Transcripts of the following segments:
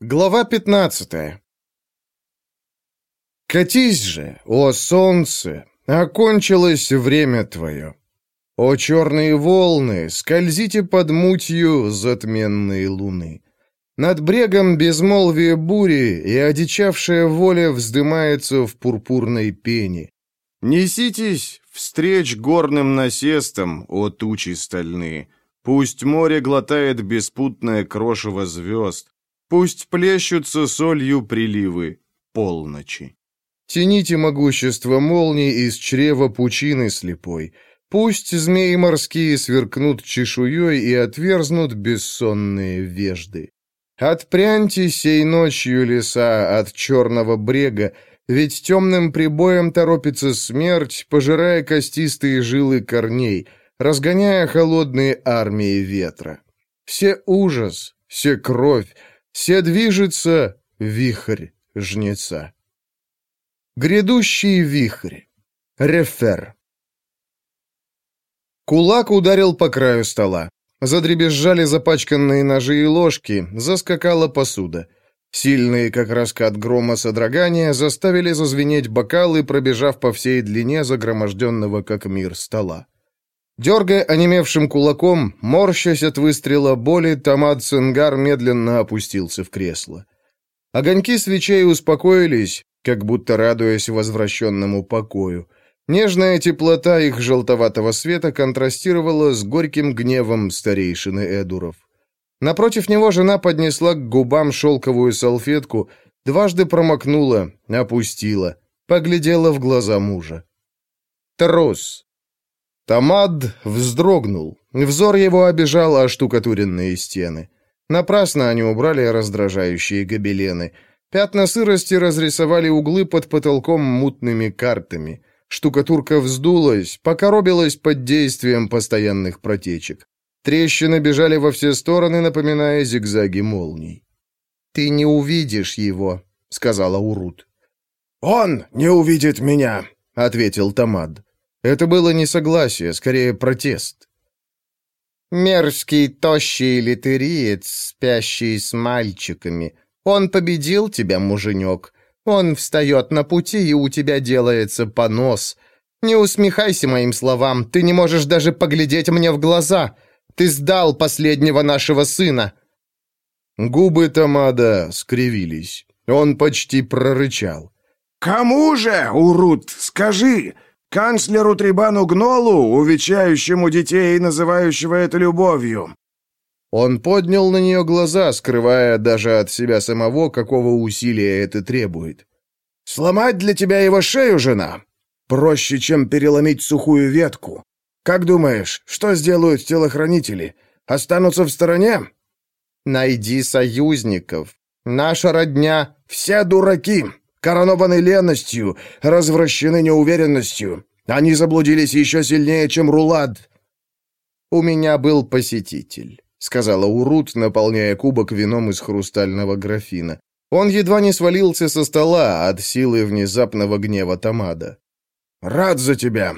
Глава 15 Катись же, о солнце, окончилось время твое. О черные волны, скользите под мутью затменной луны. Над брегом безмолвие бури, и одичавшая воля вздымается в пурпурной пене. Неситесь встреч горным насестом, о тучи стальные. Пусть море глотает беспутное крошево звезд, Пусть плещутся солью приливы полночи. Тяните могущество молний из чрева пучины слепой. Пусть змеи морские сверкнут чешуей и отверзнут бессонные вежды. Отпряньте сей ночью леса от черного брега, ведь темным прибоем торопится смерть, пожирая костистые жилы корней, разгоняя холодные армии ветра. Все ужас, все кровь, все движется вихрь жнеца. Грядущий вихрь. Рефер. Кулак ударил по краю стола. Задребезжали запачканные ножи и ложки, заскакала посуда. Сильные, как раскат грома содрогания, заставили зазвенеть бокалы, пробежав по всей длине загроможденного, как мир, стола. Дергая онемевшим кулаком, морщась от выстрела боли, Тамад Ценгар медленно опустился в кресло. Огоньки свечей успокоились, как будто радуясь возвращенному покою. Нежная теплота их желтоватого света контрастировала с горьким гневом старейшины Эдуров. Напротив него жена поднесла к губам шелковую салфетку, дважды промокнула, опустила, поглядела в глаза мужа. «Трус!» Тамад вздрогнул. Взор его обижал оштукатуренные стены. Напрасно они убрали раздражающие гобелены. Пятна сырости разрисовали углы под потолком мутными картами. Штукатурка вздулась, покоробилась под действием постоянных протечек. Трещины бежали во все стороны, напоминая зигзаги молний. «Ты не увидишь его», — сказала Урут. «Он не увидит меня», — ответил Тамад. Это было не согласие, скорее протест. «Мерзкий, тощий литериец, спящий с мальчиками. Он победил тебя, муженек. Он встает на пути, и у тебя делается понос. Не усмехайся моим словам, ты не можешь даже поглядеть мне в глаза. Ты сдал последнего нашего сына». Губы Тамада скривились. Он почти прорычал. «Кому же, Урут, скажи, Канцлеру Трибану Гнолу, увечающему детей и называющего это любовью». Он поднял на нее глаза, скрывая даже от себя самого, какого усилия это требует. «Сломать для тебя его шею, жена? Проще, чем переломить сухую ветку. Как думаешь, что сделают телохранители? Останутся в стороне?» «Найди союзников. Наша родня...» «Все дураки!» Коронованы ленностью, развращены неуверенностью. Они заблудились еще сильнее, чем Рулад». «У меня был посетитель», — сказала Урут, наполняя кубок вином из хрустального графина. Он едва не свалился со стола от силы внезапного гнева Тамада. «Рад за тебя».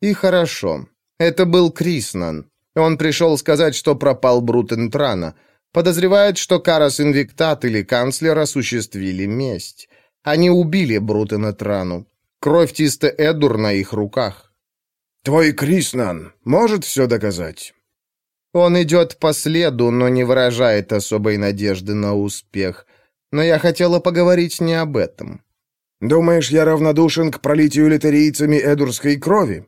«И хорошо. Это был Криснан. Он пришел сказать, что пропал Брутен Трана. Подозревает, что Карас Инвиктат или канцлер осуществили месть. Они убили Брутена Трану. Кровь Тиста Эдур на их руках. «Твой Криснан может все доказать?» Он идет по следу, но не выражает особой надежды на успех. Но я хотела поговорить не об этом. «Думаешь, я равнодушен к пролитию литерийцами эдурской крови?»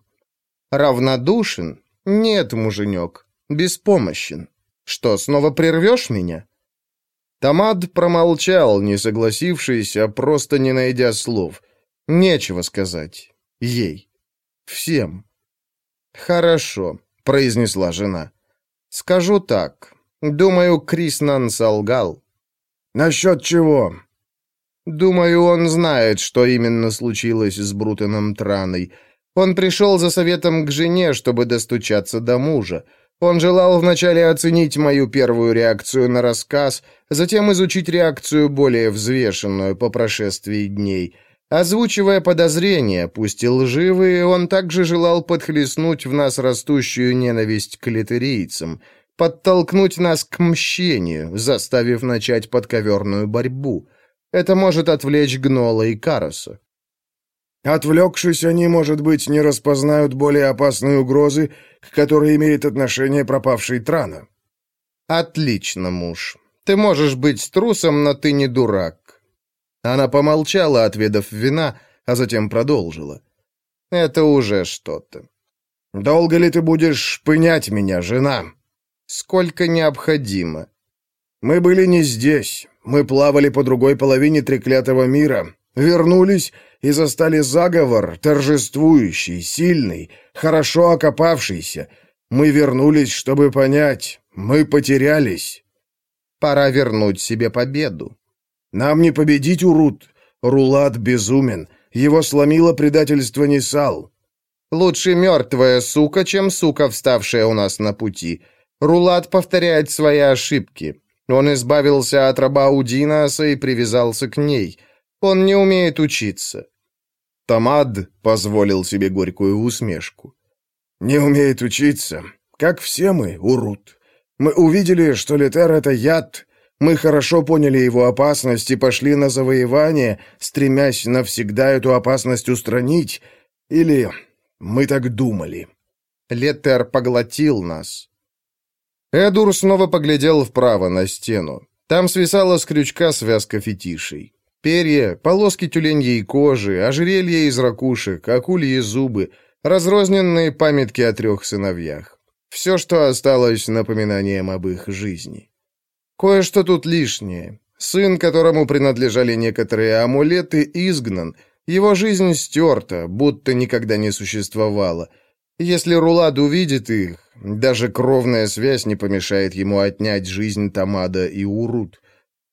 «Равнодушен? Нет, муженек. Беспомощен. Что, снова прервешь меня?» Тамад промолчал, не согласившись, а просто не найдя слов. Нечего сказать. Ей. Всем. «Хорошо», — произнесла жена. «Скажу так. Думаю, Криснан солгал». «Насчет чего?» «Думаю, он знает, что именно случилось с Брутеном Траной. Он пришел за советом к жене, чтобы достучаться до мужа. Он желал вначале оценить мою первую реакцию на рассказ, затем изучить реакцию более взвешенную по прошествии дней. Озвучивая подозрения, пусть и лживые, он также желал подхлестнуть в нас растущую ненависть к литерийцам, подтолкнуть нас к мщению, заставив начать подковерную борьбу. Это может отвлечь Гнола и Кароса. Отвлекшись, они, может быть, не распознают более опасные угрозы, к которой имеет отношение пропавший Трана. Отлично, муж. Ты можешь быть трусом, но ты не дурак. Она помолчала, отведав вина, а затем продолжила. Это уже что-то. Долго ли ты будешь пынять меня, жена? Сколько необходимо. Мы были не здесь. Мы плавали по другой половине треклятого мира. Вернулись и застали заговор, торжествующий, сильный, хорошо окопавшийся. Мы вернулись, чтобы понять. Мы потерялись. Пора вернуть себе победу. Нам не победить Урут. Рулат безумен. Его сломило предательство Нисал. Лучше мертвая сука, чем сука, вставшая у нас на пути. Рулат повторяет свои ошибки. Он избавился от раба Удинаса и привязался к ней. Он не умеет учиться. Тамад позволил себе горькую усмешку. «Не умеет учиться. Как все мы, Урут. Мы увидели, что Литер — это яд. Мы хорошо поняли его опасность и пошли на завоевание, стремясь навсегда эту опасность устранить. Или мы так думали». Летер поглотил нас. Эдур снова поглядел вправо на стену. Там свисала с крючка связка фетишей. Перья, полоски тюленьей кожи, ожерелье из ракушек, акульи зубы, разрозненные памятки о трех сыновьях. Все, что осталось напоминанием об их жизни. Кое-что тут лишнее. Сын, которому принадлежали некоторые амулеты, изгнан. Его жизнь стерта, будто никогда не существовала. Если Рулад увидит их, даже кровная связь не помешает ему отнять жизнь Тамада и Урут.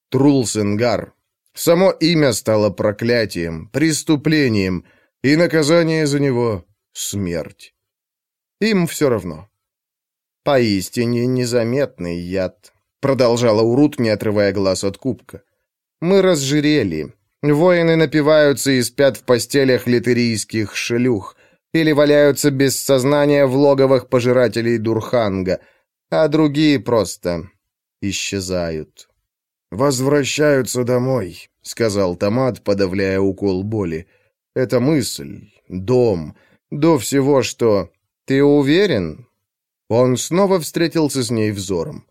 Трулсенгар, Само имя стало проклятием, преступлением, и наказание за него — смерть. Им все равно. «Поистине незаметный яд», — продолжала Урут, не отрывая глаз от кубка. «Мы разжирели. Воины напиваются и спят в постелях литерийских шлюх или валяются без сознания в логовах пожирателей Дурханга, а другие просто исчезают». «Возвращаются домой», — сказал Томат, подавляя укол боли. «Это мысль, дом, до всего, что...» «Ты уверен?» Он снова встретился с ней взором.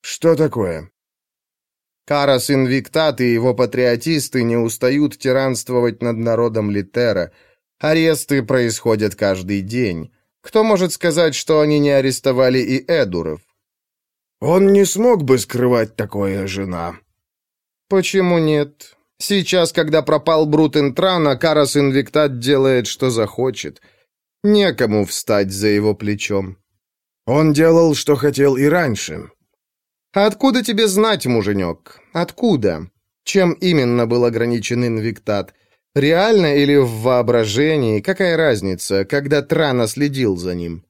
«Что такое?» Карас Инвиктат и его патриотисты не устают тиранствовать над народом Литера. Аресты происходят каждый день. Кто может сказать, что они не арестовали и Эдуров? Он не смог бы скрывать такое, жена. Почему нет? Сейчас, когда пропал Брут Интрана, Карас Инвиктат делает, что захочет. Некому встать за его плечом. Он делал, что хотел и раньше. Откуда тебе знать, муженек? Откуда? Чем именно был ограничен Инвиктат? Реально или в воображении? Какая разница, когда Трана следил за ним?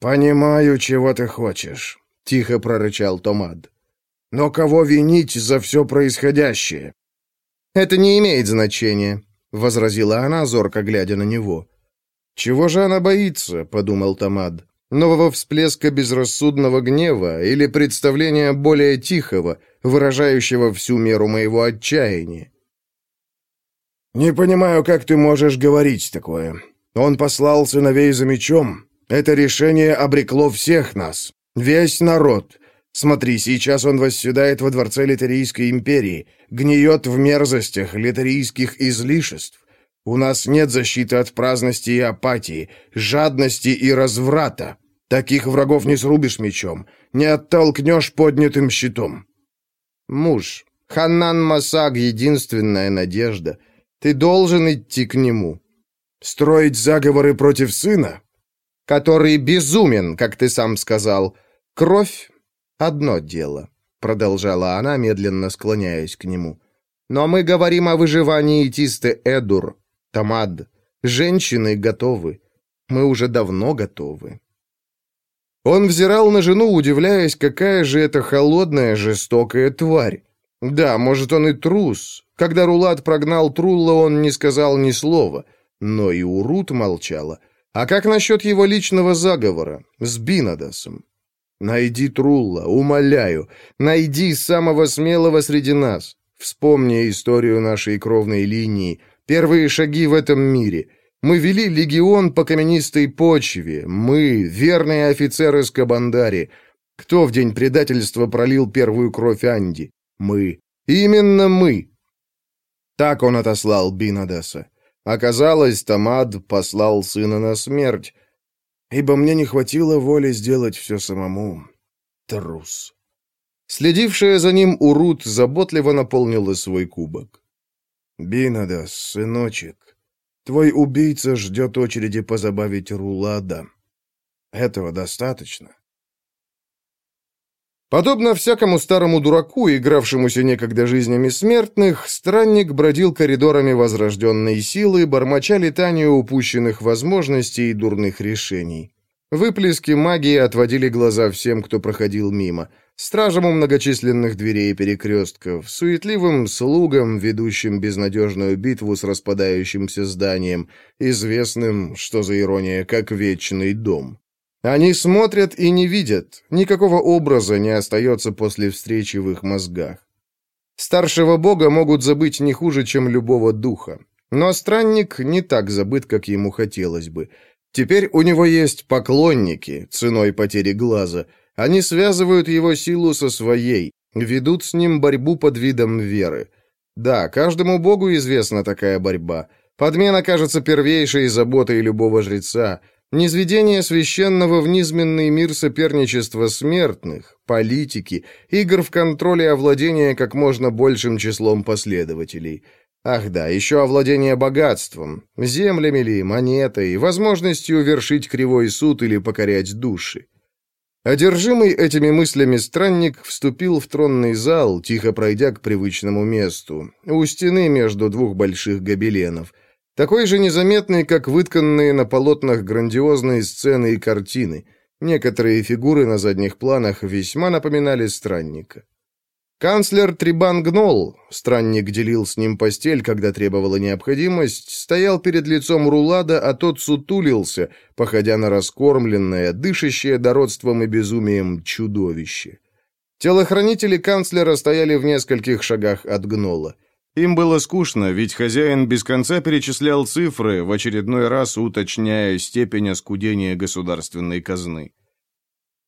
«Понимаю, чего ты хочешь тихо прорычал Томад. Но кого винить за все происходящее? Это не имеет значения, возразила она, зорко глядя на него. Чего же она боится, подумал Томад. Нового всплеска безрассудного гнева или представления более тихого, выражающего всю меру моего отчаяния? «Не понимаю, как ты можешь говорить такое. Он послал сыновей за мечом. Это решение обрекло всех нас. Весь народ. Смотри, сейчас он восседает во дворце Литерийской империи, гниет в мерзостях литерийских излишеств. У нас нет защиты от праздности и апатии, жадности и разврата. Таких врагов не срубишь мечом, не оттолкнешь поднятым щитом. Муж, Ханнан Масаг — единственная надежда. Ты должен идти к нему. Строить заговоры против сына? Который безумен, как ты сам сказал. «Кровь — одно дело», — продолжала она, медленно склоняясь к нему. «Но мы говорим о выживании Тисты Эдур, Тамад. Женщины готовы. Мы уже давно готовы». Он взирал на жену, удивляясь, какая же это холодная, жестокая тварь. Да, может, он и трус. Когда Рулат прогнал Трулла, он не сказал ни слова. Но и Урут молчала. А как насчет его личного заговора с Бинадасом? Найди Трулла, умоляю, найди самого смелого среди нас. Вспомни историю нашей кровной линии, первые шаги в этом мире. Мы вели легион по каменистой почве, мы, верные офицеры с Кабандари. Кто в день предательства пролил первую кровь Анди? Мы. Именно мы. Так он отослал Бинадеса. Оказалось, Тамад послал сына на смерть, ибо мне не хватило воли сделать все самому. Трус. Следившая за ним Урут заботливо наполнила свой кубок. «Бинадас, сыночек, твой убийца ждет очереди позабавить Рулада. Этого достаточно». Подобно всякому старому дураку, игравшемуся некогда жизнями смертных, странник бродил коридорами возрожденной силы, бормоча летанию упущенных возможностей и дурных решений. Выплески магии отводили глаза всем, кто проходил мимо. Стражам у многочисленных дверей и перекрестков, суетливым слугам, ведущим безнадежную битву с распадающимся зданием, известным, что за ирония, как вечный дом. Они смотрят и не видят, никакого образа не остается после встречи в их мозгах. Старшего бога могут забыть не хуже, чем любого духа. Но странник не так забыт, как ему хотелось бы. Теперь у него есть поклонники, ценой потери глаза. Они связывают его силу со своей, ведут с ним борьбу под видом веры. Да, каждому богу известна такая борьба. Подмена кажется первейшей заботой любого жреца – Низведение священного в низменный мир соперничества смертных, политики, игр в контроле овладения как можно большим числом последователей. Ах да, еще овладение богатством, землями ли, монетой, возможностью вершить кривой суд или покорять души. Одержимый этими мыслями странник вступил в тронный зал, тихо пройдя к привычному месту, у стены между двух больших гобеленов – такой же незаметный, как вытканные на полотнах грандиозные сцены и картины. Некоторые фигуры на задних планах весьма напоминали странника. Канцлер Трибан Гнол, странник делил с ним постель, когда требовала необходимость, стоял перед лицом Рулада, а тот сутулился, походя на раскормленное, дышащее дородством и безумием чудовище. Телохранители канцлера стояли в нескольких шагах от Гнола. Им было скучно, ведь хозяин без конца перечислял цифры, в очередной раз уточняя степень оскудения государственной казны.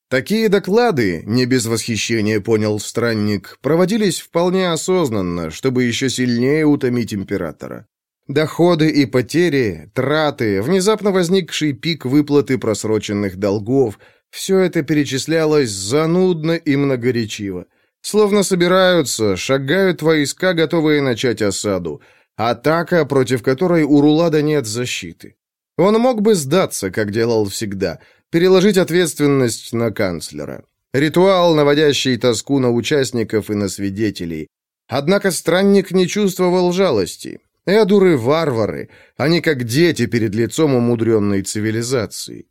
Такие доклады, не без восхищения понял странник, проводились вполне осознанно, чтобы еще сильнее утомить императора. Доходы и потери, траты, внезапно возникший пик выплаты просроченных долгов – все это перечислялось занудно и многоречиво. Словно собираются, шагают войска, готовые начать осаду. Атака, против которой у Рулада нет защиты. Он мог бы сдаться, как делал всегда, переложить ответственность на канцлера. Ритуал, наводящий тоску на участников и на свидетелей. Однако странник не чувствовал жалости. Эдуры-варвары, они как дети перед лицом умудренной цивилизации.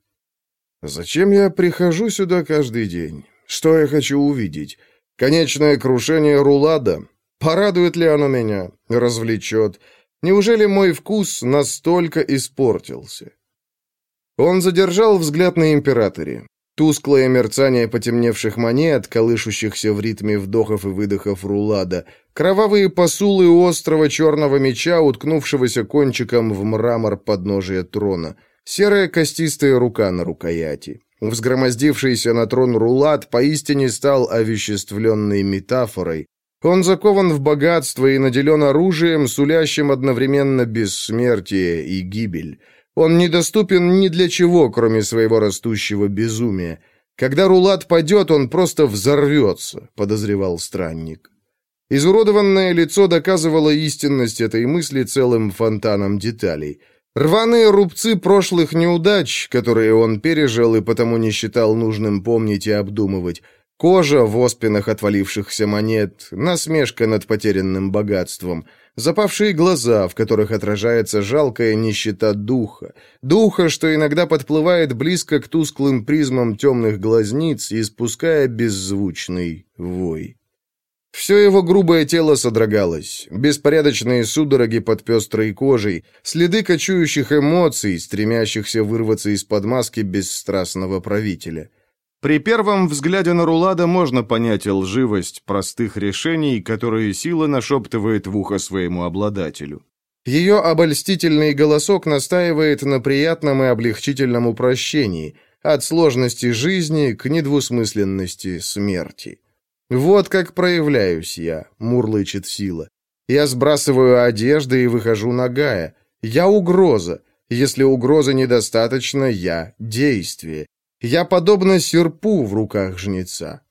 Зачем я прихожу сюда каждый день? Что я хочу увидеть? Конечное крушение Рулада. Порадует ли оно меня? Развлечет. Неужели мой вкус настолько испортился? Он задержал взгляд на императоре. Тусклое мерцание потемневших монет, колышущихся в ритме вдохов и выдохов Рулада, кровавые посулы острого черного меча, уткнувшегося кончиком в мрамор подножия трона, серая костистая рука на рукояти. Взгромоздившийся на трон Рулат поистине стал овеществленной метафорой. Он закован в богатство и наделен оружием, сулящим одновременно бессмертие и гибель. Он недоступен ни для чего, кроме своего растущего безумия. Когда Рулат падет, он просто взорвется, подозревал странник. Изуродованное лицо доказывало истинность этой мысли целым фонтаном деталей – Рваные рубцы прошлых неудач, которые он пережил и потому не считал нужным помнить и обдумывать, кожа в оспинах отвалившихся монет, насмешка над потерянным богатством, запавшие глаза, в которых отражается жалкая нищета духа, духа, что иногда подплывает близко к тусклым призмам темных глазниц, испуская беззвучный вой. Все его грубое тело содрогалось, беспорядочные судороги под пестрой кожей, следы кочующих эмоций, стремящихся вырваться из-под маски бесстрастного правителя. При первом взгляде на Рулада можно понять лживость простых решений, которые сила нашептывает в ухо своему обладателю. Ее обольстительный голосок настаивает на приятном и облегчительном упрощении, от сложности жизни к недвусмысленности смерти. «Вот как проявляюсь я», — мурлычет сила. «Я сбрасываю одежды и выхожу нагая. Я угроза. Если угрозы недостаточно, я действие. Я подобно серпу в руках жнеца.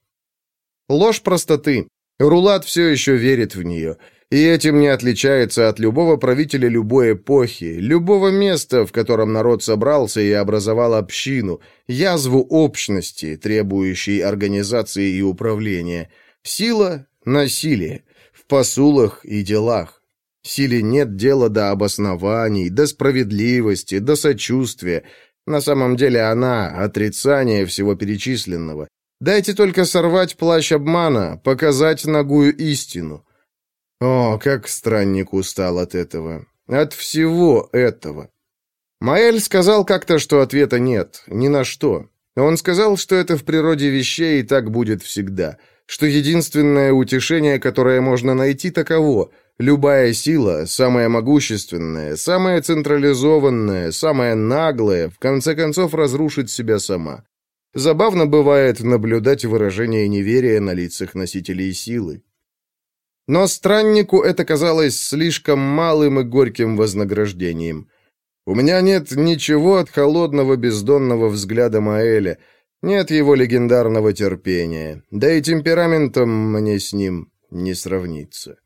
Ложь простоты. Рулат все еще верит в нее. И этим не отличается от любого правителя любой эпохи, любого места, в котором народ собрался и образовал общину, язву общности, требующей организации и управления. Сила – насилие, в посулах и делах. Силе нет дела до обоснований, до справедливости, до сочувствия, на самом деле она — отрицание всего перечисленного. Дайте только сорвать плащ обмана, показать ногую истину. О, как странник устал от этого. От всего этого. Маэль сказал как-то, что ответа нет, ни на что. Он сказал, что это в природе вещей и так будет всегда, что единственное утешение, которое можно найти, таково — Любая сила, самая могущественная, самая централизованная, самая наглая, в конце концов разрушит себя сама. Забавно бывает наблюдать выражение неверия на лицах носителей силы. Но страннику это казалось слишком малым и горьким вознаграждением. У меня нет ничего от холодного бездонного взгляда Маэля, нет его легендарного терпения, да и темпераментом мне с ним не сравнится.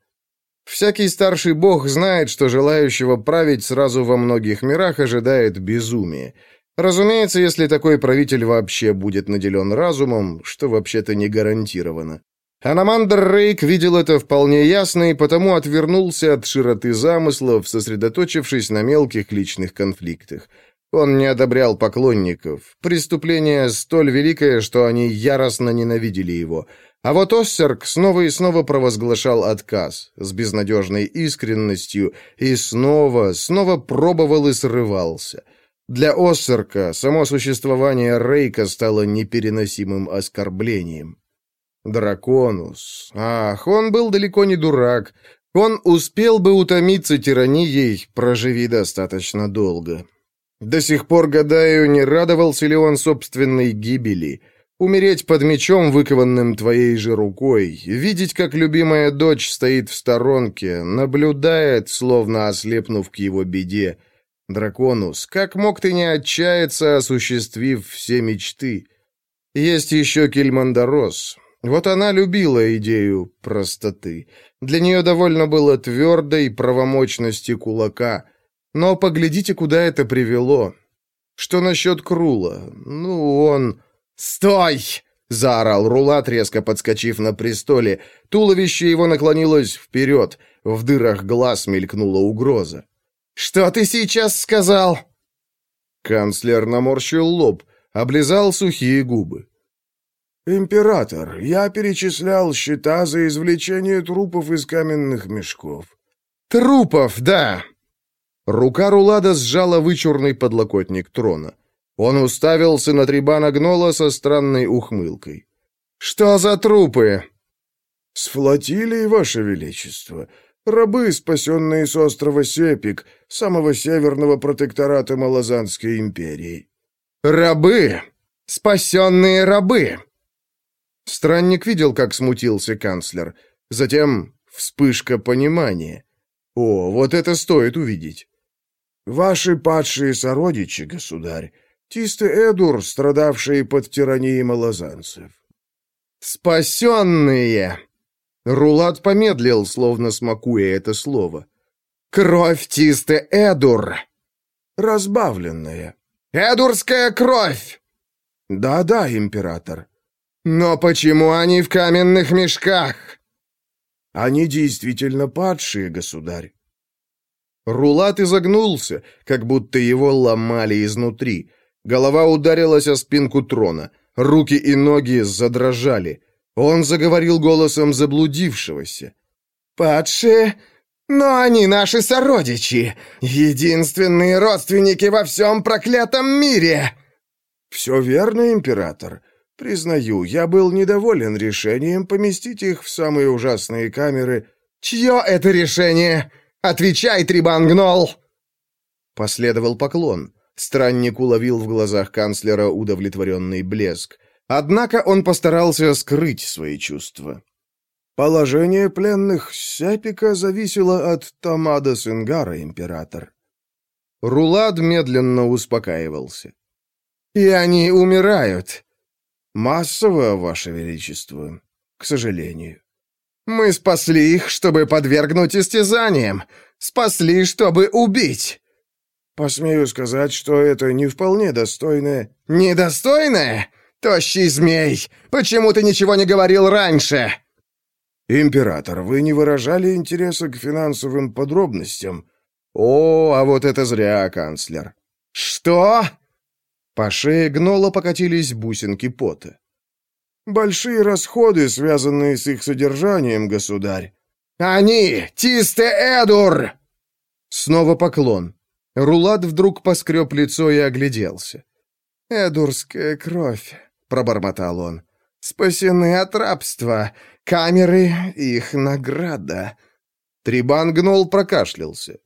Всякий старший бог знает, что желающего править сразу во многих мирах ожидает безумие. Разумеется, если такой правитель вообще будет наделен разумом, что вообще-то не гарантировано. Аномандр Рейк видел это вполне ясно и потому отвернулся от широты замыслов, сосредоточившись на мелких личных конфликтах. Он не одобрял поклонников. Преступление столь великое, что они яростно ненавидели его – а вот Оссерк снова и снова провозглашал отказ с безнадежной искренностью и снова, снова пробовал и срывался. Для Оссерка само существование Рейка стало непереносимым оскорблением. Драконус. Ах, он был далеко не дурак. Он успел бы утомиться тиранией, проживи достаточно долго. До сих пор гадаю, не радовался ли он собственной гибели — Умереть под мечом, выкованным твоей же рукой, видеть, как любимая дочь стоит в сторонке, наблюдает, словно ослепнув к его беде. Драконус, как мог ты не отчаяться, осуществив все мечты? Есть еще Кельмандарос. Вот она любила идею простоты. Для нее довольно было твердой правомочности кулака. Но поглядите, куда это привело. Что насчет Крула? Ну, он... «Стой!» — заорал Рулат, резко подскочив на престоле. Туловище его наклонилось вперед. В дырах глаз мелькнула угроза. «Что ты сейчас сказал?» Канцлер наморщил лоб, облизал сухие губы. «Император, я перечислял счета за извлечение трупов из каменных мешков». «Трупов, да!» Рука Рулада сжала вычурный подлокотник трона. Он уставился на Трибана Гнола со странной ухмылкой. «Что за трупы?» «С флотилией, Ваше Величество. Рабы, спасенные с острова Сепик, самого северного протектората Малазанской империи». «Рабы? Спасенные рабы!» Странник видел, как смутился канцлер. Затем вспышка понимания. «О, вот это стоит увидеть!» «Ваши падшие сородичи, государь, Тисты Эдур, страдавшие под тиранией малозанцев. «Спасенные!» Рулат помедлил, словно смакуя это слово. «Кровь Тисты Эдур!» «Разбавленная». «Эдурская кровь!» «Да-да, император». «Но почему они в каменных мешках?» «Они действительно падшие, государь». Рулат изогнулся, как будто его ломали изнутри. Голова ударилась о спинку трона. Руки и ноги задрожали. Он заговорил голосом заблудившегося. «Падшие? Но они наши сородичи! Единственные родственники во всем проклятом мире!» «Все верно, император. Признаю, я был недоволен решением поместить их в самые ужасные камеры. «Чье это решение? Отвечай, Трибан Гнол!» Последовал поклон. Странник уловил в глазах канцлера удовлетворенный блеск. Однако он постарался скрыть свои чувства. Положение пленных Сяпика зависело от Тамада Сингара, император. Рулад медленно успокаивался. «И они умирают!» «Массово, Ваше Величество, к сожалению». «Мы спасли их, чтобы подвергнуть истязаниям! Спасли, чтобы убить!» «Посмею сказать, что это не вполне достойное...» «Недостойное? Тощий змей! Почему ты ничего не говорил раньше?» «Император, вы не выражали интереса к финансовым подробностям?» «О, а вот это зря, канцлер!» «Что?» По шее гнола покатились бусинки пота. «Большие расходы, связанные с их содержанием, государь». «Они! Тисте Эдур!» Снова поклон. Рулат вдруг поскреб лицо и огляделся. «Эдурская кровь», — пробормотал он. «Спасены от рабства. Камеры — их награда». Трибан гнол прокашлялся.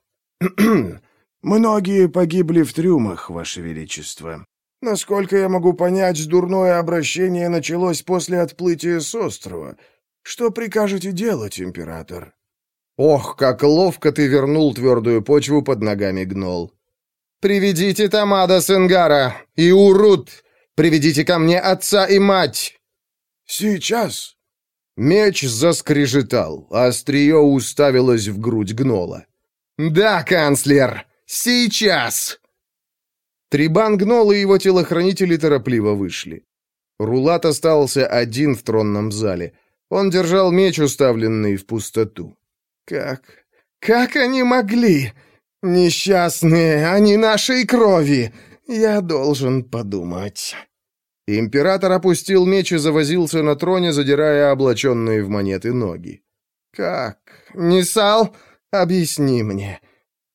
«Многие погибли в трюмах, Ваше Величество. Насколько я могу понять, дурное обращение началось после отплытия с острова. Что прикажете делать, император?» «Ох, как ловко ты вернул твердую почву под ногами гнол!» «Приведите Тамада Сенгара и Урут! Приведите ко мне отца и мать!» «Сейчас!» Меч заскрежетал, а острие уставилось в грудь гнола. «Да, канцлер! Сейчас!» Трибан гнол и его телохранители торопливо вышли. Рулат остался один в тронном зале. Он держал меч, уставленный в пустоту. «Как? Как они могли? Несчастные, они нашей крови! Я должен подумать». Император опустил меч и завозился на троне, задирая облаченные в монеты ноги. «Как? Несал? Объясни мне.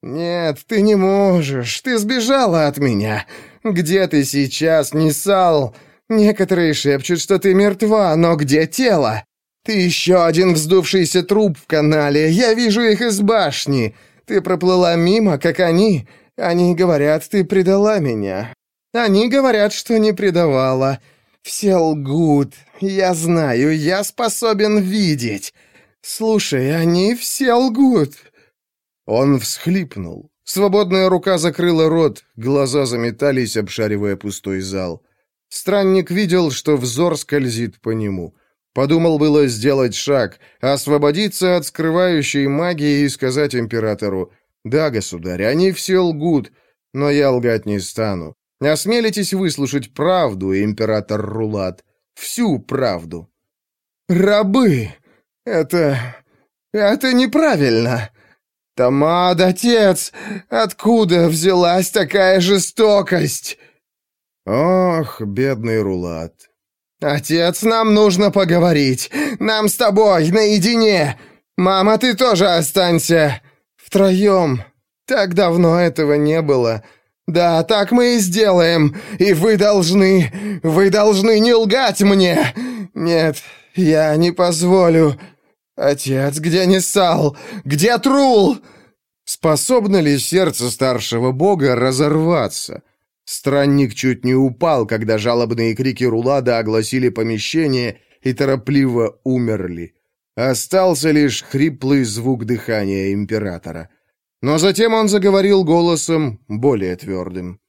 Нет, ты не можешь. Ты сбежала от меня. Где ты сейчас, Несал? Некоторые шепчут, что ты мертва, но где тело? Ты еще один вздувшийся труп в канале. Я вижу их из башни. Ты проплыла мимо, как они. Они говорят, ты предала меня. Они говорят, что не предавала. Все лгут. Я знаю, я способен видеть. Слушай, они все лгут. Он всхлипнул. Свободная рука закрыла рот, глаза заметались, обшаривая пустой зал. Странник видел, что взор скользит по нему. Подумал было сделать шаг, освободиться от скрывающей магии и сказать императору, «Да, государь, они все лгут, но я лгать не стану. Осмелитесь выслушать правду, император Рулат, всю правду». «Рабы! Это... это неправильно!» «Тамад, отец! Откуда взялась такая жестокость?» «Ох, бедный Рулат!» «Отец, нам нужно поговорить! Нам с тобой, наедине! Мама, ты тоже останься! Втроем! Так давно этого не было!» «Да, так мы и сделаем, и вы должны, вы должны не лгать мне! Нет, я не позволю! Отец, где Несал? Где Трул?» Способно ли сердце старшего бога разорваться? Странник чуть не упал, когда жалобные крики Рулада огласили помещение и торопливо умерли. Остался лишь хриплый звук дыхания императора. Но затем он заговорил голосом более твердым.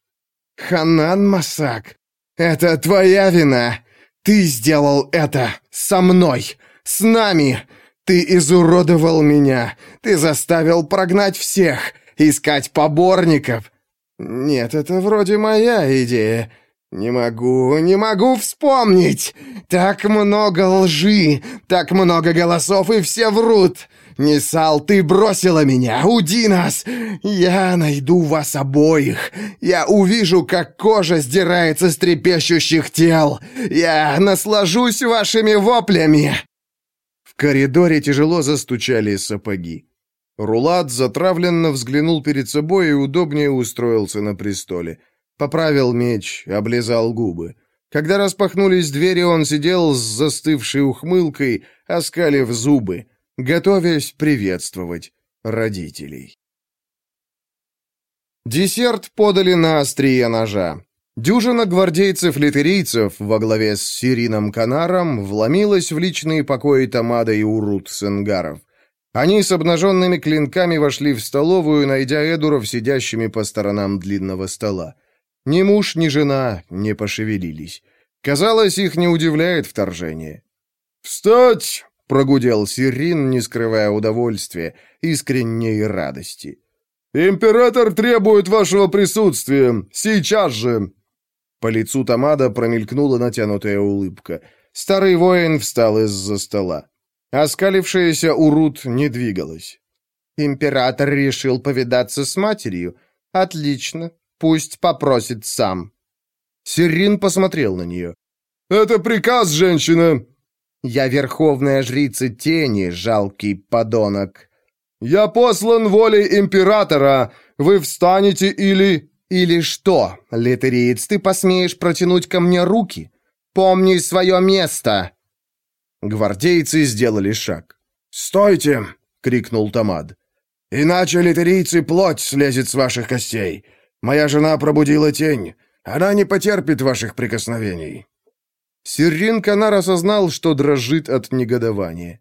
«Ханан Масак, это твоя вина! Ты сделал это со мной, с нами! Ты изуродовал меня! Ты заставил прогнать всех, искать поборников! Нет, это вроде моя идея. Не могу, не могу вспомнить! Так много лжи, так много голосов, и все врут! Несал, ты бросила меня! Уди нас! Я найду вас обоих! Я увижу, как кожа сдирается с трепещущих тел! Я наслажусь вашими воплями!» Коридоре тяжело застучали сапоги. Рулат затравленно взглянул перед собой и удобнее устроился на престоле. Поправил меч, облизал губы. Когда распахнулись двери, он сидел с застывшей ухмылкой, оскалив зубы, готовясь приветствовать родителей. Десерт подали на острие ножа. Дюжина гвардейцев-литерийцев во главе с Сирином Канаром вломилась в личные покои Тамада и Урут Сенгаров. Они с обнаженными клинками вошли в столовую, найдя Эдуров сидящими по сторонам длинного стола. Ни муж, ни жена не пошевелились. Казалось, их не удивляет вторжение. «Встать!» — прогудел Сирин, не скрывая удовольствия, искренней радости. «Император требует вашего присутствия! Сейчас же!» По лицу Тамада промелькнула натянутая улыбка. Старый воин встал из-за стола. Оскалившаяся Урут не двигалась. «Император решил повидаться с матерью. Отлично. Пусть попросит сам». Сирин посмотрел на нее. «Это приказ, женщина!» «Я верховная жрица тени, жалкий подонок». «Я послан волей императора. Вы встанете или...» «Или что, литериец, ты посмеешь протянуть ко мне руки? Помни свое место!» Гвардейцы сделали шаг. «Стойте!» — крикнул Тамад. «Иначе литерийцы плоть слезет с ваших костей. Моя жена пробудила тень. Она не потерпит ваших прикосновений». Сиррин Канар осознал, что дрожит от негодования.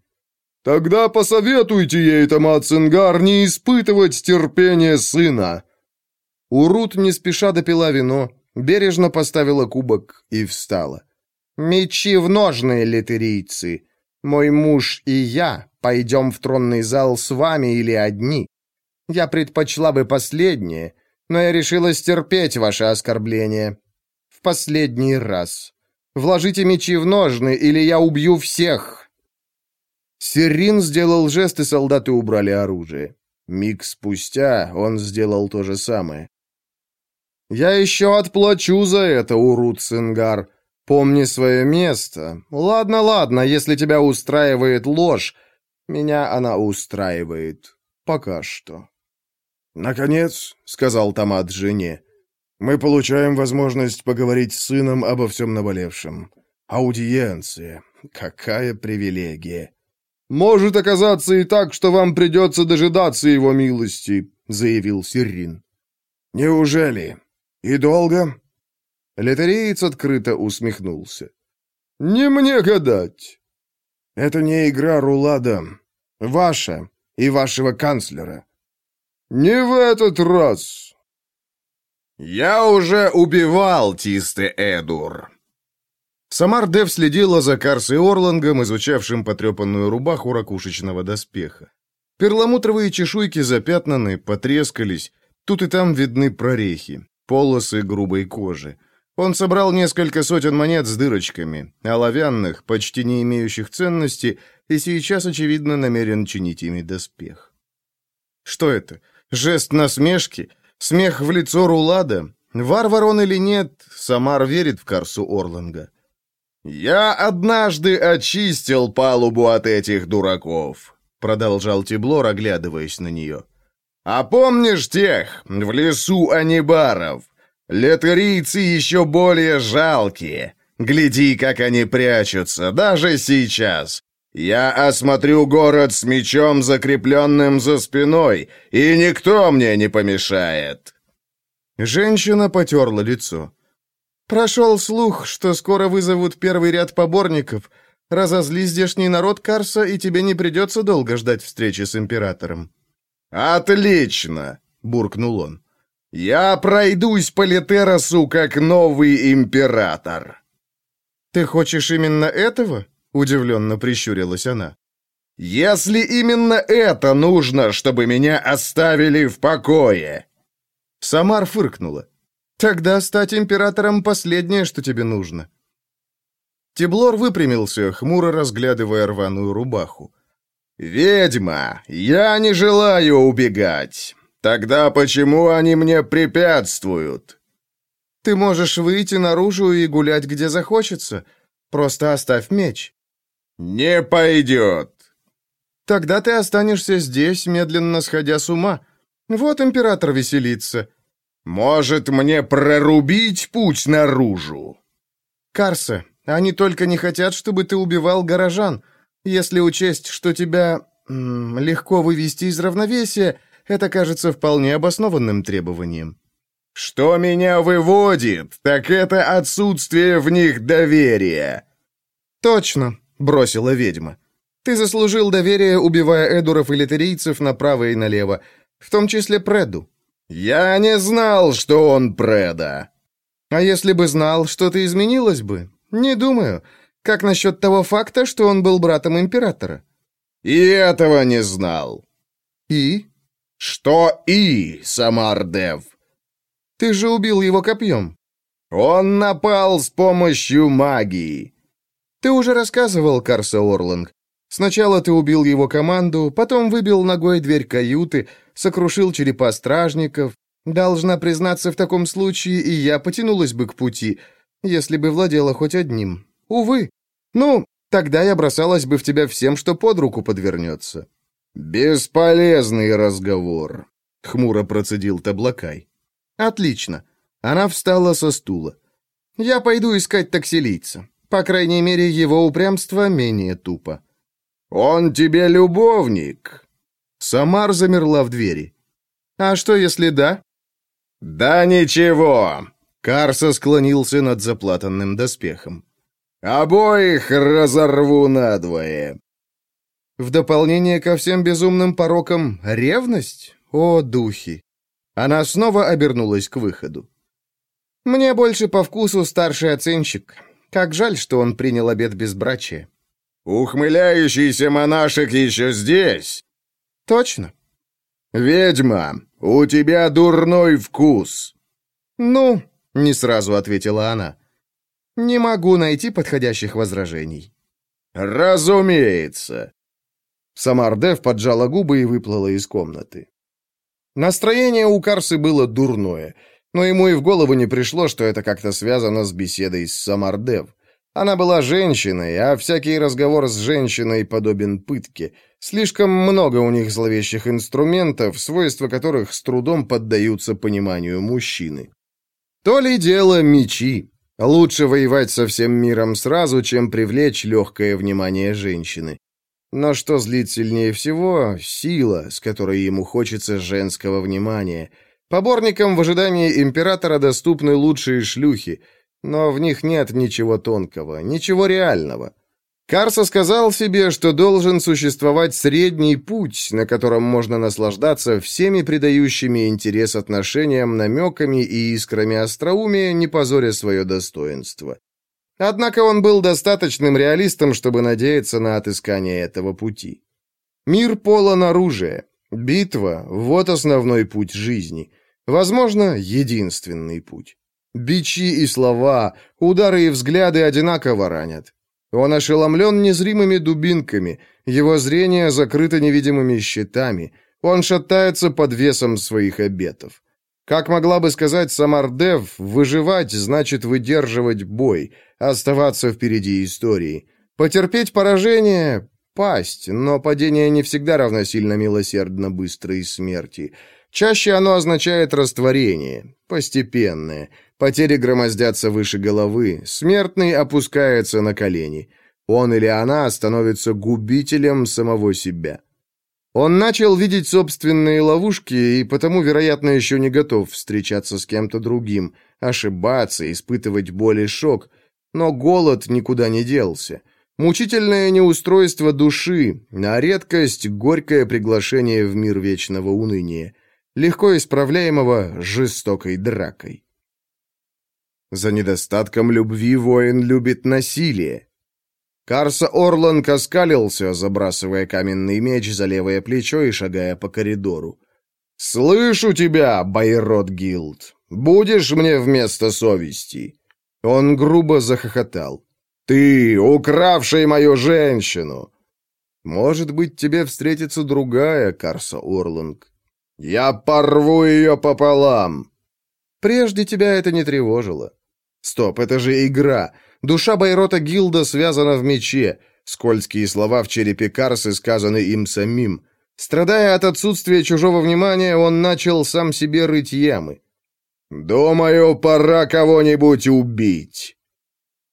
«Тогда посоветуйте ей, Тамад Цингар, не испытывать терпения сына». Урут не спеша допила вино, бережно поставила кубок и встала. «Мечи в ножные, литерийцы! Мой муж и я пойдем в тронный зал с вами или одни. Я предпочла бы последнее, но я решила стерпеть ваше оскорбление. В последний раз. Вложите мечи в ножны, или я убью всех!» Серрин сделал жест, и солдаты убрали оружие. Миг спустя он сделал то же самое. «Я еще отплачу за это, Урут Сингар!» Помни свое место. Ладно, ладно, если тебя устраивает ложь. Меня она устраивает. Пока что. «Наконец», — сказал Томат жене, — «мы получаем возможность поговорить с сыном обо всем наболевшем. Аудиенция. Какая привилегия!» «Может оказаться и так, что вам придется дожидаться его милости», — заявил Сиррин. «Неужели? И долго?» Летареец открыто усмехнулся. «Не мне гадать!» «Это не игра Рулада. Ваша и вашего канцлера». «Не в этот раз!» «Я уже убивал Тисте Эдур!» Самар Дев следила за Карсой Орлангом, изучавшим потрепанную рубаху ракушечного доспеха. Перламутровые чешуйки запятнаны, потрескались, тут и там видны прорехи, полосы грубой кожи. Он собрал несколько сотен монет с дырочками, оловянных, почти не имеющих ценности, и сейчас, очевидно, намерен чинить ими доспех. Что это? Жест насмешки? Смех в лицо Рулада? Варвар он или нет, Самар верит в Карсу Орланга. «Я однажды очистил палубу от этих дураков», — продолжал Тиблор, оглядываясь на нее. «А помнишь тех, в лесу Анибаров? Летарийцы еще более жалкие. Гляди, как они прячутся, даже сейчас. Я осмотрю город с мечом, закрепленным за спиной, и никто мне не помешает». Женщина потерла лицо. «Прошел слух, что скоро вызовут первый ряд поборников. Разозли здешний народ, Карса, и тебе не придется долго ждать встречи с императором». «Отлично!» — буркнул он. «Я пройдусь по Летеросу как новый император!» «Ты хочешь именно этого?» — удивленно прищурилась она. «Если именно это нужно, чтобы меня оставили в покое!» Самар фыркнула. «Тогда стать императором — последнее, что тебе нужно». Теблор выпрямился, хмуро разглядывая рваную рубаху. «Ведьма, я не желаю убегать. Тогда почему они мне препятствуют? Ты можешь выйти наружу и гулять где захочется. Просто оставь меч. Не пойдет. Тогда ты останешься здесь, медленно сходя с ума. Вот император веселится. Может, мне прорубить путь наружу? Карса, они только не хотят, чтобы ты убивал горожан. Если учесть, что тебя м, легко вывести из равновесия, это кажется вполне обоснованным требованием. Что меня выводит, так это отсутствие в них доверия. Точно, бросила ведьма. Ты заслужил доверие, убивая эдуров и литерийцев направо и налево, в том числе Преду. Я не знал, что он Преда. А если бы знал, что-то изменилось бы? Не думаю. Как насчет того факта, что он был братом императора? И этого не знал. И? Что и, Самардев? Ты же убил его копьем. Он напал с помощью магии. Ты уже рассказывал, Карса Орланг. Сначала ты убил его команду, потом выбил ногой дверь каюты, сокрушил черепа стражников. Должна признаться, в таком случае и я потянулась бы к пути, если бы владела хоть одним. Увы. Ну, тогда я бросалась бы в тебя всем, что под руку подвернется». «Бесполезный разговор», — хмуро процедил Таблакай. «Отлично». Она встала со стула. «Я пойду искать таксилийца. По крайней мере, его упрямство менее тупо». «Он тебе любовник?» Самар замерла в двери. «А что, если да?» «Да ничего!» Карса склонился над заплатанным доспехом. «Обоих разорву надвое!» В дополнение ко всем безумным порокам ревность? О, духи! Она снова обернулась к выходу. «Мне больше по вкусу старший оценщик. Как жаль, что он принял обед безбрачия». «Ухмыляющийся монашек еще здесь?» «Точно». «Ведьма, у тебя дурной вкус». «Ну, — не сразу ответила она. «Не могу найти подходящих возражений». «Разумеется». Самардев поджала губы и выплыла из комнаты. Настроение у Карсы было дурное, но ему и в голову не пришло, что это как-то связано с беседой с Самардев. Она была женщиной, а всякий разговор с женщиной подобен пытке. Слишком много у них зловещих инструментов, свойства которых с трудом поддаются пониманию мужчины. То ли дело мечи. Лучше воевать со всем миром сразу, чем привлечь легкое внимание женщины. Но что злит сильнее всего — сила, с которой ему хочется женского внимания. Поборникам в ожидании императора доступны лучшие шлюхи, но в них нет ничего тонкого, ничего реального. Карса сказал себе, что должен существовать средний путь, на котором можно наслаждаться всеми придающими интерес отношениям, намеками и искрами остроумия, не позоря свое достоинство. Однако он был достаточным реалистом, чтобы надеяться на отыскание этого пути. Мир полон оружия. Битва — вот основной путь жизни. Возможно, единственный путь. Бичи и слова, удары и взгляды одинаково ранят. Он ошеломлен незримыми дубинками, его зрение закрыто невидимыми щитами, он шатается под весом своих обетов. Как могла бы сказать Самардев, выживать значит выдерживать бой, оставаться впереди истории. Потерпеть поражение — пасть, но падение не всегда равносильно милосердно быстрой смерти. Чаще оно означает растворение, постепенное — Потери громоздятся выше головы, смертный опускается на колени. Он или она становится губителем самого себя. Он начал видеть собственные ловушки и потому, вероятно, еще не готов встречаться с кем-то другим, ошибаться, испытывать боль и шок. Но голод никуда не делся. Мучительное неустройство души, на редкость горькое приглашение в мир вечного уныния, легко исправляемого жестокой дракой. За недостатком любви воин любит насилие. Карса Орлан оскалился, забрасывая каменный меч за левое плечо и шагая по коридору. «Слышу тебя, Байрод Гилд! Будешь мне вместо совести!» Он грубо захохотал. «Ты, укравший мою женщину!» «Может быть, тебе встретится другая, Карса Орланг?» «Я порву ее пополам!» «Прежде тебя это не тревожило. Стоп, это же игра. Душа Байрота Гилда связана в мече. Скользкие слова в черепе Карсы сказаны им самим. Страдая от отсутствия чужого внимания, он начал сам себе рыть ямы. «Думаю, пора кого-нибудь убить».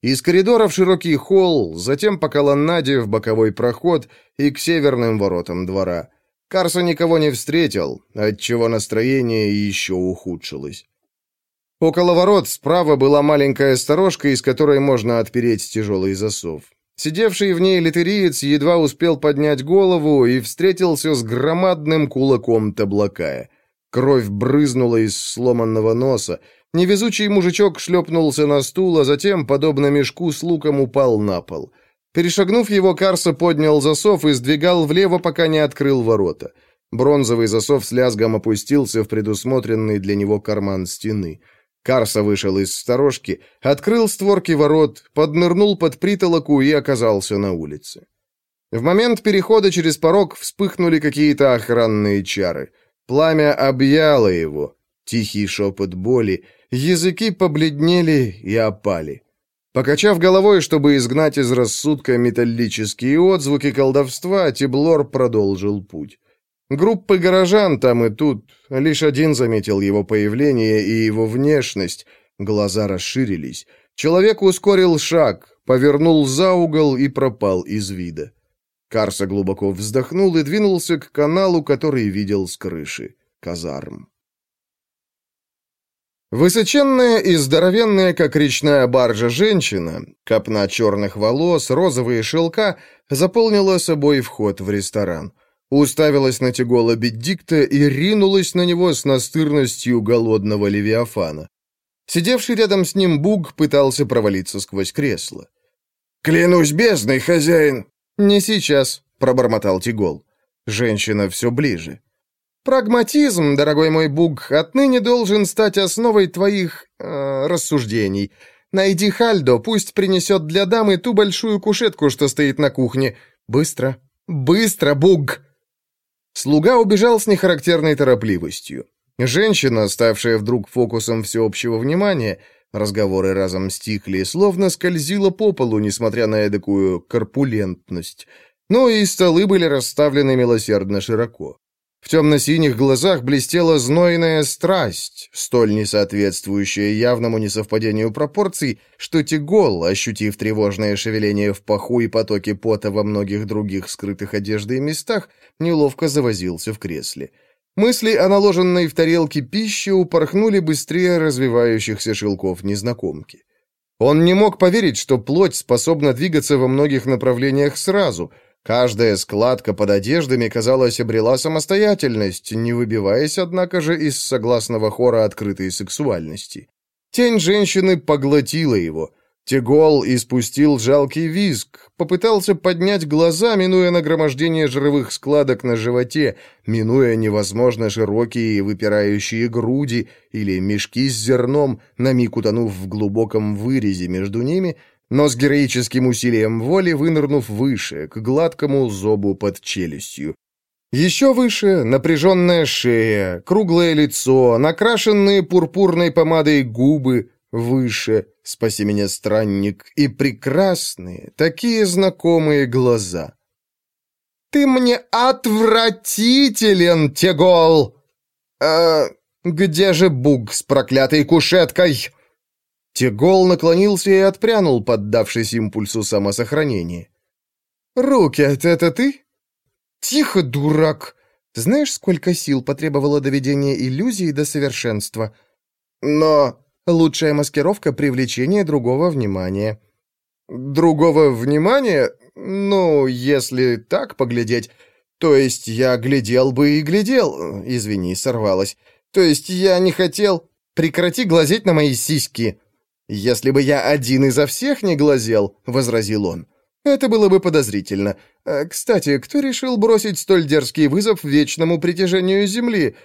Из коридора в широкий холл, затем по колоннаде в боковой проход и к северным воротам двора. Карса никого не встретил, отчего настроение еще ухудшилось. Около ворот справа была маленькая сторожка, из которой можно отпереть тяжелый засов. Сидевший в ней литериец едва успел поднять голову и встретился с громадным кулаком таблакая. Кровь брызнула из сломанного носа. Невезучий мужичок шлепнулся на стул, а затем, подобно мешку с луком, упал на пол. Перешагнув его, Карса поднял засов и сдвигал влево, пока не открыл ворота. Бронзовый засов с лязгом опустился в предусмотренный для него карман стены. Карса вышел из сторожки, открыл створки ворот, поднырнул под притолоку и оказался на улице. В момент перехода через порог вспыхнули какие-то охранные чары. Пламя объяло его. Тихий шепот боли. Языки побледнели и опали. Покачав головой, чтобы изгнать из рассудка металлические отзвуки колдовства, Тиблор продолжил путь. Группы горожан там и тут. Лишь один заметил его появление и его внешность. Глаза расширились. Человек ускорил шаг, повернул за угол и пропал из вида. Карса глубоко вздохнул и двинулся к каналу, который видел с крыши казарм. Высоченная и здоровенная, как речная баржа, женщина, копна черных волос, розовые шелка, заполнила собой вход в ресторан — уставилась на Тигола Беддикта и ринулась на него с настырностью голодного левиафана. Сидевший рядом с ним Буг пытался провалиться сквозь кресло. «Клянусь бездной, хозяин!» «Не сейчас», — пробормотал Тигол. Женщина все ближе. «Прагматизм, дорогой мой Буг, отныне должен стать основой твоих... Э, рассуждений. Найди Хальдо, пусть принесет для дамы ту большую кушетку, что стоит на кухне. Быстро, быстро, Буг!» Слуга убежал с нехарактерной торопливостью. Женщина, ставшая вдруг фокусом всеобщего внимания, разговоры разом стихли, словно скользила по полу, несмотря на эдакую корпулентность. Но и столы были расставлены милосердно широко. В темно-синих глазах блестела знойная страсть, столь несоответствующая явному несовпадению пропорций, что Тигол, ощутив тревожное шевеление в паху и потоке пота во многих других скрытых одеждой местах, неловко завозился в кресле. Мысли о наложенной в тарелке пище упорхнули быстрее развивающихся шелков незнакомки. Он не мог поверить, что плоть способна двигаться во многих направлениях сразу — Каждая складка под одеждами, казалось, обрела самостоятельность, не выбиваясь, однако же, из согласного хора открытой сексуальности. Тень женщины поглотила его. Тегол испустил жалкий визг, попытался поднять глаза, минуя нагромождение жировых складок на животе, минуя невозможно широкие выпирающие груди или мешки с зерном, на миг утонув в глубоком вырезе между ними — но с героическим усилием воли вынырнув выше, к гладкому зобу под челюстью. Еще выше напряженная шея, круглое лицо, накрашенные пурпурной помадой губы, выше, спаси меня, странник, и прекрасные, такие знакомые глаза. «Ты мне отвратителен, Тегол!» «А где же Буг с проклятой кушеткой?» Тегол наклонился и отпрянул, поддавшись импульсу самосохранения. «Рукет, это ты?» «Тихо, дурак! Знаешь, сколько сил потребовало доведение иллюзии до совершенства? Но лучшая маскировка — привлечение другого внимания». «Другого внимания? Ну, если так поглядеть. То есть я глядел бы и глядел. Извини, сорвалась. То есть я не хотел... Прекрати глазеть на мои сиськи!» «Если бы я один изо всех не глазел», — возразил он, — «это было бы подозрительно. А, кстати, кто решил бросить столь дерзкий вызов вечному притяжению Земли?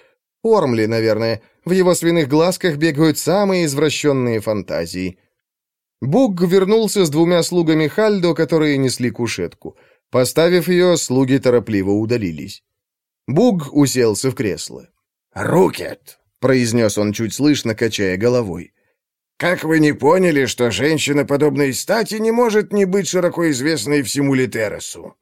Ормли, наверное. В его свиных глазках бегают самые извращенные фантазии». Буг вернулся с двумя слугами Хальдо, которые несли кушетку. Поставив ее, слуги торопливо удалились. Буг уселся в кресло. «Рукет!» — произнес он чуть слышно, качая головой. Как вы не поняли, что женщина подобной стати не может не быть широко известной всему Литересу?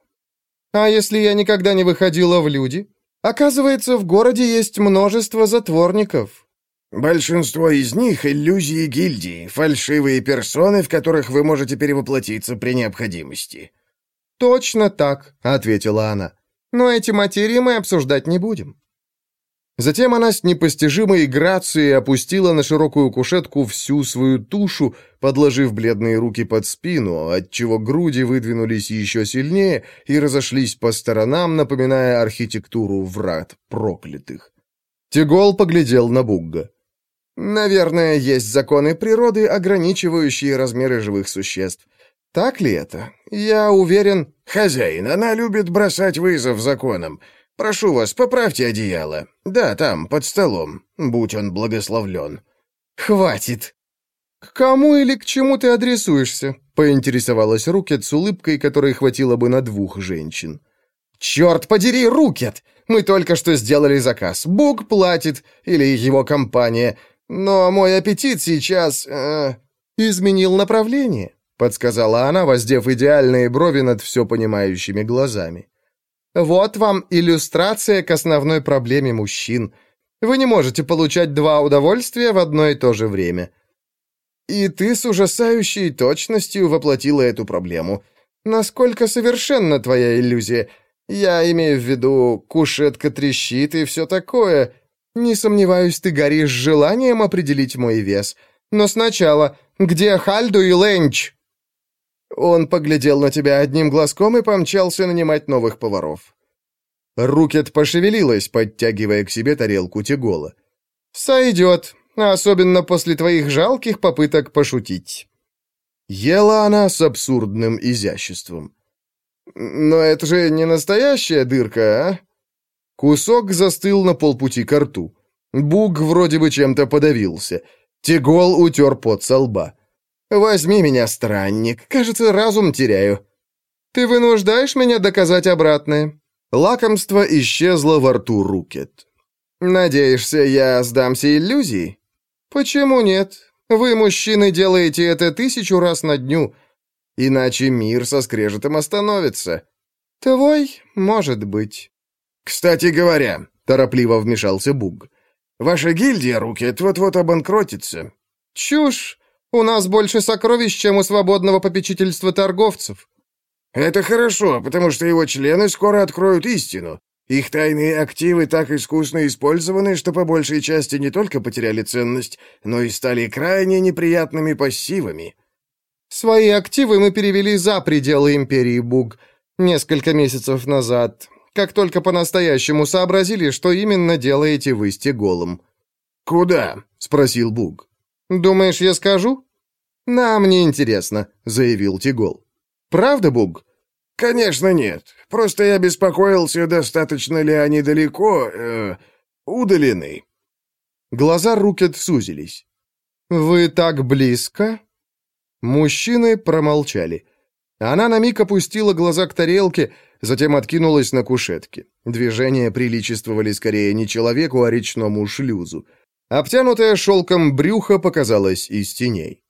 А если я никогда не выходила в люди? Оказывается, в городе есть множество затворников. Большинство из них — иллюзии гильдии, фальшивые персоны, в которых вы можете перевоплотиться при необходимости». «Точно так», — ответила она. «Но эти материи мы обсуждать не будем». Затем она с непостижимой грацией опустила на широкую кушетку всю свою тушу, подложив бледные руки под спину, отчего груди выдвинулись еще сильнее и разошлись по сторонам, напоминая архитектуру врат проклятых. Тигол поглядел на Бугга. Наверное, есть законы природы, ограничивающие размеры живых существ. Так ли это? Я уверен... Хозяин, она любит бросать вызов законам. Прошу вас, поправьте одеяло. Да, там, под столом. Будь он благословлен. Хватит. К кому или к чему ты адресуешься? Поинтересовалась Рукет с улыбкой, которой хватило бы на двух женщин. «Черт подери, Рукет! Мы только что сделали заказ. Бук платит, или его компания. Но мой аппетит сейчас... Э, изменил направление», — подсказала она, воздев идеальные брови над все понимающими глазами. «Вот вам иллюстрация к основной проблеме мужчин. Вы не можете получать два удовольствия в одно и то же время». «И ты с ужасающей точностью воплотила эту проблему. Насколько совершенна твоя иллюзия? Я имею в виду, кушетка трещит и все такое. Не сомневаюсь, ты горишь желанием определить мой вес. Но сначала, где Хальду и Ленч?» Он поглядел на тебя одним глазком и помчался нанимать новых поваров. Рукет пошевелилась, подтягивая к себе тарелку тягола. «Сойдет, особенно после твоих жалких попыток пошутить». Ела она с абсурдным изяществом. «Но это же не настоящая дырка, а?» Кусок застыл на полпути к рту. Буг вроде бы чем-то подавился. Тигол утер пот со лба. «Возьми меня, странник. Кажется, разум теряю». «Ты вынуждаешь меня доказать обратное». Лакомство исчезло во рту Рукет. «Надеешься, я сдамся иллюзии?» «Почему нет? Вы, мужчины, делаете это тысячу раз на дню. Иначе мир со скрежетом остановится. Твой, может быть». «Кстати говоря», — торопливо вмешался Буг, «ваша гильдия, Рукет, вот-вот обанкротится». «Чушь! У нас больше сокровищ, чем у свободного попечительства торговцев». «Это хорошо, потому что его члены скоро откроют истину. Их тайные активы так искусно использованы, что по большей части не только потеряли ценность, но и стали крайне неприятными пассивами». «Свои активы мы перевели за пределы Империи Буг несколько месяцев назад как только по-настоящему сообразили, что именно делаете вы с Теголом». «Куда?» — спросил Буг. «Думаешь, я скажу?» «Нам не интересно», — заявил Тигол. «Правда, Буг?» «Конечно нет. Просто я беспокоился, достаточно ли они далеко... Э, удалены». Глаза Рукет сузились. «Вы так близко?» Мужчины промолчали. Она на миг опустила глаза к тарелке, затем откинулась на кушетке. Движения приличествовали скорее не человеку, а речному шлюзу. Обтянутая шелком брюхо показалось из теней.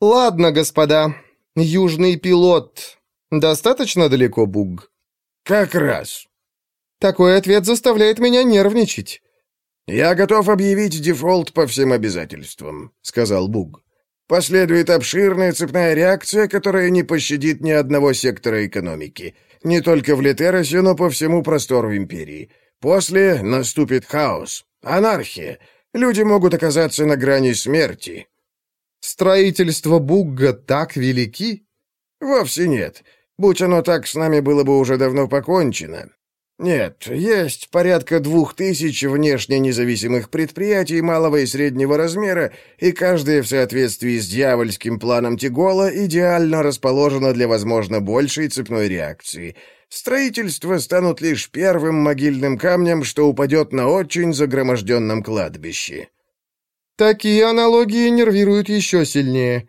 «Ладно, господа. Южный пилот. Достаточно далеко, Буг?» «Как раз». «Такой ответ заставляет меня нервничать». «Я готов объявить дефолт по всем обязательствам», — сказал Буг. «Последует обширная цепная реакция, которая не пощадит ни одного сектора экономики. Не только в Литеросе, но по всему простору империи. После наступит хаос, анархия. Люди могут оказаться на грани смерти. Строительство Бугга так велики? Вовсе нет. Будь оно так, с нами было бы уже давно покончено. Нет, есть порядка двух тысяч внешне независимых предприятий малого и среднего размера, и каждое в соответствии с дьявольским планом Тигола идеально расположено для, возможно, большей цепной реакции. Строительства станут лишь первым могильным камнем, что упадет на очень загроможденном кладбище. Такие аналогии нервируют еще сильнее.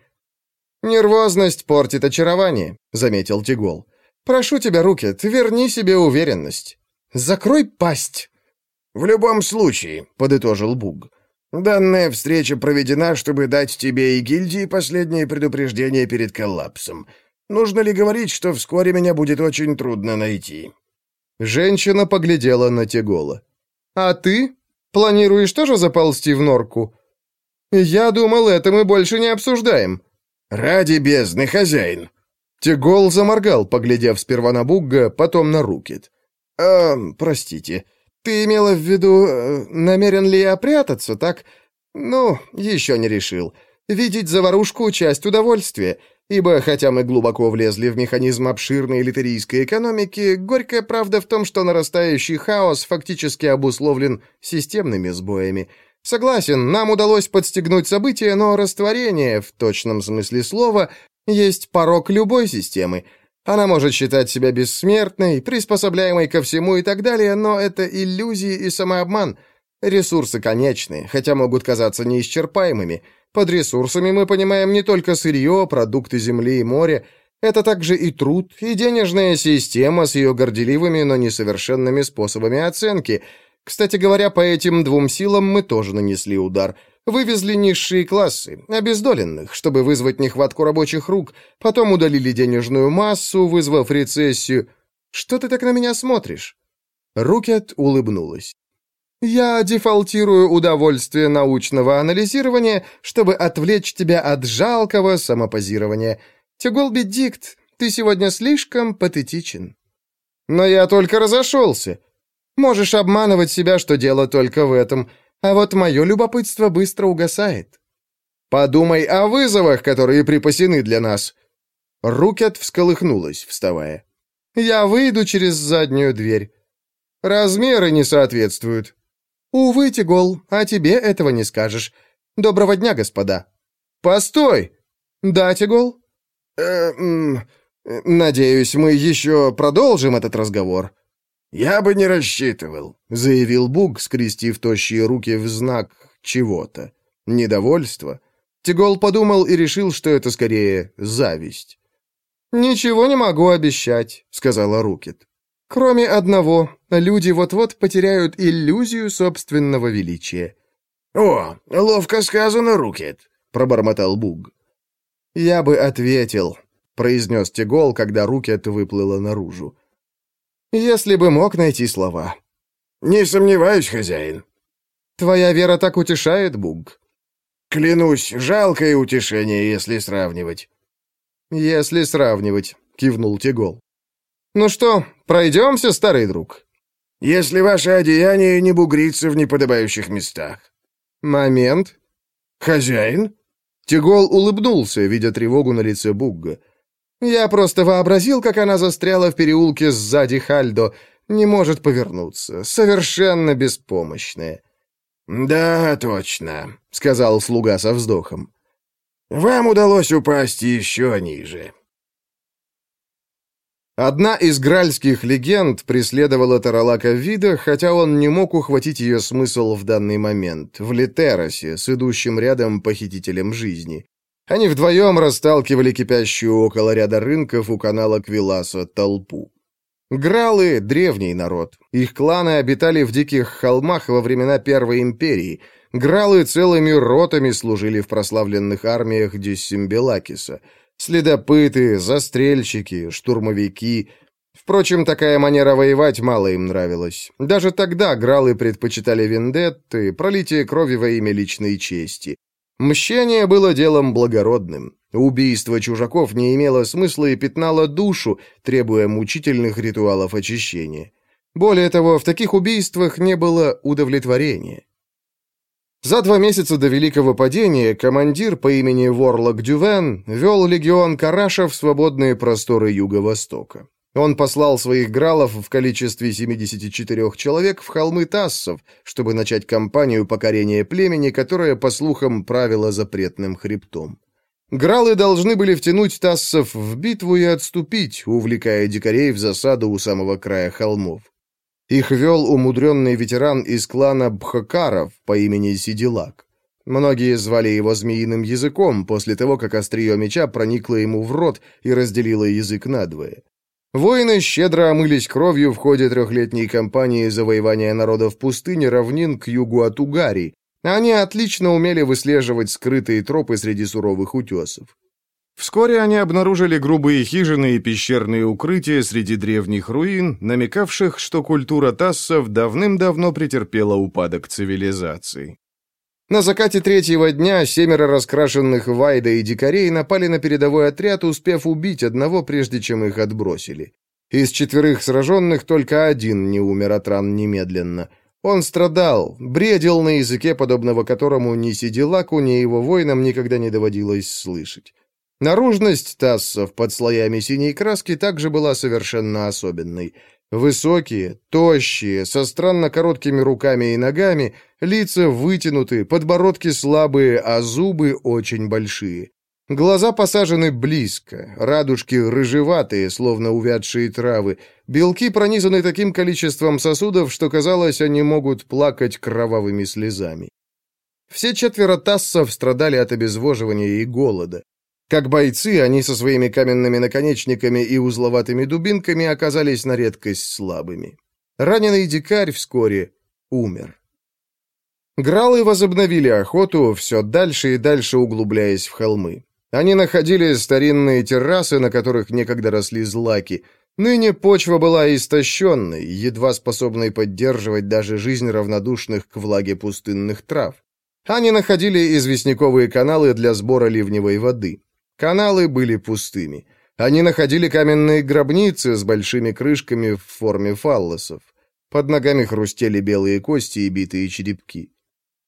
«Нервозность портит очарование», — заметил Тигол. Прошу тебя, Рукет, верни себе уверенность. Закрой пасть. В любом случае, подытожил Буг. Данная встреча проведена, чтобы дать тебе и гильдии последнее предупреждение перед коллапсом. Нужно ли говорить, что вскоре меня будет очень трудно найти? Женщина поглядела на Тегола. А ты? Планируешь тоже заползти в норку?» «Я думал, это мы больше не обсуждаем». «Ради бездны, хозяин!» Тегол заморгал, поглядев сперва на Бугга, потом на Рукет. «А, простите, ты имела в виду, э, намерен ли я прятаться, так? Ну, еще не решил. Видеть заварушку — часть удовольствия, ибо, хотя мы глубоко влезли в механизм обширной литерийской экономики, горькая правда в том, что нарастающий хаос фактически обусловлен системными сбоями. Согласен, нам удалось подстегнуть события, но растворение, в точном смысле слова, есть порог любой системы. Она может считать себя бессмертной, приспособляемой ко всему и так далее, но это иллюзии и самообман. Ресурсы конечны, хотя могут казаться неисчерпаемыми — под ресурсами мы понимаем не только сырье, продукты земли и моря, это также и труд, и денежная система с ее горделивыми, но несовершенными способами оценки. Кстати говоря, по этим двум силам мы тоже нанесли удар. Вывезли низшие классы, обездоленных, чтобы вызвать нехватку рабочих рук, потом удалили денежную массу, вызвав рецессию. Что ты так на меня смотришь?» Рукет улыбнулась. Я дефолтирую удовольствие научного анализирования, чтобы отвлечь тебя от жалкого самопозирования. Тегол Дикт, ты сегодня слишком патетичен. Но я только разошелся. Можешь обманывать себя, что дело только в этом, а вот мое любопытство быстро угасает. Подумай о вызовах, которые припасены для нас. Рукет всколыхнулась, вставая. Я выйду через заднюю дверь. Размеры не соответствуют. «Увы, Тигол, а тебе этого не скажешь. Доброго дня, господа». «Постой!» «Да, Тигол?» э, «Надеюсь, мы еще продолжим этот разговор». «Я бы не рассчитывал», — заявил Буг, скрестив тощие руки в знак чего-то. Недовольство. Тигол подумал и решил, что это скорее зависть. «Ничего не могу обещать», — сказала Рукет. Кроме одного, люди вот-вот потеряют иллюзию собственного величия. «О, ловко сказано, Рукет», — пробормотал Буг. «Я бы ответил», — произнес Тегол, когда Рукет выплыла наружу. «Если бы мог найти слова». «Не сомневаюсь, хозяин». «Твоя вера так утешает, Буг». «Клянусь, жалкое утешение, если сравнивать». «Если сравнивать», — кивнул Тегол. «Ну что, пройдемся, старый друг?» «Если ваше одеяние не бугрится в неподобающих местах». «Момент». «Хозяин?» Тигол улыбнулся, видя тревогу на лице Бугга. «Я просто вообразил, как она застряла в переулке сзади Хальдо. Не может повернуться. Совершенно беспомощная». «Да, точно», — сказал слуга со вздохом. «Вам удалось упасть еще ниже». Одна из гральских легенд преследовала Таралака Вида, хотя он не мог ухватить ее смысл в данный момент, в Литеросе, с идущим рядом похитителем жизни. Они вдвоем расталкивали кипящую около ряда рынков у канала Квиласа толпу. Гралы — древний народ. Их кланы обитали в диких холмах во времена Первой империи. Гралы целыми ротами служили в прославленных армиях Диссимбелакиса — Следопыты, застрельщики, штурмовики. Впрочем, такая манера воевать мало им нравилась. Даже тогда гралы предпочитали вендетты, пролитие крови во имя личной чести. Мщение было делом благородным. Убийство чужаков не имело смысла и пятнало душу, требуя мучительных ритуалов очищения. Более того, в таких убийствах не было удовлетворения. За два месяца до Великого Падения командир по имени Ворлок Дювен вел легион Караша в свободные просторы Юго-Востока. Он послал своих гралов в количестве 74 человек в холмы Тассов, чтобы начать кампанию покорения племени, которое, по слухам, правило запретным хребтом. Гралы должны были втянуть Тассов в битву и отступить, увлекая дикарей в засаду у самого края холмов. Их вел умудренный ветеран из клана Бхакаров по имени Сидилак. Многие звали его змеиным языком после того, как острие меча проникло ему в рот и разделило язык надвое. Воины щедро омылись кровью в ходе трехлетней кампании завоевания народов пустыни равнин к югу от Угари. Они отлично умели выслеживать скрытые тропы среди суровых утесов. Вскоре они обнаружили грубые хижины и пещерные укрытия среди древних руин, намекавших, что культура тассов давным-давно претерпела упадок цивилизации. На закате третьего дня семеро раскрашенных Вайда и дикарей напали на передовой отряд, успев убить одного, прежде чем их отбросили. Из четверых сраженных только один не умер от ран немедленно. Он страдал, бредил на языке, подобного которому ни Сидилаку, ни его воинам никогда не доводилось слышать. Наружность тассов под слоями синей краски также была совершенно особенной. Высокие, тощие, со странно короткими руками и ногами, лица вытянуты, подбородки слабые, а зубы очень большие. Глаза посажены близко, радужки рыжеватые, словно увядшие травы, белки пронизаны таким количеством сосудов, что казалось, они могут плакать кровавыми слезами. Все четверо тассов страдали от обезвоживания и голода. Как бойцы, они со своими каменными наконечниками и узловатыми дубинками оказались на редкость слабыми. Раненый дикарь вскоре умер. Гралы возобновили охоту, все дальше и дальше углубляясь в холмы. Они находили старинные террасы, на которых некогда росли злаки. Ныне почва была истощенной, едва способной поддерживать даже жизнь равнодушных к влаге пустынных трав. Они находили известняковые каналы для сбора ливневой воды. Каналы были пустыми. Они находили каменные гробницы с большими крышками в форме фаллосов. Под ногами хрустели белые кости и битые черепки.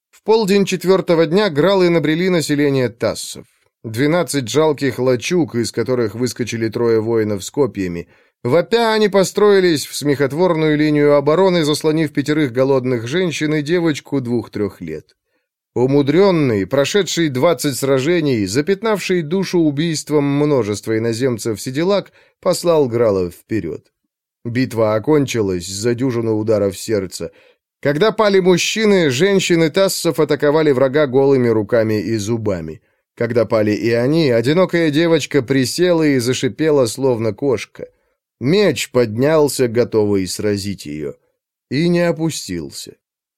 В полдень четвертого дня гралы набрели население тассов. Двенадцать жалких лачуг, из которых выскочили трое воинов с копьями. Вопя они построились в смехотворную линию обороны, заслонив пятерых голодных женщин и девочку двух-трех лет. Умудренный, прошедший двадцать сражений, запятнавший душу убийством множества иноземцев Сидилак, послал Гралов вперед. Битва окончилась за дюжину ударов сердца. Когда пали мужчины, женщины тассов атаковали врага голыми руками и зубами. Когда пали и они, одинокая девочка присела и зашипела, словно кошка. Меч поднялся, готовый сразить ее. И не опустился.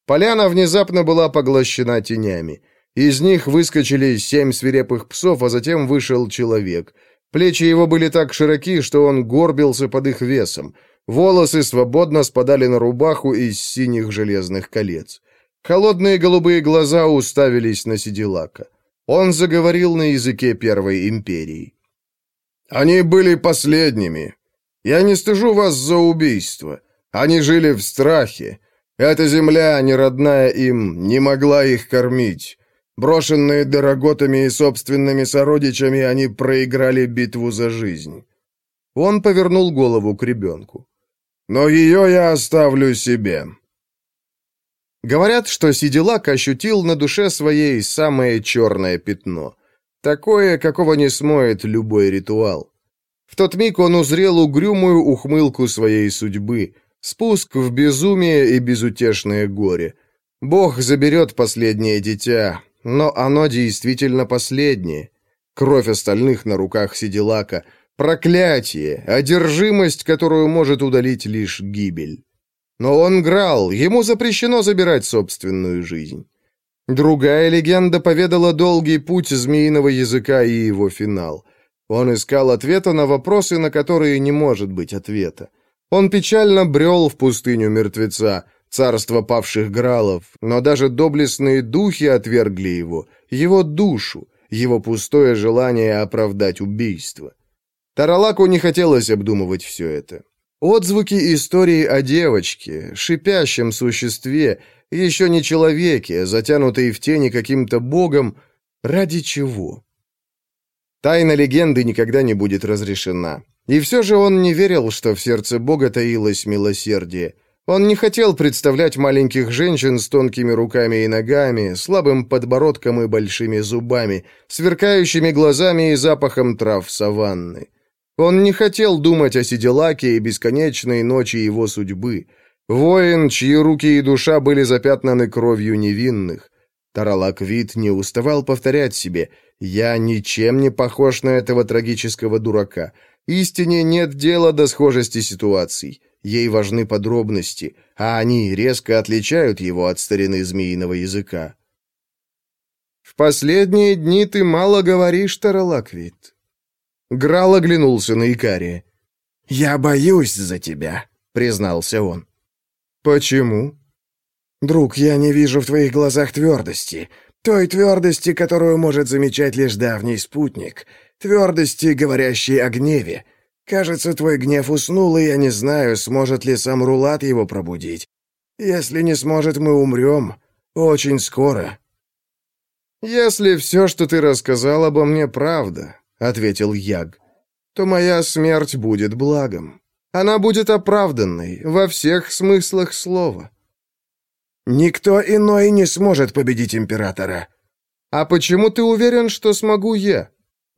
Поляна внезапно была поглощена тенями. Из них выскочили семь свирепых псов, а затем вышел человек. Плечи его были так широки, что он горбился под их весом. Волосы свободно спадали на рубаху из синих железных колец. Холодные голубые глаза уставились на Сидилака. Он заговорил на языке Первой Империи. «Они были последними. Я не стыжу вас за убийство. Они жили в страхе. Эта земля, не родная им, не могла их кормить. Брошенные дороготами и собственными сородичами, они проиграли битву за жизнь. Он повернул голову к ребенку. «Но ее я оставлю себе». Говорят, что Сидилак ощутил на душе своей самое черное пятно. Такое, какого не смоет любой ритуал. В тот миг он узрел угрюмую ухмылку своей судьбы — Спуск в безумие и безутешное горе. Бог заберет последнее дитя, но оно действительно последнее. Кровь остальных на руках Сидилака, проклятие, одержимость, которую может удалить лишь гибель. Но он грал, ему запрещено забирать собственную жизнь. Другая легенда поведала долгий путь змеиного языка и его финал. Он искал ответа на вопросы, на которые не может быть ответа. Он печально брел в пустыню мертвеца, царство павших гралов, но даже доблестные духи отвергли его, его душу, его пустое желание оправдать убийство. Таралаку не хотелось обдумывать все это. Отзвуки истории о девочке, шипящем существе, еще не человеке, затянутой в тени каким-то богом, ради чего? Тайна легенды никогда не будет разрешена. И все же он не верил, что в сердце Бога таилось милосердие. Он не хотел представлять маленьких женщин с тонкими руками и ногами, слабым подбородком и большими зубами, сверкающими глазами и запахом трав саванны. Он не хотел думать о Сиделаке и бесконечной ночи его судьбы. Воин, чьи руки и душа были запятнаны кровью невинных. Таралак вид не уставал повторять себе «Я ничем не похож на этого трагического дурака». Истине нет дела до схожести ситуаций. Ей важны подробности, а они резко отличают его от старины змеиного языка. «В последние дни ты мало говоришь, Таралаквит». Грал оглянулся на Икария. «Я боюсь за тебя», — признался он. «Почему?» «Друг, я не вижу в твоих глазах твердости. Той твердости, которую может замечать лишь давний спутник. Твердости, говорящей о гневе. Кажется, твой гнев уснул, и я не знаю, сможет ли сам Рулат его пробудить. Если не сможет, мы умрем. Очень скоро». «Если все, что ты рассказал обо мне, правда», — ответил Яг, — «то моя смерть будет благом. Она будет оправданной во всех смыслах слова». «Никто иной не сможет победить императора». «А почему ты уверен, что смогу я?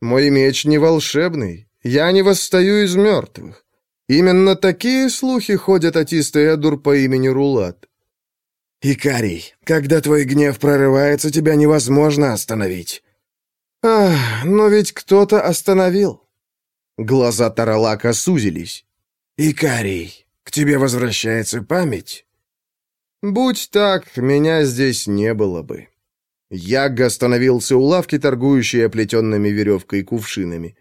Мой меч не волшебный, я не восстаю из мертвых. Именно такие слухи ходят о Тистеэдур по имени Рулат. «Икарий, когда твой гнев прорывается, тебя невозможно остановить». «Ах, но ведь кто-то остановил». Глаза Таралака сузились. «Икарий, к тебе возвращается память?» «Будь так, меня здесь не было бы». Яг остановился у лавки, торгующей оплетенными веревкой кувшинами.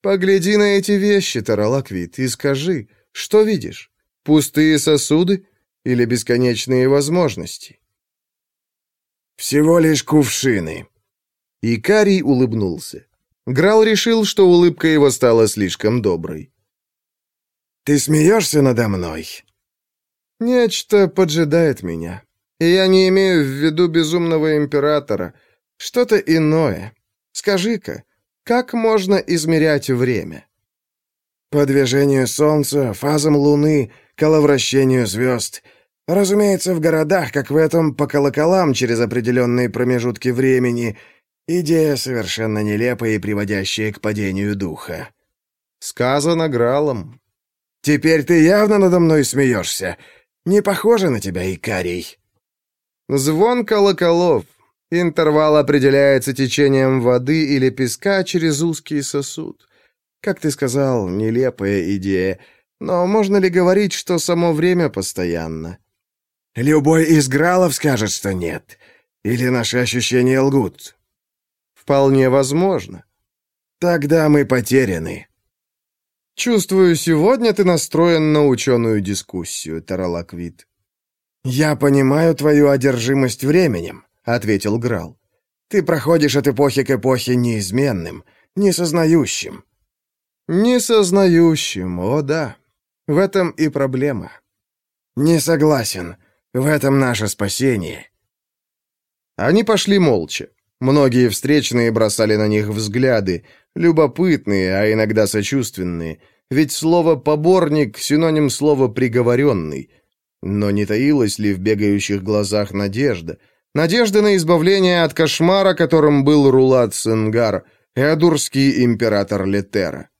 «Погляди на эти вещи, Таралаквит, и скажи, что видишь? Пустые сосуды или бесконечные возможности?» «Всего лишь кувшины». Икарий улыбнулся. Грал решил, что улыбка его стала слишком доброй. «Ты смеешься надо мной?» «Нечто поджидает меня. Я не имею в виду безумного императора. Что-то иное. Скажи-ка, как можно измерять время?» «По движению Солнца, фазам Луны, коловращению звезд. Разумеется, в городах, как в этом, по колоколам через определенные промежутки времени. Идея совершенно нелепая и приводящая к падению духа. Сказано Гралом. Теперь ты явно надо мной смеешься. Не похоже на тебя, Икарий. Звон колоколов. Интервал определяется течением воды или песка через узкий сосуд. Как ты сказал, нелепая идея. Но можно ли говорить, что само время постоянно? Любой из Гралов скажет, что нет. Или наши ощущения лгут? Вполне возможно. Тогда мы потеряны. Чувствую, сегодня ты настроен на ученую дискуссию, Таралаквит. Я понимаю твою одержимость временем, ответил Грал. Ты проходишь от эпохи к эпохе неизменным, несознающим. Несознающим, о да. В этом и проблема. Не согласен. В этом наше спасение. Они пошли молча. Многие встречные бросали на них взгляды, любопытные, а иногда сочувственные. Ведь слово «поборник» — синоним слова «приговоренный». Но не таилась ли в бегающих глазах надежда? Надежда на избавление от кошмара, которым был Рулат Сенгар, эадурский император Летера.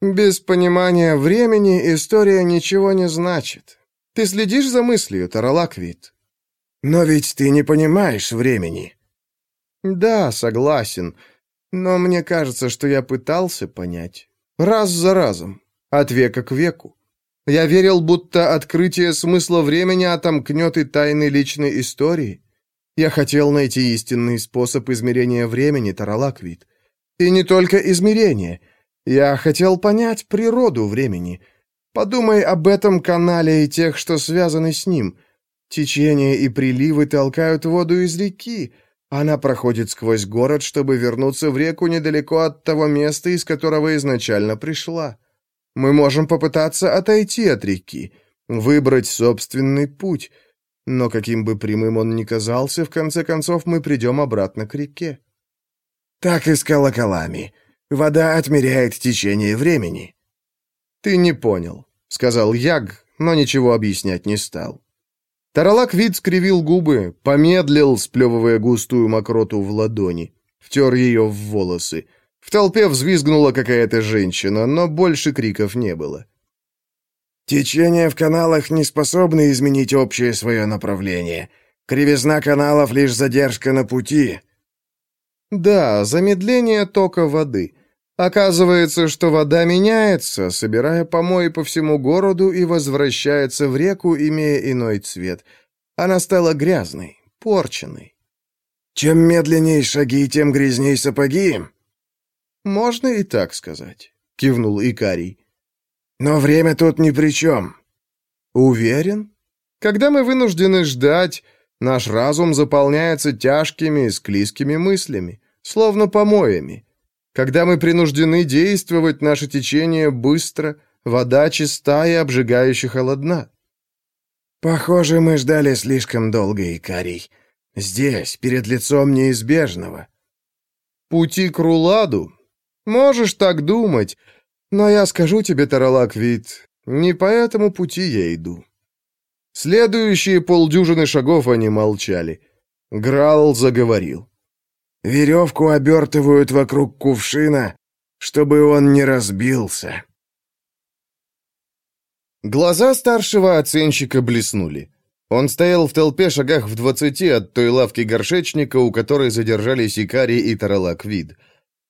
Без понимания времени история ничего не значит. Ты следишь за мыслью, Таралаквит? Но ведь ты не понимаешь времени. Да, согласен. Но мне кажется, что я пытался понять. Раз за разом. От века к веку. Я верил, будто открытие смысла времени отомкнет и тайны личной истории. Я хотел найти истинный способ измерения времени, Таралаквит. И не только измерения — я хотел понять природу времени. Подумай об этом канале и тех, что связаны с ним. Течения и приливы толкают воду из реки. Она проходит сквозь город, чтобы вернуться в реку недалеко от того места, из которого изначально пришла. Мы можем попытаться отойти от реки, выбрать собственный путь. Но каким бы прямым он ни казался, в конце концов мы придем обратно к реке. Так и с колоколами. Вода отмеряет течение времени». «Ты не понял», — сказал Яг, но ничего объяснять не стал. Таралак вид скривил губы, помедлил, сплевывая густую мокроту в ладони, втер ее в волосы. В толпе взвизгнула какая-то женщина, но больше криков не было. «Течения в каналах не способны изменить общее свое направление. Кривизна каналов — лишь задержка на пути». «Да, замедление тока воды. Оказывается, что вода меняется, собирая помои по всему городу и возвращается в реку, имея иной цвет. Она стала грязной, порченной. Чем медленнее шаги, тем грязней сапоги. «Можно и так сказать», — кивнул Икарий. «Но время тут ни при чем». «Уверен? Когда мы вынуждены ждать, наш разум заполняется тяжкими, склизкими мыслями, словно помоями. Когда мы принуждены действовать, наше течение быстро, вода чиста и обжигающе холодна». «Похоже, мы ждали слишком долго, Икарий. Здесь, перед лицом неизбежного». «Пути к Руладу? Можешь так думать, но я скажу тебе, Таралак Вид, не по этому пути я иду». Следующие полдюжины шагов они молчали. Грал заговорил. «Веревку обертывают вокруг кувшина, чтобы он не разбился». Глаза старшего оценщика блеснули. Он стоял в толпе шагах в двадцати от той лавки горшечника, у которой задержались Икарий и Таралак Вид.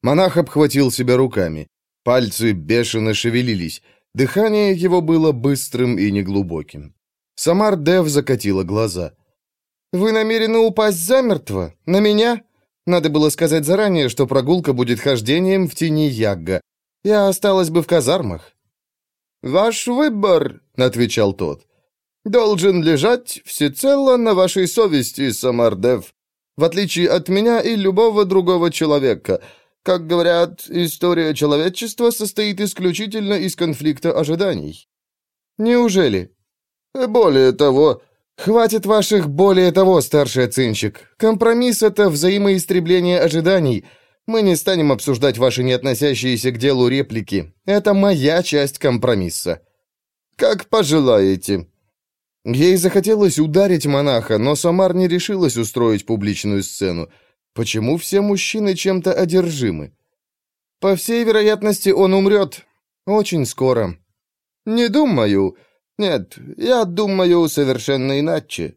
Монах обхватил себя руками. Пальцы бешено шевелились. Дыхание его было быстрым и неглубоким. Самар Дев закатила глаза. «Вы намерены упасть замертво? На меня? Надо было сказать заранее, что прогулка будет хождением в тени Ягга. Я осталась бы в казармах». «Ваш выбор», — отвечал тот, — «должен лежать всецело на вашей совести, Самардев, в отличие от меня и любого другого человека. Как говорят, история человечества состоит исключительно из конфликта ожиданий». «Неужели?» «Более того...» «Хватит ваших «более того», старший оценщик. Компромисс — это взаимоистребление ожиданий». Мы не станем обсуждать ваши не относящиеся к делу реплики. Это моя часть компромисса. Как пожелаете. Ей захотелось ударить монаха, но Самар не решилась устроить публичную сцену. Почему все мужчины чем-то одержимы? По всей вероятности, он умрет. Очень скоро. Не думаю. Нет, я думаю совершенно иначе.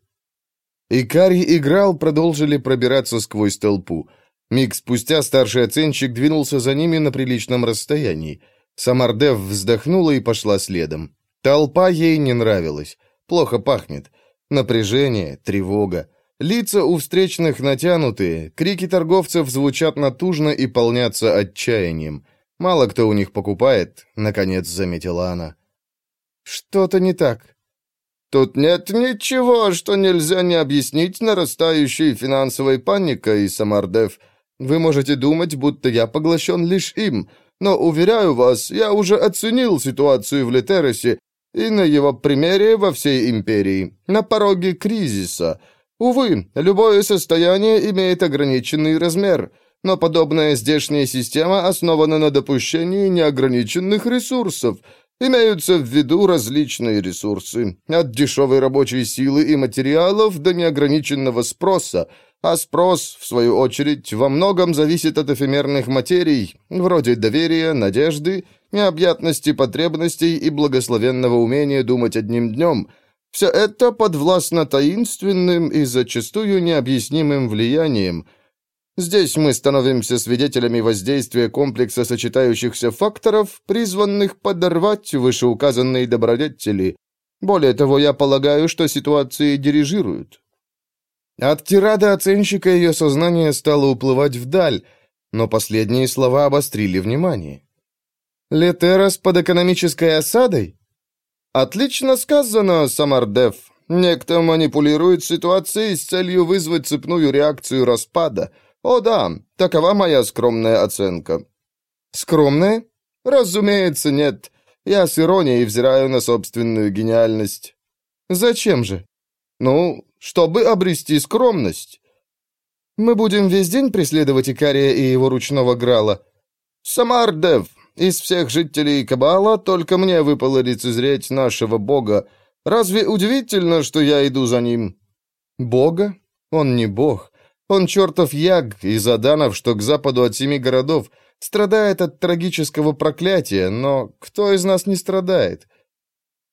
Икарий играл, продолжили пробираться сквозь толпу. Миг спустя старший оценщик двинулся за ними на приличном расстоянии. Самардев вздохнула и пошла следом. Толпа ей не нравилась. Плохо пахнет. Напряжение, тревога. Лица у встречных натянутые, крики торговцев звучат натужно и полнятся отчаянием. Мало кто у них покупает, наконец заметила она. Что-то не так. Тут нет ничего, что нельзя не объяснить нарастающей финансовой паникой, Самардев. Вы можете думать, будто я поглощен лишь им, но, уверяю вас, я уже оценил ситуацию в Летересе и на его примере во всей империи, на пороге кризиса. Увы, любое состояние имеет ограниченный размер, но подобная здешняя система основана на допущении неограниченных ресурсов. Имеются в виду различные ресурсы, от дешевой рабочей силы и материалов до неограниченного спроса – а спрос, в свою очередь, во многом зависит от эфемерных материй, вроде доверия, надежды, необъятности потребностей и благословенного умения думать одним днем. Все это подвластно таинственным и зачастую необъяснимым влиянием. Здесь мы становимся свидетелями воздействия комплекса сочетающихся факторов, призванных подорвать вышеуказанные добродетели. Более того, я полагаю, что ситуации дирижируют. От тирады оценщика ее сознание стало уплывать вдаль, но последние слова обострили внимание. «Летерас под экономической осадой?» «Отлично сказано, Самардев. Некто манипулирует ситуацией с целью вызвать цепную реакцию распада. О да, такова моя скромная оценка». «Скромная?» «Разумеется, нет. Я с иронией взираю на собственную гениальность». «Зачем же?» «Ну, чтобы обрести скромность. Мы будем весь день преследовать Икария и его ручного грала. Самардев, из всех жителей Кабала только мне выпало лицезреть нашего бога. Разве удивительно, что я иду за ним? Бога? Он не бог. Он чертов яг из Аданов, что к западу от семи городов, страдает от трагического проклятия, но кто из нас не страдает?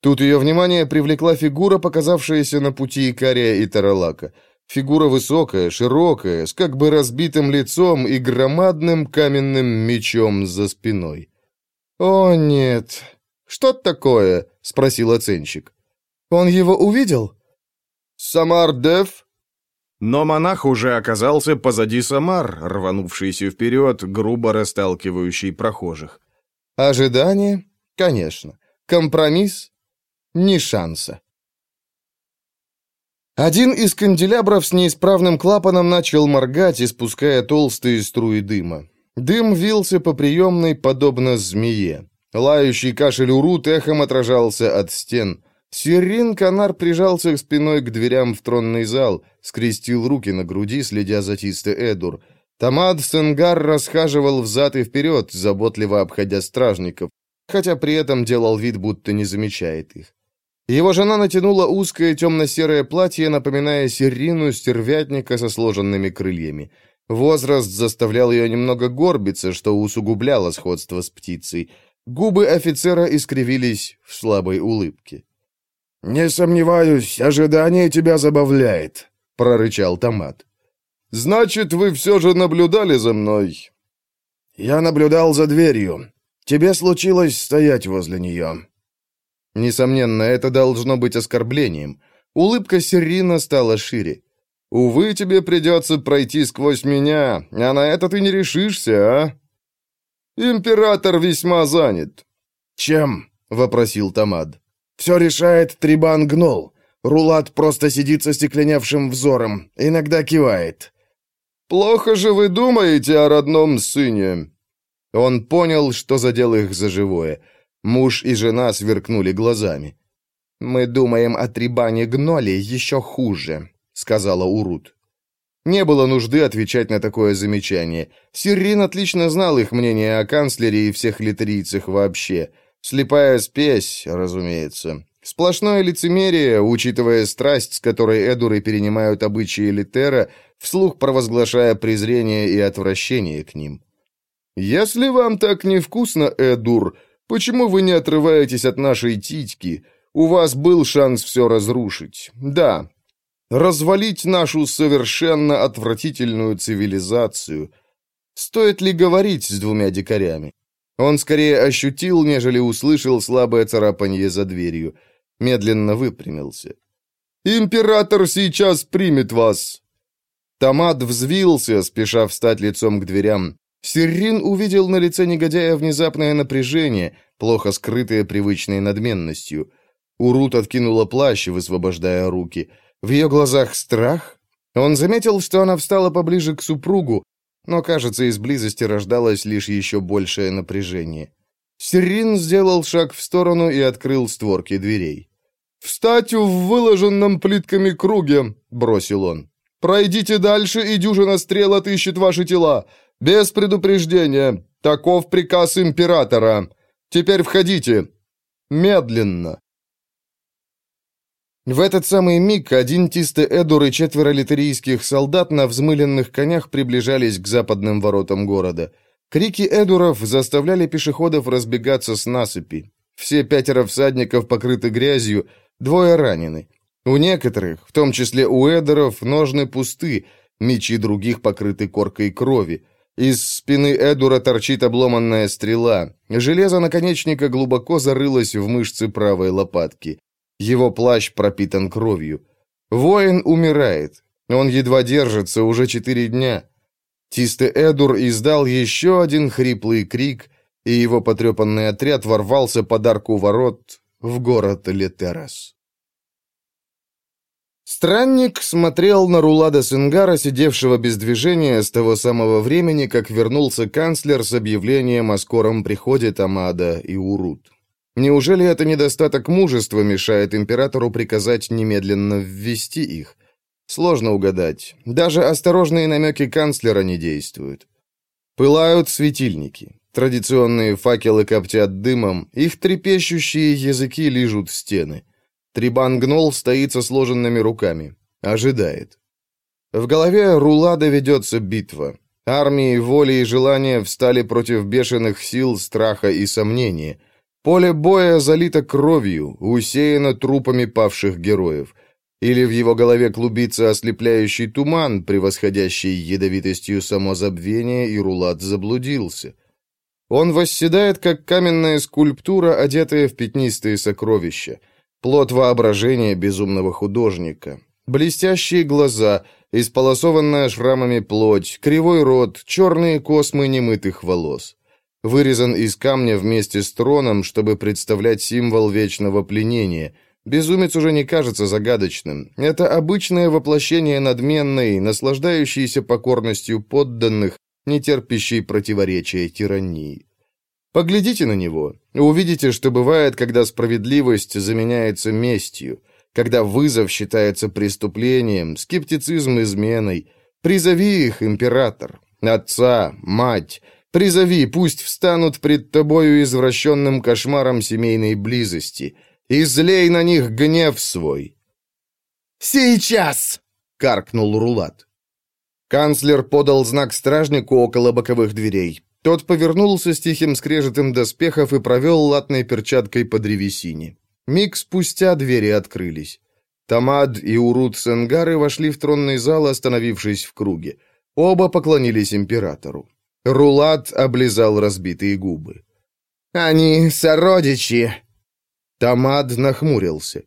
Тут ее внимание привлекла фигура, показавшаяся на пути Икария и Таралака. Фигура высокая, широкая, с как бы разбитым лицом и громадным каменным мечом за спиной. «О, нет! Что такое?» — спросил оценщик. «Он его увидел?» «Самардев?» Но монах уже оказался позади Самар, рванувшийся вперед, грубо расталкивающий прохожих. Ожидание? Конечно. Компромисс? Ни шанса. Один из канделябров с неисправным клапаном начал моргать, испуская толстые струи дыма. Дым вился по приемной, подобно змее. Лающий кашель урут эхом отражался от стен. Сирин Канар прижался спиной к дверям в тронный зал, скрестил руки на груди, следя за Тисте Эдур. Тамад Сенгар расхаживал взад и вперед, заботливо обходя стражников, хотя при этом делал вид, будто не замечает их. Его жена натянула узкое темно-серое платье, напоминая серину стервятника со сложенными крыльями. Возраст заставлял ее немного горбиться, что усугубляло сходство с птицей. Губы офицера искривились в слабой улыбке. «Не сомневаюсь, ожидание тебя забавляет», — прорычал Томат. «Значит, вы все же наблюдали за мной?» «Я наблюдал за дверью. Тебе случилось стоять возле нее». Несомненно, это должно быть оскорблением. Улыбка Серина стала шире. «Увы, тебе придется пройти сквозь меня, а на это ты не решишься, а?» «Император весьма занят». «Чем?» — вопросил Тамад. «Все решает Трибан Гнол. Рулат просто сидит со стекленевшим взором, иногда кивает». «Плохо же вы думаете о родном сыне». Он понял, что задел их за живое — Муж и жена сверкнули глазами. «Мы думаем о Трибане Гноле еще хуже», — сказала Урут. Не было нужды отвечать на такое замечание. Сиррин отлично знал их мнение о канцлере и всех литерийцах вообще. Слепая спесь, разумеется. Сплошное лицемерие, учитывая страсть, с которой Эдуры перенимают обычаи Литера, вслух провозглашая презрение и отвращение к ним. «Если вам так невкусно, Эдур, Почему вы не отрываетесь от нашей титьки? У вас был шанс все разрушить. Да, развалить нашу совершенно отвратительную цивилизацию. Стоит ли говорить с двумя дикарями? Он скорее ощутил, нежели услышал слабое царапанье за дверью. Медленно выпрямился. «Император сейчас примет вас!» Томат взвился, спеша встать лицом к дверям. Серрин увидел на лице негодяя внезапное напряжение, плохо скрытое привычной надменностью. Урут откинула плащ, высвобождая руки. В ее глазах страх. Он заметил, что она встала поближе к супругу, но, кажется, из близости рождалось лишь еще большее напряжение. Серрин сделал шаг в сторону и открыл створки дверей. «Встать в выложенном плитками круге!» — бросил он. «Пройдите дальше, и дюжина стрел отыщет ваши тела. Без предупреждения. Таков приказ императора. Теперь входите. Медленно. В этот самый миг один Тисте Эдур и четверо литерийских солдат на взмыленных конях приближались к западным воротам города. Крики Эдуров заставляли пешеходов разбегаться с насыпи. Все пятеро всадников покрыты грязью, двое ранены. У некоторых, в том числе у Эдоров, ножны пусты, мечи других покрыты коркой крови. Из спины Эдура торчит обломанная стрела. Железо наконечника глубоко зарылось в мышцы правой лопатки. Его плащ пропитан кровью. Воин умирает. Он едва держится уже четыре дня. Тисте Эдур издал еще один хриплый крик, и его потрепанный отряд ворвался под арку ворот в город Летерас. Странник смотрел на Рулада Сингара, сидевшего без движения с того самого времени, как вернулся канцлер с объявлением о скором приходе Тамада и Урут. Неужели это недостаток мужества мешает императору приказать немедленно ввести их? Сложно угадать. Даже осторожные намеки канцлера не действуют. Пылают светильники. Традиционные факелы коптят дымом, их трепещущие языки лижут стены. Трибан Гнол стоит со сложенными руками. Ожидает. В голове Рулада ведется битва. Армии воли и желания встали против бешеных сил страха и сомнения. Поле боя залито кровью, усеяно трупами павших героев. Или в его голове клубится ослепляющий туман, превосходящий ядовитостью самозабвения, и Рулад заблудился. Он восседает, как каменная скульптура, одетая в пятнистые сокровища — Плод воображения безумного художника. Блестящие глаза, исполосованная шрамами плоть, кривой рот, черные космы немытых волос. Вырезан из камня вместе с троном, чтобы представлять символ вечного пленения. Безумец уже не кажется загадочным. Это обычное воплощение надменной, наслаждающейся покорностью подданных, не терпящей противоречия тирании. Поглядите на него, увидите, что бывает, когда справедливость заменяется местью, когда вызов считается преступлением, скептицизм изменой. Призови их, император, отца, мать, призови, пусть встанут пред тобою извращенным кошмаром семейной близости, и злей на них гнев свой. «Сейчас!» — каркнул Рулат. Канцлер подал знак стражнику около боковых дверей. Тот повернулся с тихим скрежетом доспехов и провел латной перчаткой по древесине. Миг спустя двери открылись. Тамад и Урут Сенгары вошли в тронный зал, остановившись в круге. Оба поклонились императору. Рулат облизал разбитые губы. «Они сородичи!» Тамад нахмурился.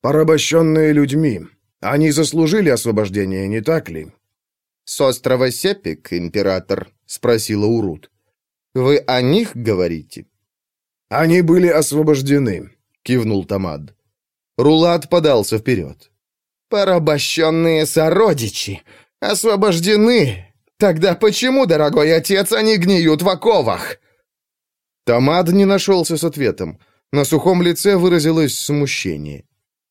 «Порабощенные людьми. Они заслужили освобождение, не так ли?» «С острова Сепик, император?» — спросила Урут. «Вы о них говорите?» «Они были освобождены», — кивнул Тамад. Рулат подался вперед. «Порабощенные сородичи! Освобождены! Тогда почему, дорогой отец, они гниют в оковах?» Тамад не нашелся с ответом. На сухом лице выразилось смущение.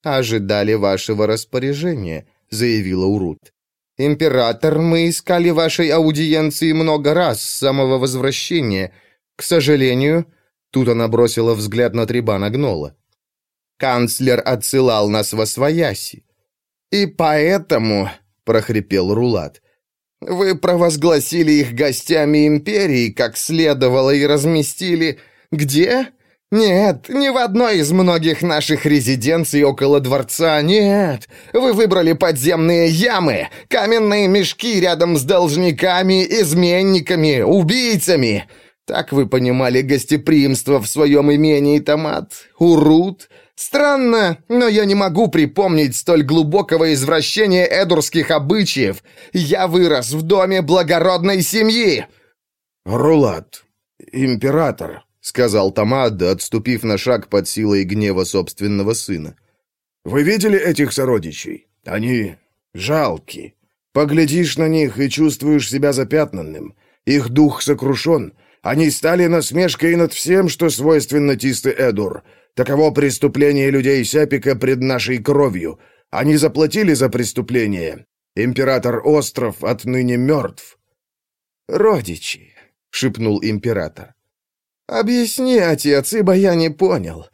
«Ожидали вашего распоряжения», — заявила Урут. «Император, мы искали вашей аудиенции много раз с самого возвращения. К сожалению...» Тут она бросила взгляд на Трибана Гнола. «Канцлер отсылал нас во свояси». «И поэтому...» — прохрипел Рулат. «Вы провозгласили их гостями империи, как следовало, и разместили... Где?» «Нет, не в одной из многих наших резиденций около дворца, нет. Вы выбрали подземные ямы, каменные мешки рядом с должниками, изменниками, убийцами. Так вы понимали гостеприимство в своем имении, Томат? Урут? Странно, но я не могу припомнить столь глубокого извращения эдурских обычаев. Я вырос в доме благородной семьи». «Рулат, император», — сказал Тамада, отступив на шаг под силой гнева собственного сына. «Вы видели этих сородичей? Они жалки. Поглядишь на них и чувствуешь себя запятнанным. Их дух сокрушен. Они стали насмешкой над всем, что свойственно Тисты Эдур. Таково преступление людей Сяпика пред нашей кровью. Они заплатили за преступление. Император Остров отныне мертв». «Родичи», — шепнул император. «Объясни, отец, ибо я не понял.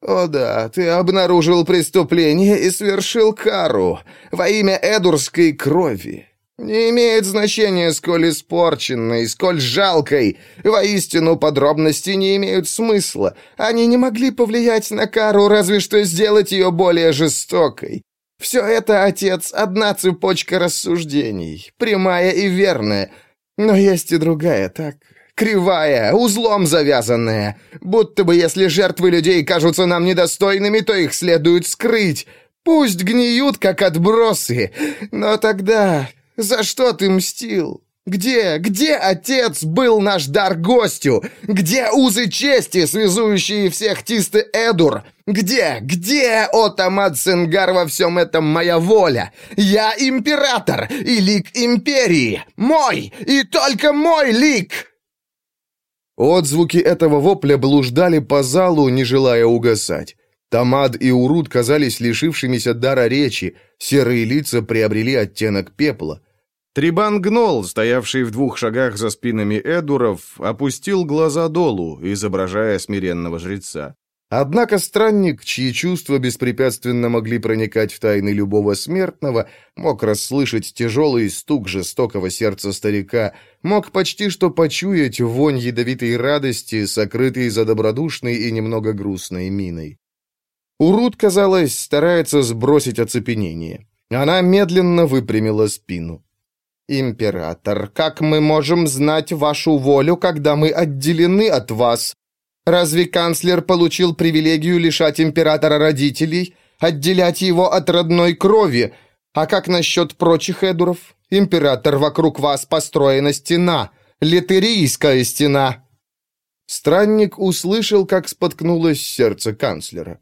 О да, ты обнаружил преступление и свершил кару во имя эдурской крови. Не имеет значения, сколь испорченной, сколь жалкой. Воистину, подробности не имеют смысла. Они не могли повлиять на кару, разве что сделать ее более жестокой. Все это, отец, одна цепочка рассуждений, прямая и верная. Но есть и другая, так? Кривая, узлом завязанная. Будто бы если жертвы людей кажутся нам недостойными, то их следует скрыть. Пусть гниют, как отбросы. Но тогда за что ты мстил? Где, где, отец, был наш дар гостю? Где узы чести, связующие всех Тисты Эдур? Где, где, о Тамад Сенгар, во всем этом моя воля? Я император и лик империи. Мой и только мой лик!» Отзвуки этого вопля блуждали по залу, не желая угасать. Тамад и Урут казались лишившимися дара речи, серые лица приобрели оттенок пепла. Трибан Гнол, стоявший в двух шагах за спинами Эдуров, опустил глаза долу, изображая смиренного жреца. Однако странник, чьи чувства беспрепятственно могли проникать в тайны любого смертного, мог расслышать тяжелый стук жестокого сердца старика, мог почти что почуять вонь ядовитой радости, сокрытой за добродушной и немного грустной миной. Урут, казалось, старается сбросить оцепенение. Она медленно выпрямила спину. «Император, как мы можем знать вашу волю, когда мы отделены от вас? Разве канцлер получил привилегию лишать императора родителей, отделять его от родной крови? А как насчет прочих эдуров? Император, вокруг вас построена стена, литерийская стена». Странник услышал, как споткнулось сердце канцлера.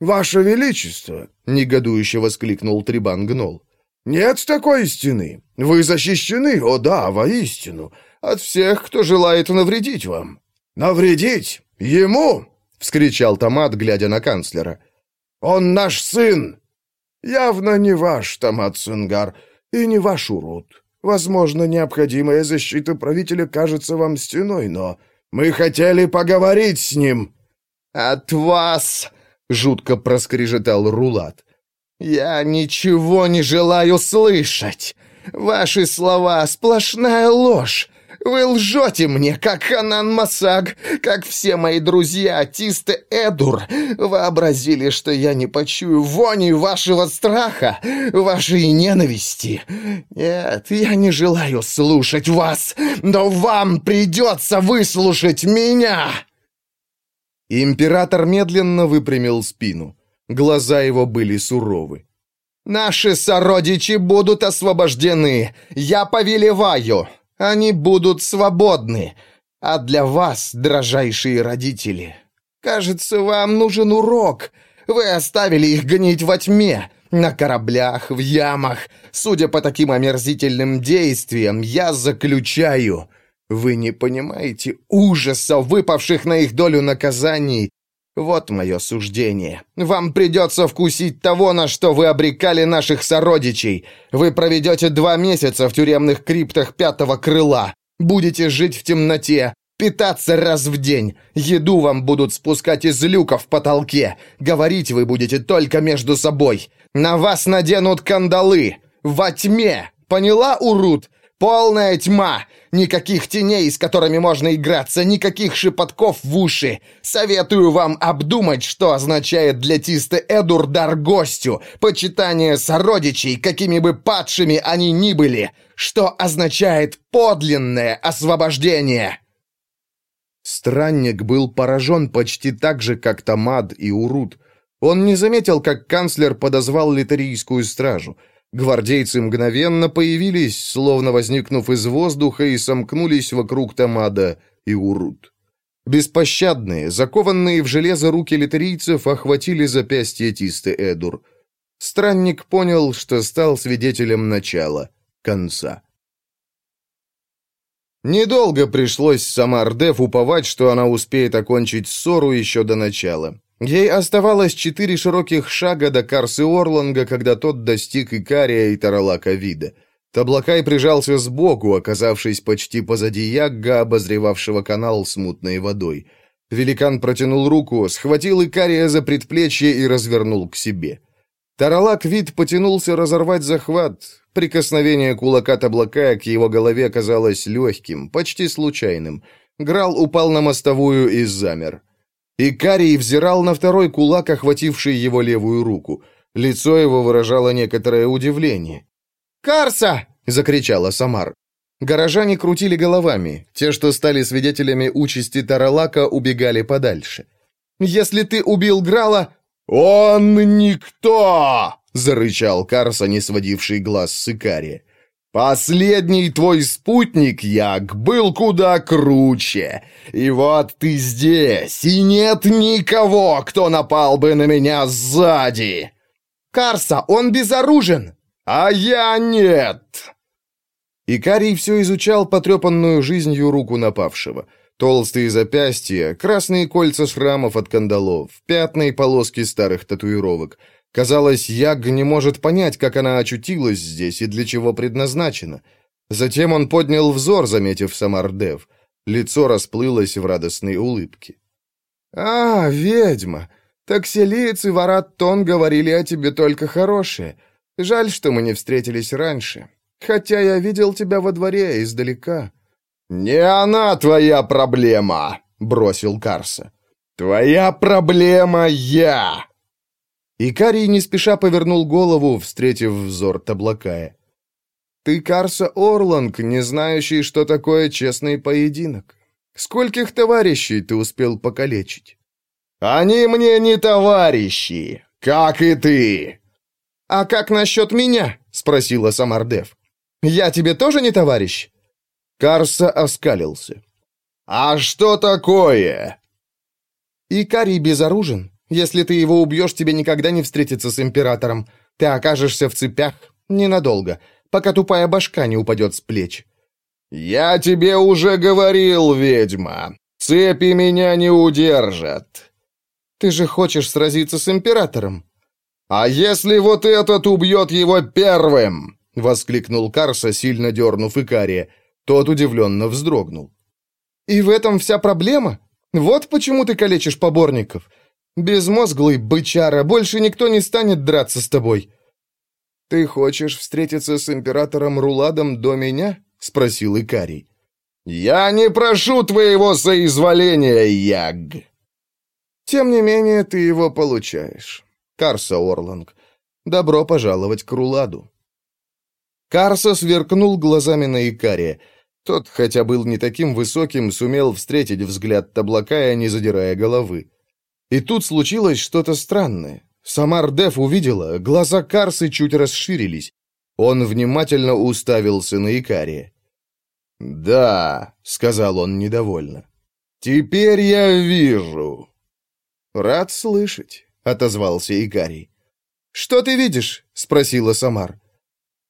«Ваше Величество!» — негодующе воскликнул Трибан Гнол. «Нет такой стены. Вы защищены, о да, воистину, от всех, кто желает навредить вам». «Навредить? Ему?» — вскричал Томат, глядя на канцлера. «Он наш сын!» «Явно не ваш, Томат Сунгар, и не ваш урод. Возможно, необходимая защита правителя кажется вам стеной, но мы хотели поговорить с ним». «От вас!» — жутко проскрежетал Рулат. «Я ничего не желаю слышать. Ваши слова — сплошная ложь. Вы лжете мне, как Ханан Масаг, как все мои друзья Тисты Эдур. Вообразили, что я не почую вони вашего страха, вашей ненависти. Нет, я не желаю слушать вас, но вам придется выслушать меня!» Император медленно выпрямил спину. Глаза его были суровы. «Наши сородичи будут освобождены! Я повелеваю! Они будут свободны! А для вас, дрожайшие родители, кажется, вам нужен урок. Вы оставили их гнить во тьме, на кораблях, в ямах. Судя по таким омерзительным действиям, я заключаю, вы не понимаете ужаса, выпавших на их долю наказаний. Вот мое суждение. Вам придется вкусить того, на что вы обрекали наших сородичей. Вы проведете два месяца в тюремных криптах пятого крыла. Будете жить в темноте, питаться раз в день. Еду вам будут спускать из люка в потолке. Говорить вы будете только между собой. На вас наденут кандалы. Во тьме. Поняла, Урут? Полная тьма! Никаких теней, с которыми можно играться, никаких шепотков в уши. Советую вам обдумать, что означает для Тисты Эдур дар гостю, почитание сородичей, какими бы падшими они ни были. Что означает подлинное освобождение. Странник был поражен почти так же, как Тамад и Урут. Он не заметил, как канцлер подозвал литерийскую стражу — Гвардейцы мгновенно появились, словно возникнув из воздуха, и сомкнулись вокруг Тамада и Урут. Беспощадные, закованные в железо руки литерийцев охватили запястье Тисты Эдур. Странник понял, что стал свидетелем начала, конца. Недолго пришлось Самардев уповать, что она успеет окончить ссору еще до начала. Ей оставалось четыре широких шага до Карсы Орланга, когда тот достиг Икария и Таралака вида. Таблакай прижался сбоку, оказавшись почти позади Ягга, обозревавшего канал с мутной водой. Великан протянул руку, схватил Икария за предплечье и развернул к себе. Таралак вид потянулся разорвать захват. Прикосновение кулака Таблакая к его голове казалось легким, почти случайным. Грал упал на мостовую и замер. Икарий взирал на второй кулак, охвативший его левую руку. Лицо его выражало некоторое удивление. «Карса!» — закричала Самар. Горожане крутили головами. Те, что стали свидетелями участи Таралака, убегали подальше. «Если ты убил Грала...» «Он никто!» — зарычал Карса, не сводивший глаз с Икария. Последний твой спутник, Як, был куда круче. И вот ты здесь, и нет никого, кто напал бы на меня сзади. Карса, он безоружен. А я нет. Икарий все изучал потрепанную жизнью руку напавшего. Толстые запястья, красные кольца шрамов от кандалов, пятна и полоски старых татуировок — Казалось, Яг не может понять, как она очутилась здесь и для чего предназначена. Затем он поднял взор, заметив Самардев. Лицо расплылось в радостной улыбке. «А, ведьма! Такселиец и Варат-Тон говорили о тебе только хорошее. Жаль, что мы не встретились раньше. Хотя я видел тебя во дворе издалека». «Не она твоя проблема!» — бросил Карса. «Твоя проблема я!» Икарий не спеша повернул голову, встретив взор Таблакая. «Ты, Карса Орланг, не знающий, что такое честный поединок. Скольких товарищей ты успел покалечить?» «Они мне не товарищи, как и ты!» «А как насчет меня?» — спросила Самардев. «Я тебе тоже не товарищ?» Карса оскалился. «А что такое?» «Икарий безоружен. Если ты его убьешь, тебе никогда не встретиться с императором. Ты окажешься в цепях ненадолго, пока тупая башка не упадет с плеч». «Я тебе уже говорил, ведьма. Цепи меня не удержат». «Ты же хочешь сразиться с императором?» «А если вот этот убьет его первым?» — воскликнул Карса, сильно дернув Икария. Тот удивленно вздрогнул. «И в этом вся проблема? Вот почему ты калечишь поборников. Безмозглый бычара, больше никто не станет драться с тобой». «Ты хочешь встретиться с императором Руладом до меня?» — спросил Икарий. «Я не прошу твоего соизволения, Яг!» «Тем не менее, ты его получаешь. Карса Орланг. Добро пожаловать к Руладу». Карса сверкнул глазами на Икария. Тот, хотя был не таким высоким, сумел встретить взгляд Таблакая, не задирая головы. И тут случилось что-то странное. Самар Деф увидела, глаза Карсы чуть расширились. Он внимательно уставился на Икария. «Да», — сказал он недовольно. «Теперь я вижу». «Рад слышать», — отозвался Икарий. «Что ты видишь?» — спросила Самар.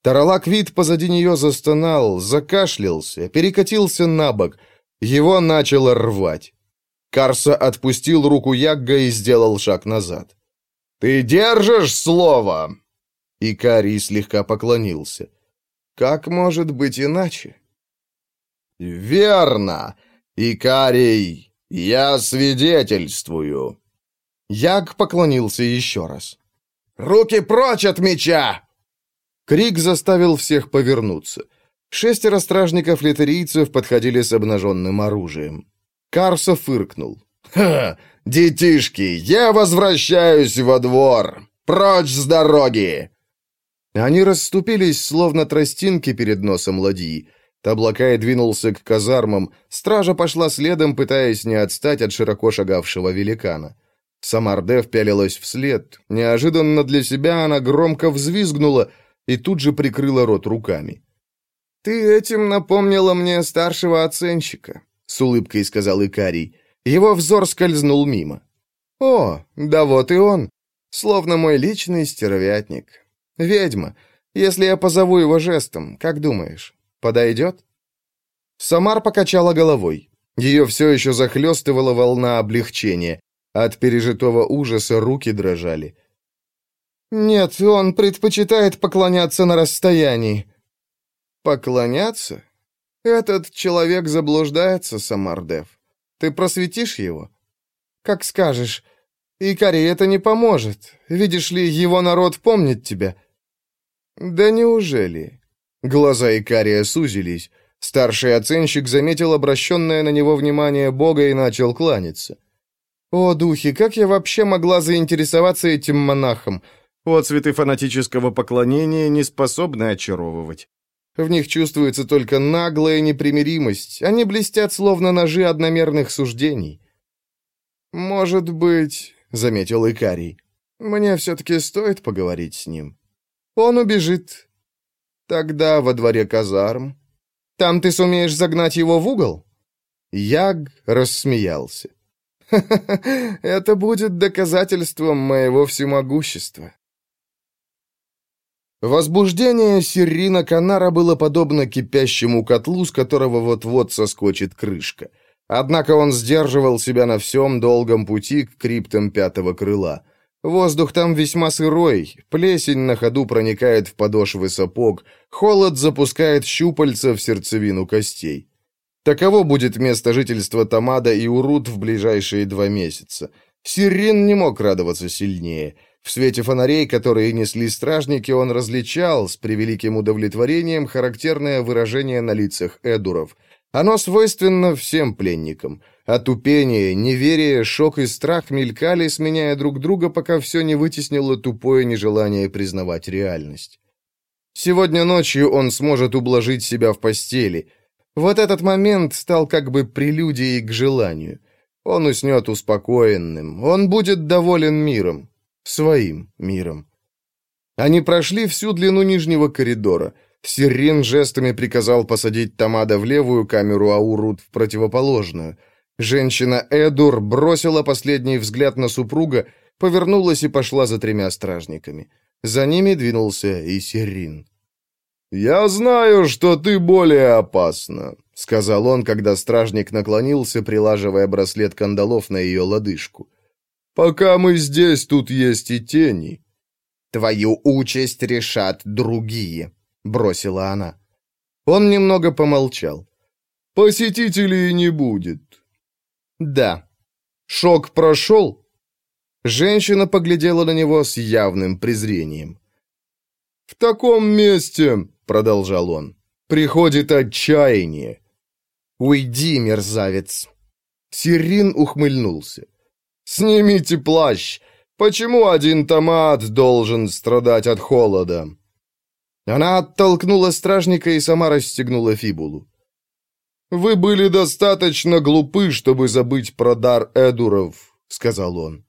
Таралак вид позади нее застонал, закашлялся, перекатился на бок. Его начало рвать. Карса отпустил руку Ягга и сделал шаг назад. «Ты держишь слово?» Икарий слегка поклонился. «Как может быть иначе?» «Верно! Икарий, я свидетельствую!» Яг поклонился еще раз. «Руки прочь от меча!» Крик заставил всех повернуться. Шестеро стражников-литерийцев подходили с обнаженным оружием. Карса фыркнул. «Ха! Детишки, я возвращаюсь во двор! Прочь с дороги!» Они расступились, словно тростинки перед носом ладьи. Таблакай двинулся к казармам, стража пошла следом, пытаясь не отстать от широко шагавшего великана. Самардев пялилась вслед. Неожиданно для себя она громко взвизгнула и тут же прикрыла рот руками. «Ты этим напомнила мне старшего оценщика», — с улыбкой сказал Икарий. Его взор скользнул мимо. «О, да вот и он, словно мой личный стервятник. Ведьма, если я позову его жестом, как думаешь, подойдет?» Самар покачала головой. Ее все еще захлестывала волна облегчения. От пережитого ужаса руки дрожали. «Нет, он предпочитает поклоняться на расстоянии». «Поклоняться? Этот человек заблуждается, Самардев. Ты просветишь его?» «Как скажешь. Икари, это не поможет. Видишь ли, его народ помнит тебя». «Да неужели?» Глаза Икария сузились. Старший оценщик заметил обращенное на него внимание Бога и начал кланяться. «О, духи, как я вообще могла заинтересоваться этим монахом? О, цветы фанатического поклонения не способны очаровывать. В них чувствуется только наглая непримиримость. Они блестят, словно ножи одномерных суждений». «Может быть», — заметил Икарий, — «мне все-таки стоит поговорить с ним. Он убежит. Тогда во дворе казарм. Там ты сумеешь загнать его в угол?» Яг рассмеялся. Это будет доказательством моего всемогущества. Возбуждение Сирина Канара было подобно кипящему котлу, с которого вот-вот соскочит крышка. Однако он сдерживал себя на всем долгом пути к криптам пятого крыла. Воздух там весьма сырой, плесень на ходу проникает в подошвы сапог, холод запускает щупальца в сердцевину костей. Таково будет место жительства Тамада и Урут в ближайшие два месяца. Сирин не мог радоваться сильнее. В свете фонарей, которые несли стражники, он различал с превеликим удовлетворением характерное выражение на лицах эдуров. Оно свойственно всем пленникам. Отупение, неверие, шок и страх мелькали, сменяя друг друга, пока все не вытеснило тупое нежелание признавать реальность. Сегодня ночью он сможет ублажить себя в постели – вот этот момент стал как бы прелюдией к желанию. Он уснет успокоенным, он будет доволен миром, своим миром. Они прошли всю длину нижнего коридора. Сирин жестами приказал посадить Тамада в левую камеру, а Урут в противоположную. Женщина Эдур бросила последний взгляд на супруга, повернулась и пошла за тремя стражниками. За ними двинулся и Сирин. «Я знаю, что ты более опасна», — сказал он, когда стражник наклонился, прилаживая браслет кандалов на ее лодыжку. «Пока мы здесь, тут есть и тени». «Твою участь решат другие», — бросила она. Он немного помолчал. «Посетителей не будет». «Да». «Шок прошел?» Женщина поглядела на него с явным презрением. «В таком месте», — продолжал он, — «приходит отчаяние». «Уйди, мерзавец!» Сирин ухмыльнулся. «Снимите плащ! Почему один томат должен страдать от холода?» Она оттолкнула стражника и сама расстегнула фибулу. «Вы были достаточно глупы, чтобы забыть про дар Эдуров», — сказал он.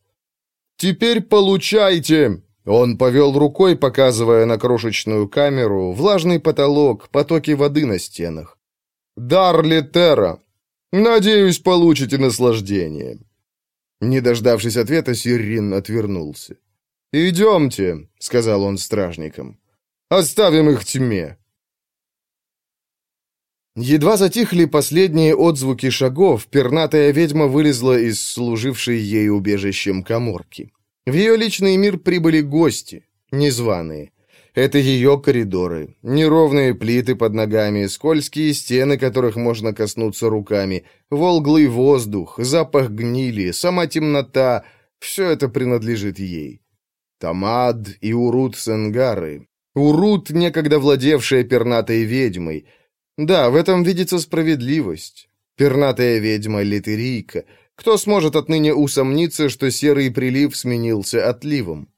«Теперь получайте!» Он повел рукой, показывая на крошечную камеру, влажный потолок, потоки воды на стенах. «Дар Литера! Надеюсь, получите наслаждение!» Не дождавшись ответа, Сирин отвернулся. «Идемте», — сказал он стражникам. «Оставим их тьме». Едва затихли последние отзвуки шагов, пернатая ведьма вылезла из служившей ей убежищем коморки. В ее личный мир прибыли гости, незваные. Это ее коридоры, неровные плиты под ногами, скользкие стены, которых можно коснуться руками, волглый воздух, запах гнили, сама темнота — все это принадлежит ей. Тамад и Урут Сенгары. Урут, некогда владевшая пернатой ведьмой — да, в этом видится справедливость. Пернатая ведьма Литерийка. Кто сможет отныне усомниться, что серый прилив сменился отливом?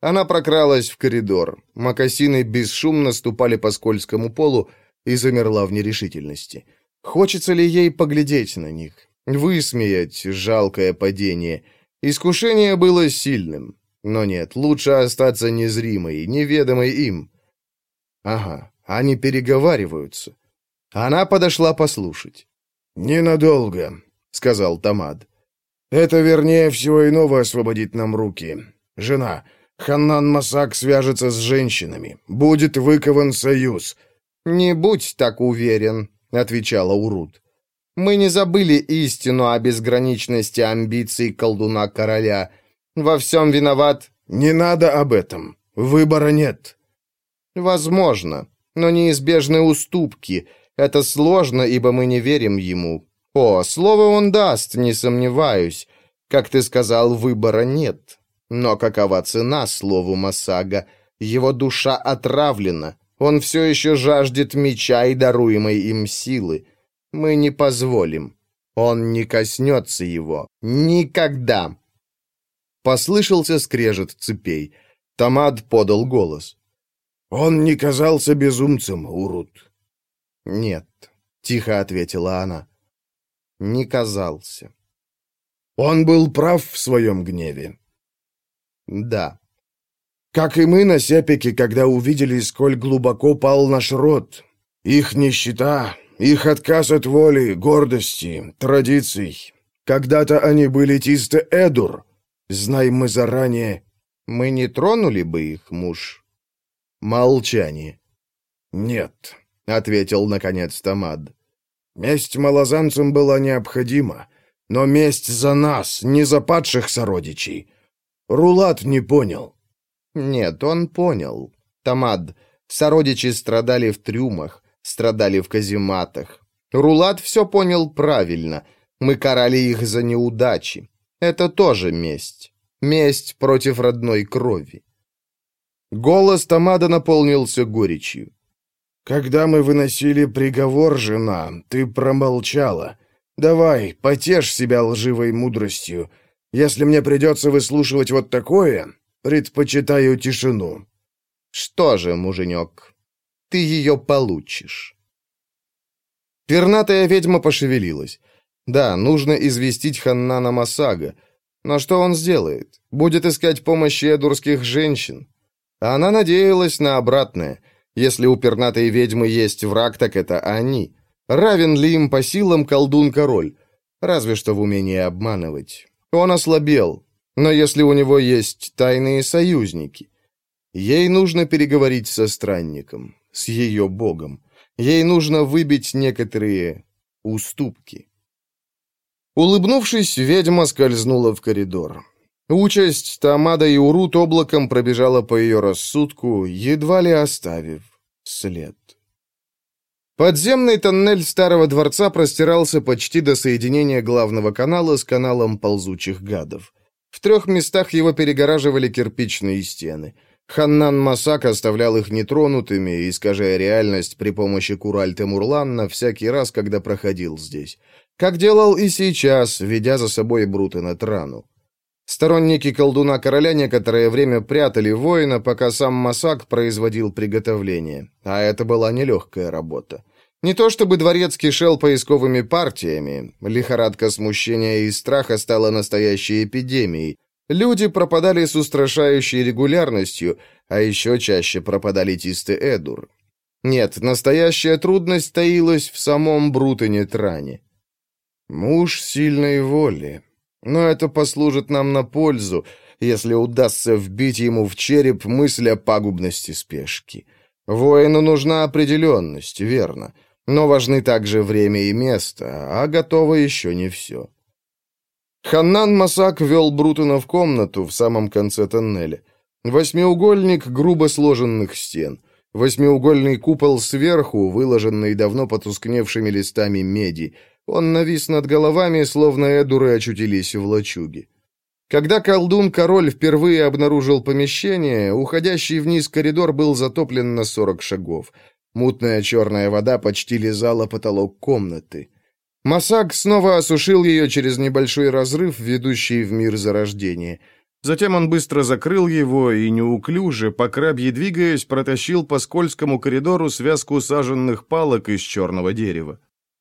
Она прокралась в коридор. Макасины бесшумно ступали по скользкому полу и замерла в нерешительности. Хочется ли ей поглядеть на них? Высмеять жалкое падение. Искушение было сильным. Но нет, лучше остаться незримой, неведомой им. Ага, они переговариваются. Она подошла послушать. «Ненадолго», — сказал Тамад. «Это, вернее всего, иного освободит нам руки. Жена, Ханнан Масак свяжется с женщинами. Будет выкован союз». «Не будь так уверен», — отвечала Урут. «Мы не забыли истину о безграничности амбиций колдуна-короля. Во всем виноват...» «Не надо об этом. Выбора нет». «Возможно, но неизбежны уступки. Это сложно, ибо мы не верим ему. О, слово он даст, не сомневаюсь. Как ты сказал, выбора нет. Но какова цена слову Масага? Его душа отравлена. Он все еще жаждет меча и даруемой им силы. Мы не позволим. Он не коснется его. Никогда. Послышался скрежет цепей. Тамад подал голос. «Он не казался безумцем, Урут. «Нет», — тихо ответила она. «Не казался». «Он был прав в своем гневе». «Да». «Как и мы на Сепике, когда увидели, сколь глубоко пал наш род. Их нищета, их отказ от воли, гордости, традиций. Когда-то они были чисто Эдур. Знаем мы заранее...» «Мы не тронули бы их, муж?» Молчание. «Нет», — ответил, наконец, Тамад. «Месть малозанцам была необходима, но месть за нас, не за падших сородичей. Рулат не понял». «Нет, он понял. Тамад, сородичи страдали в трюмах, страдали в казематах. Рулат все понял правильно. Мы карали их за неудачи. Это тоже месть. Месть против родной крови». Голос Тамада наполнился горечью. «Когда мы выносили приговор, жена, ты промолчала. Давай, потешь себя лживой мудростью. Если мне придется выслушивать вот такое, предпочитаю тишину». «Что же, муженек, ты ее получишь». Пернатая ведьма пошевелилась. Да, нужно известить Ханнана Масага. Но что он сделает? Будет искать помощи эдурских женщин? Она надеялась на обратное. Если у пернатой ведьмы есть враг, так это они. Равен ли им по силам колдун-король? Разве что в умении обманывать. Он ослабел. Но если у него есть тайные союзники... Ей нужно переговорить со странником, с ее богом. Ей нужно выбить некоторые уступки. Улыбнувшись, ведьма скользнула в коридор. Участь Тамада и Урут облаком пробежала по ее рассудку, едва ли оставив след. Подземный тоннель старого дворца простирался почти до соединения главного канала с каналом ползучих гадов. В трех местах его перегораживали кирпичные стены. Ханнан Масак оставлял их нетронутыми, искажая реальность при помощи Куральте Мурланна всякий раз, когда проходил здесь. Как делал и сейчас, ведя за собой Брутена Трану. Сторонники колдуна-короля некоторое время прятали воина, пока сам Масак производил приготовление. А это была нелегкая работа. Не то чтобы дворец кишел поисковыми партиями. Лихорадка смущения и страха стала настоящей эпидемией. Люди пропадали с устрашающей регулярностью, а еще чаще пропадали Тисты Эдур. Нет, настоящая трудность таилась в самом Брутене Тране. Муж сильной воли. Но это послужит нам на пользу, если удастся вбить ему в череп мысль о пагубности спешки. Воину нужна определенность, верно, но важны также время и место, а готово еще не все. Ханнан Масак вел Брутона в комнату в самом конце тоннеля. Восьмиугольник грубо сложенных стен. Восьмиугольный купол сверху, выложенный давно потускневшими листами меди. Он навис над головами, словно эдуры очутились в лачуге. Когда колдун-король впервые обнаружил помещение, уходящий вниз коридор был затоплен на сорок шагов. Мутная черная вода почти лизала потолок комнаты. Масак снова осушил ее через небольшой разрыв, ведущий в мир зарождения. Затем он быстро закрыл его и неуклюже, по крабье двигаясь, протащил по скользкому коридору связку саженных палок из черного дерева.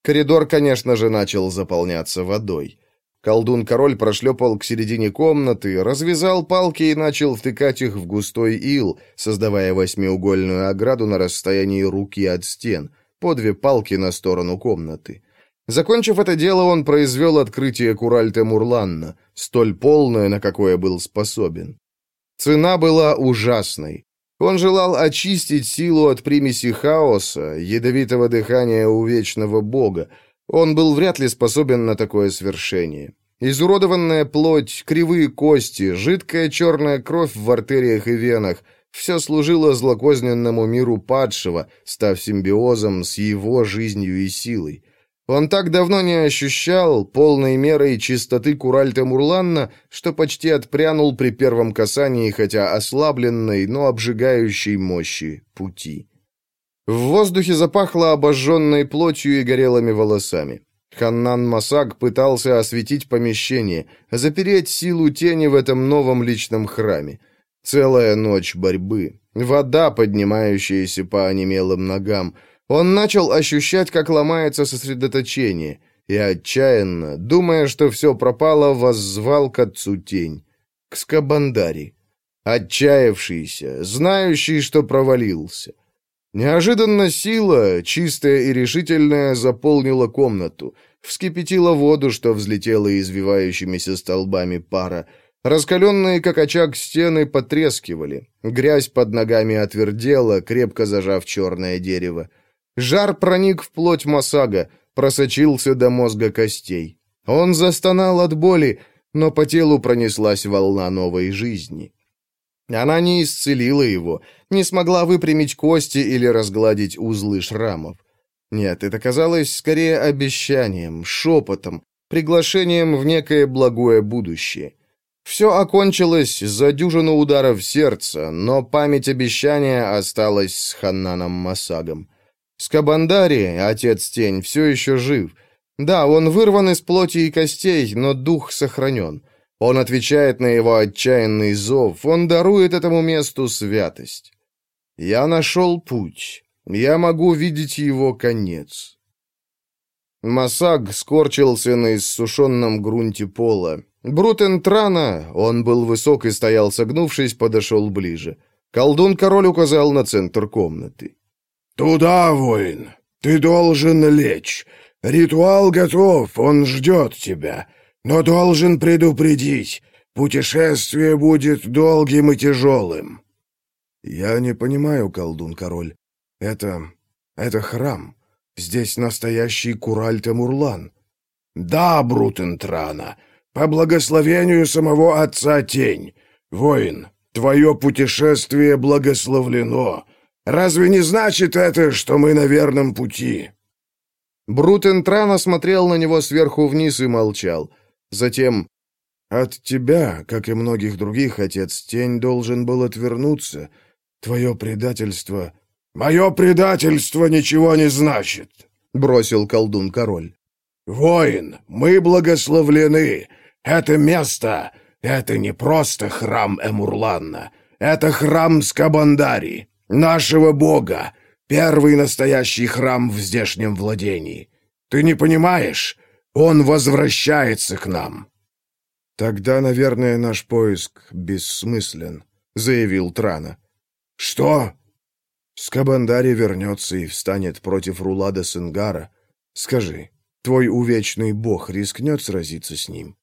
Коридор, конечно же, начал заполняться водой. Колдун-король прошлепал к середине комнаты, развязал палки и начал втыкать их в густой ил, создавая восьмиугольную ограду на расстоянии руки от стен, по две палки на сторону комнаты. Закончив это дело, он произвел открытие Куральте Мурланна, столь полное, на какое был способен. Цена была ужасной. Он желал очистить силу от примеси хаоса, ядовитого дыхания у вечного бога. Он был вряд ли способен на такое свершение. Изуродованная плоть, кривые кости, жидкая черная кровь в артериях и венах — все служило злокозненному миру падшего, став симбиозом с его жизнью и силой. Он так давно не ощущал полной мерой чистоты Куральта Мурланна, что почти отпрянул при первом касании, хотя ослабленной, но обжигающей мощи пути. В воздухе запахло обожженной плотью и горелыми волосами. Ханнан Масаг пытался осветить помещение, запереть силу тени в этом новом личном храме. Целая ночь борьбы. Вода, поднимающаяся по онемелым ногам — он начал ощущать, как ломается сосредоточение, и отчаянно, думая, что все пропало, воззвал к отцу тень, к Скабандари. Отчаявшийся, знающий, что провалился. Неожиданно сила, чистая и решительная, заполнила комнату, вскипятила воду, что взлетела извивающимися столбами пара, Раскаленные, как очаг, стены потрескивали. Грязь под ногами отвердела, крепко зажав черное дерево. Жар проник в плоть Масага, просочился до мозга костей. Он застонал от боли, но по телу пронеслась волна новой жизни. Она не исцелила его, не смогла выпрямить кости или разгладить узлы шрамов. Нет, это казалось скорее обещанием, шепотом, приглашением в некое благое будущее. Все окончилось за дюжину ударов сердца, но память обещания осталась с Ханнаном Масагом. Скабандари, отец тень, все еще жив. Да, он вырван из плоти и костей, но дух сохранен. Он отвечает на его отчаянный зов, он дарует этому месту святость. Я нашел путь. Я могу видеть его конец. Масаг скорчился на иссушенном грунте пола. Брутен Трана, он был высок и стоял согнувшись, подошел ближе. Колдун-король указал на центр комнаты. «Туда, воин! Ты должен лечь. Ритуал готов, он ждет тебя. Но должен предупредить, путешествие будет долгим и тяжелым». «Я не понимаю, колдун-король. Это... это храм. Здесь настоящий Кураль-Тамурлан». «Да, Брутентрана, по благословению самого Отца Тень. Воин, твое путешествие благословлено. Разве не значит это, что мы на верном пути?» Брутентрана смотрел на него сверху вниз и молчал. Затем... «От тебя, как и многих других, отец Тень должен был отвернуться. Твое предательство...» «Мое предательство ничего не значит», — бросил колдун-король. «Воин, мы благословлены. Это место, это не просто храм Эмурланна. Это храм Скабандари, нашего бога, первый настоящий храм в здешнем владении. Ты не понимаешь? Он возвращается к нам». «Тогда, наверное, наш поиск бессмыслен», — заявил Трана. «Что?» Скабандари вернется и встанет против Рулада Сенгара. Скажи, твой увечный бог рискнет сразиться с ним?»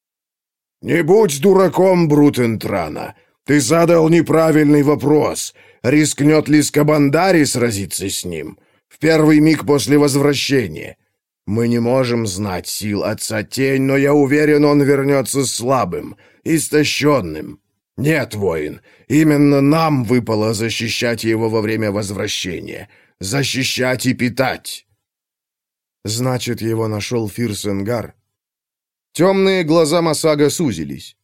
«Не будь дураком, Брутентрана. Ты задал неправильный вопрос. Рискнет ли Скабандари сразиться с ним? В первый миг после возвращения. Мы не можем знать сил Отца Тень, но я уверен, он вернется слабым, истощенным. «Нет, воин, именно нам выпало защищать его во время возвращения. Защищать и питать!» «Значит, его нашел Фирсенгар?» Темные глаза Масага сузились.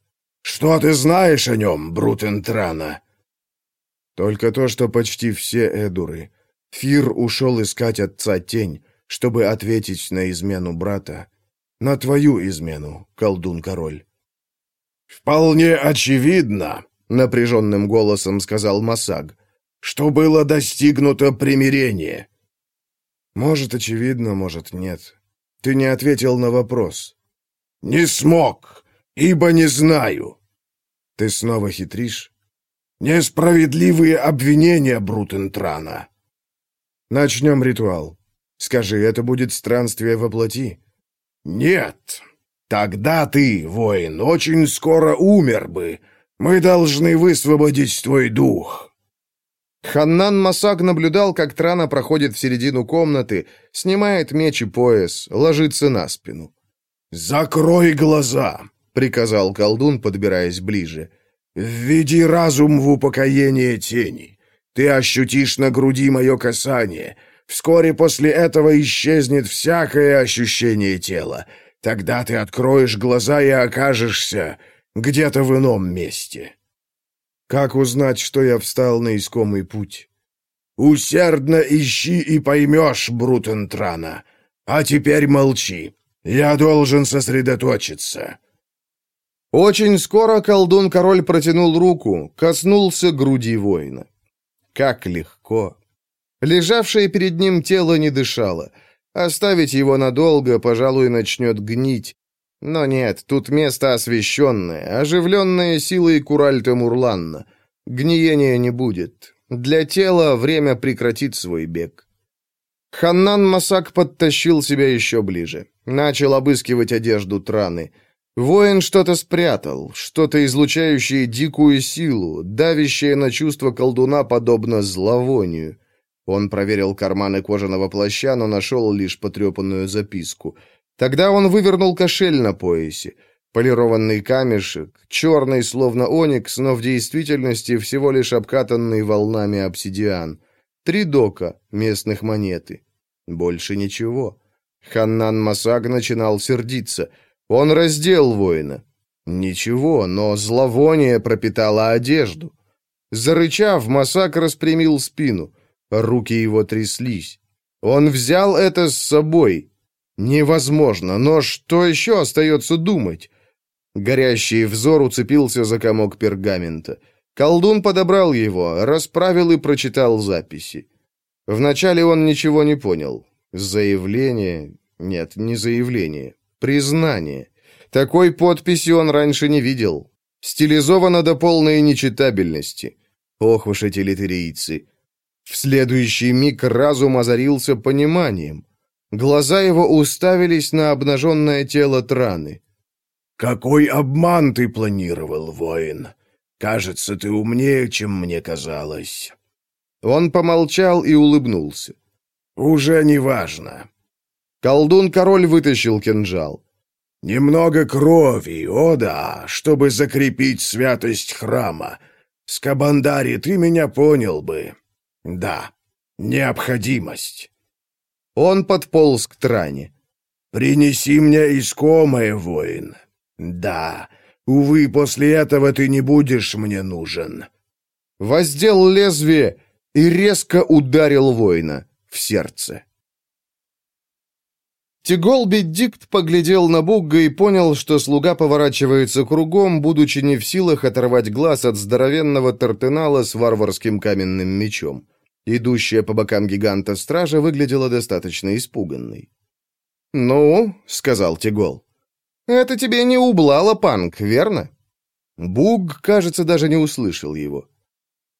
«Что ты знаешь о нем, Брутентрана?» «Только то, что почти все Эдуры. Фир ушел искать отца Тень, чтобы ответить на измену брата. На твою измену, колдун-король». «Вполне очевидно», — напряженным голосом сказал Масаг, «что было достигнуто примирение». «Может, очевидно, может, нет. Ты не ответил на вопрос». «Не смог, ибо не знаю». «Ты снова хитришь?» «Несправедливые обвинения, Брутентрана». «Начнем ритуал. Скажи, это будет странствие во плоти?» «Нет, Тогда ты, воин, очень скоро умер бы. Мы должны высвободить твой дух». Ханнан Масак наблюдал, как Трана проходит в середину комнаты, снимает меч и пояс, ложится на спину. «Закрой глаза», — приказал колдун, подбираясь ближе. «Введи разум в упокоение тени. Ты ощутишь на груди мое касание. Вскоре после этого исчезнет всякое ощущение тела. Тогда ты откроешь глаза и окажешься где-то в ином месте. Как узнать, что я встал на искомый путь? Усердно ищи и поймешь, Брутентрана. А теперь молчи. Я должен сосредоточиться. Очень скоро колдун-король протянул руку, коснулся груди воина. Как легко. Лежавшее перед ним тело не дышало — Оставить его надолго, пожалуй, начнет гнить. Но нет, тут место освещенное, оживленное силой Куральта Мурланна. Гниения не будет. Для тела время прекратит свой бег. Ханнан Масак подтащил себя еще ближе. Начал обыскивать одежду Траны. Воин что-то спрятал, что-то излучающее дикую силу, давящее на чувство колдуна подобно зловонию. Он проверил карманы кожаного плаща, но нашел лишь потрепанную записку. Тогда он вывернул кошель на поясе. Полированный камешек, черный, словно оникс, но в действительности всего лишь обкатанный волнами обсидиан. Три дока, местных монеты. Больше ничего. Ханнан Масаг начинал сердиться. Он раздел воина. Ничего, но зловоние пропитало одежду. Зарычав, Масак распрямил спину. Руки его тряслись. Он взял это с собой. Невозможно, но что еще остается думать? Горящий взор уцепился за комок пергамента. Колдун подобрал его, расправил и прочитал записи. Вначале он ничего не понял. Заявление... Нет, не заявление. Признание. Такой подписи он раньше не видел. Стилизовано до полной нечитабельности. Ох уж эти литерийцы. В следующий миг разум озарился пониманием. Глаза его уставились на обнаженное тело Траны. «Какой обман ты планировал, воин? Кажется, ты умнее, чем мне казалось». Он помолчал и улыбнулся. «Уже не важно». Колдун-король вытащил кинжал. «Немного крови, о да, чтобы закрепить святость храма. Скабандари, ты меня понял бы. Да, необходимость». Он подполз к Тране. «Принеси мне искомое, воин. Да, увы, после этого ты не будешь мне нужен». Воздел лезвие и резко ударил воина в сердце. Тиголби Дикт поглядел на Бугга и понял, что слуга поворачивается кругом, будучи не в силах оторвать глаз от здоровенного тартенала с варварским каменным мечом. Идущая по бокам гиганта стража выглядела достаточно испуганной. «Ну», — сказал Тигол, — «это тебе не ублало, Панк, верно?» Буг, кажется, даже не услышал его.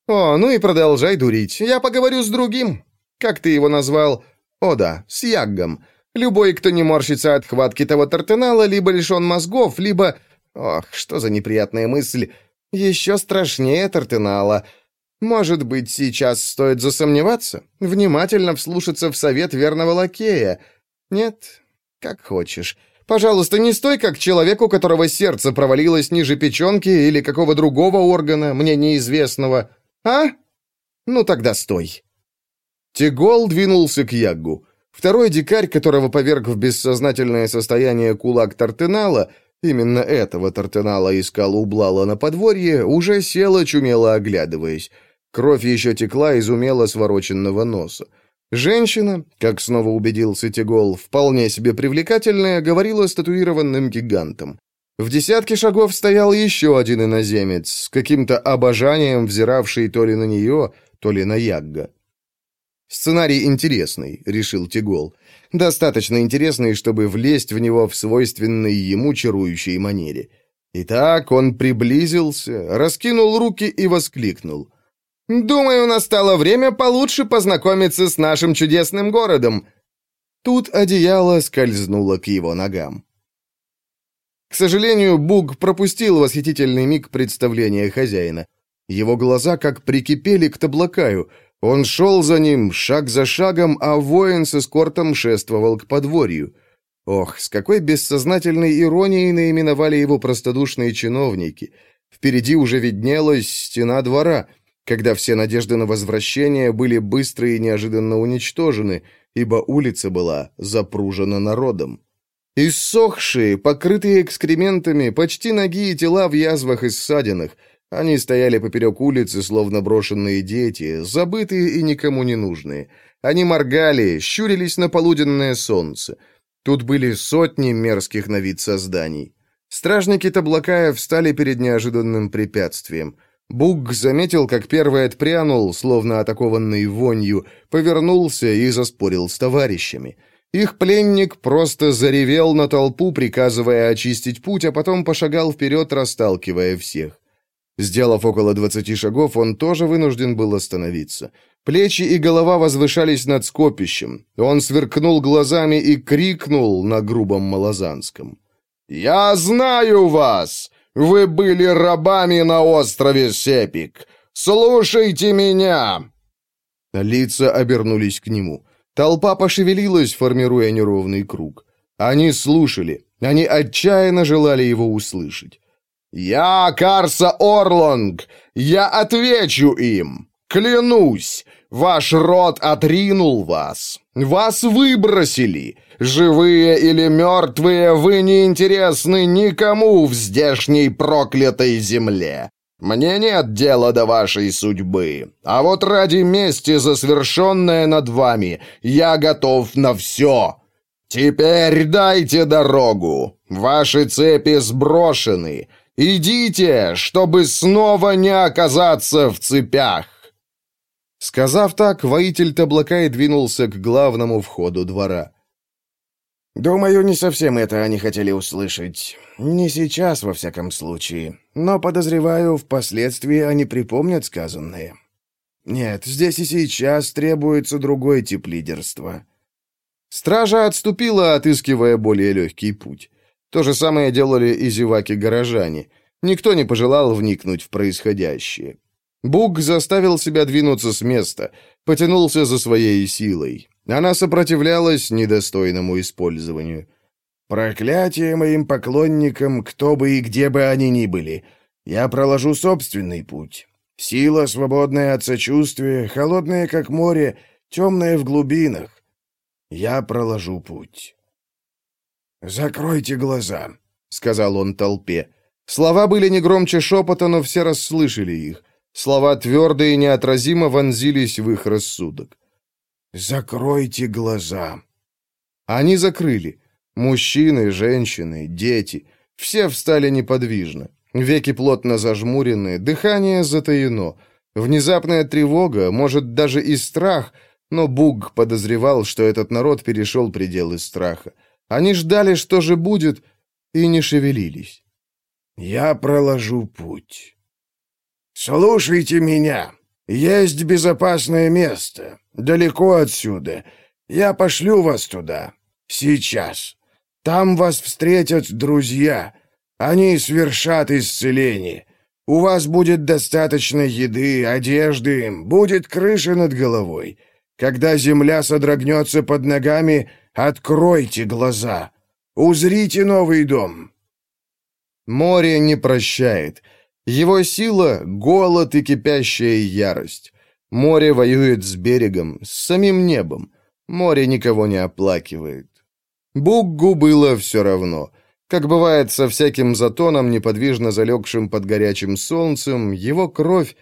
«О, ну и продолжай дурить. Я поговорю с другим. Как ты его назвал? О да, с Яггом. Любой, кто не морщится от хватки того тартенала, либо лишен мозгов, либо... Ох, что за неприятная мысль. Еще страшнее тартенала. Может быть, сейчас стоит засомневаться? Внимательно вслушаться в совет верного лакея? Нет? Как хочешь. Пожалуйста, не стой как человек, у которого сердце провалилось ниже печенки или какого другого органа, мне неизвестного. А? Ну тогда стой. Тигол двинулся к Яггу. Второй дикарь, которого поверг в бессознательное состояние кулак Тартенала, именно этого Тартенала искал у Блала на подворье, уже сел очумело оглядываясь. Кровь еще текла из умело свороченного носа. Женщина, как снова убедился Тигол, вполне себе привлекательная, говорила с татуированным гигантом. В десятке шагов стоял еще один иноземец, с каким-то обожанием взиравший то ли на нее, то ли на Ягга. «Сценарий интересный», — решил Тигол. «Достаточно интересный, чтобы влезть в него в свойственной ему чарующей манере». Итак, он приблизился, раскинул руки и воскликнул. «Думаю, настало время получше познакомиться с нашим чудесным городом». Тут одеяло скользнуло к его ногам. К сожалению, Буг пропустил восхитительный миг представления хозяина. Его глаза как прикипели к таблакаю — он шел за ним, шаг за шагом, а воин с эскортом шествовал к подворью. Ох, с какой бессознательной иронией наименовали его простодушные чиновники. Впереди уже виднелась стена двора, когда все надежды на возвращение были быстро и неожиданно уничтожены, ибо улица была запружена народом. Иссохшие, покрытые экскрементами, почти ноги и тела в язвах и ссадинах — они стояли поперек улицы, словно брошенные дети, забытые и никому не нужные. Они моргали, щурились на полуденное солнце. Тут были сотни мерзких на вид созданий. Стражники Таблакая встали перед неожиданным препятствием. Буг заметил, как первый отпрянул, словно атакованный вонью, повернулся и заспорил с товарищами. Их пленник просто заревел на толпу, приказывая очистить путь, а потом пошагал вперед, расталкивая всех. Сделав около двадцати шагов, он тоже вынужден был остановиться. Плечи и голова возвышались над скопищем. Он сверкнул глазами и крикнул на грубом малозанском. «Я знаю вас! Вы были рабами на острове Сепик! Слушайте меня!» Лица обернулись к нему. Толпа пошевелилась, формируя неровный круг. Они слушали. Они отчаянно желали его услышать. «Я Карса Орлонг! Я отвечу им! Клянусь! Ваш род отринул вас! Вас выбросили! Живые или мертвые, вы не интересны никому в здешней проклятой земле! Мне нет дела до вашей судьбы, а вот ради мести за над вами я готов на все!» «Теперь дайте дорогу! Ваши цепи сброшены!» Идите, чтобы снова не оказаться в цепях!» Сказав так, воитель Таблакай двинулся к главному входу двора. Думаю, не совсем это они хотели услышать. Не сейчас, во всяком случае. Но, подозреваю, впоследствии они припомнят сказанное. Нет, здесь и сейчас требуется другой тип лидерства. Стража отступила, отыскивая более легкий путь. То же самое делали и зеваки-горожане. Никто не пожелал вникнуть в происходящее. Буг заставил себя двинуться с места, потянулся за своей силой. Она сопротивлялась недостойному использованию. «Проклятие моим поклонникам, кто бы и где бы они ни были. Я проложу собственный путь. Сила, свободная от сочувствия, холодная, как море, темная в глубинах. Я проложу путь». «Закройте глаза», — сказал он толпе. Слова были не громче шепота, но все расслышали их. Слова твердо и неотразимо вонзились в их рассудок. «Закройте глаза». Они закрыли. Мужчины, женщины, дети. Все встали неподвижно. Веки плотно зажмурены, дыхание затаено. Внезапная тревога, может, даже и страх, но Буг подозревал, что этот народ перешел пределы страха. Они ждали, что же будет, и не шевелились. «Я проложу путь. Слушайте меня. Есть безопасное место, далеко отсюда. Я пошлю вас туда. Сейчас. Там вас встретят друзья. Они свершат исцеление. У вас будет достаточно еды, одежды, будет крыша над головой. Когда земля содрогнется под ногами, откройте глаза. Узрите новый дом. Море не прощает. Его сила — голод и кипящая ярость. Море воюет с берегом, с самим небом. Море никого не оплакивает. Буггу было все равно. Как бывает со всяким затоном, неподвижно залегшим под горячим солнцем, его кровь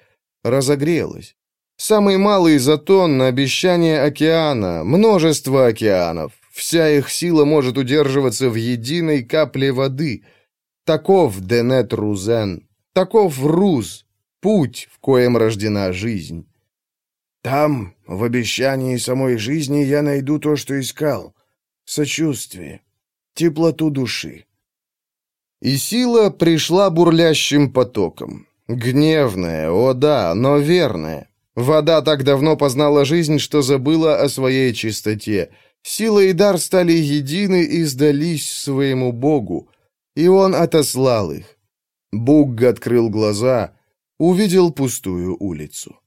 разогрелась. Самый малый затон обещание океана, множество океанов. Вся их сила может удерживаться в единой капле воды. Таков Денет Рузен, Таков Руз, путь, в коем рождена жизнь. Там, в обещании самой жизни, я найду то, что искал. Сочувствие, теплоту души. И сила пришла бурлящим потоком. Гневная, о да, но верная. Вода так давно познала жизнь, что забыла о своей чистоте. Сила и дар стали едины и сдались своему Богу, и он отослал их. Бугг открыл глаза, увидел пустую улицу.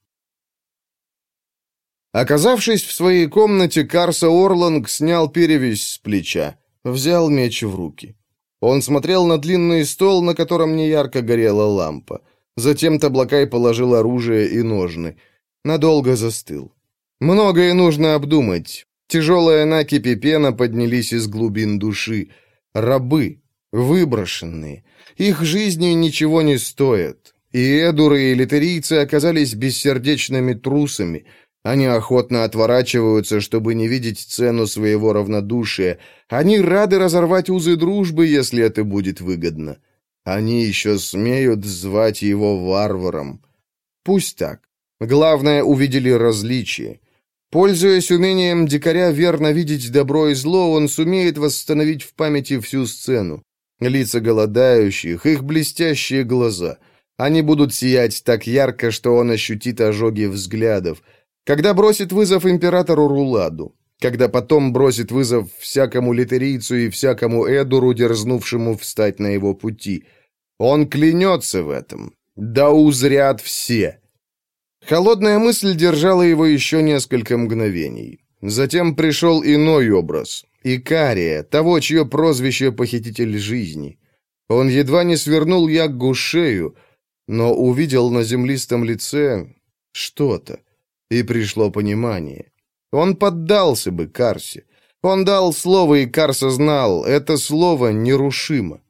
Оказавшись в своей комнате, Карса Орланг снял перевязь с плеча, взял меч в руки. Он смотрел на длинный стол, на котором неярко горела лампа. Затем Таблакай положил оружие и ножны. Надолго застыл. Многое нужно обдумать. Тяжелая накипи пена поднялись из глубин души. Рабы, выброшенные. Их жизни ничего не стоят. И эдуры, и литерийцы оказались бессердечными трусами. Они охотно отворачиваются, чтобы не видеть цену своего равнодушия. Они рады разорвать узы дружбы, если это будет выгодно. Они еще смеют звать его варваром. Пусть так. Главное, увидели различие. Пользуясь умением дикаря верно видеть добро и зло, он сумеет восстановить в памяти всю сцену. Лица голодающих, их блестящие глаза. Они будут сиять так ярко, что он ощутит ожоги взглядов. Когда бросит вызов императору Руладу. Когда потом бросит вызов всякому литерийцу и всякому Эдуру, дерзнувшему встать на его пути. Он клянется в этом. Да узрят все. Холодная мысль держала его еще несколько мгновений. Затем пришел иной образ. Икария, того, чье прозвище «Похититель жизни». Он едва не свернул Яггу шею, но увидел на землистом лице что-то, и пришло понимание. Он поддался бы Карсе. Он дал слово, и Карса знал, это слово нерушимо.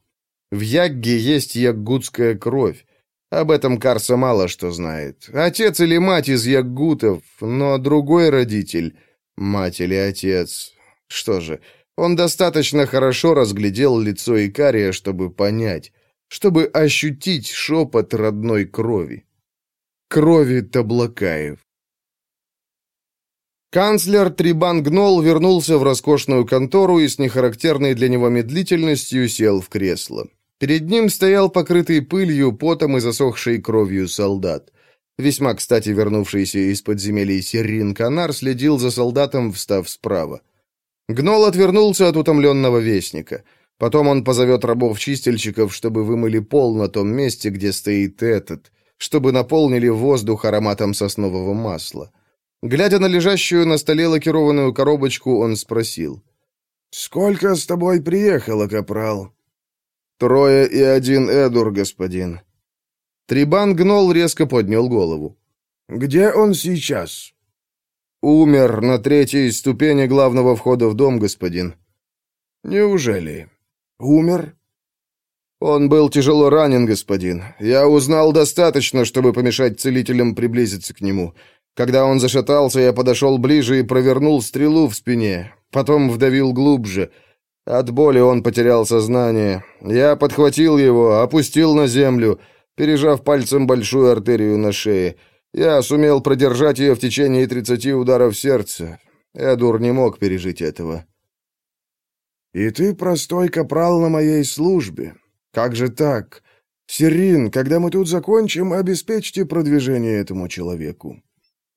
В Ягге есть яггутская кровь. Об этом Карса мало что знает. Отец или мать из яггутов, но другой родитель, мать или отец, что же, он достаточно хорошо разглядел лицо Икария, чтобы понять, чтобы ощутить шепот родной крови. Крови Таблакаев. Канцлер Трибан Гнол вернулся в роскошную контору и с нехарактерной для него медлительностью сел в кресло. Перед ним стоял покрытый пылью, потом и засохшей кровью солдат. Весьма кстати вернувшийся из подземелий Серрин Канар следил за солдатом, встав справа. Гнол отвернулся от утомленного вестника. Потом он позовет рабов-чистильщиков, чтобы вымыли пол на том месте, где стоит этот, чтобы наполнили воздух ароматом соснового масла. Глядя на лежащую на столе лакированную коробочку, он спросил. «Сколько с тобой приехало, капрал?» «Трое и один Эдур, господин». Трибан гнол резко поднял голову. «Где он сейчас?» «Умер на третьей ступени главного входа в дом, господин». «Неужели? Умер?» «Он был тяжело ранен, господин. Я узнал достаточно, чтобы помешать целителям приблизиться к нему. Когда он зашатался, я подошел ближе и провернул стрелу в спине. Потом вдавил глубже. От боли он потерял сознание. Я подхватил его, опустил на землю, пережав пальцем большую артерию на шее. Я сумел продержать ее в течение тридцати ударов сердца. Эдур не мог пережить этого. «И ты простой капрал на моей службе. Как же так? Сирин, когда мы тут закончим, обеспечьте продвижение этому человеку».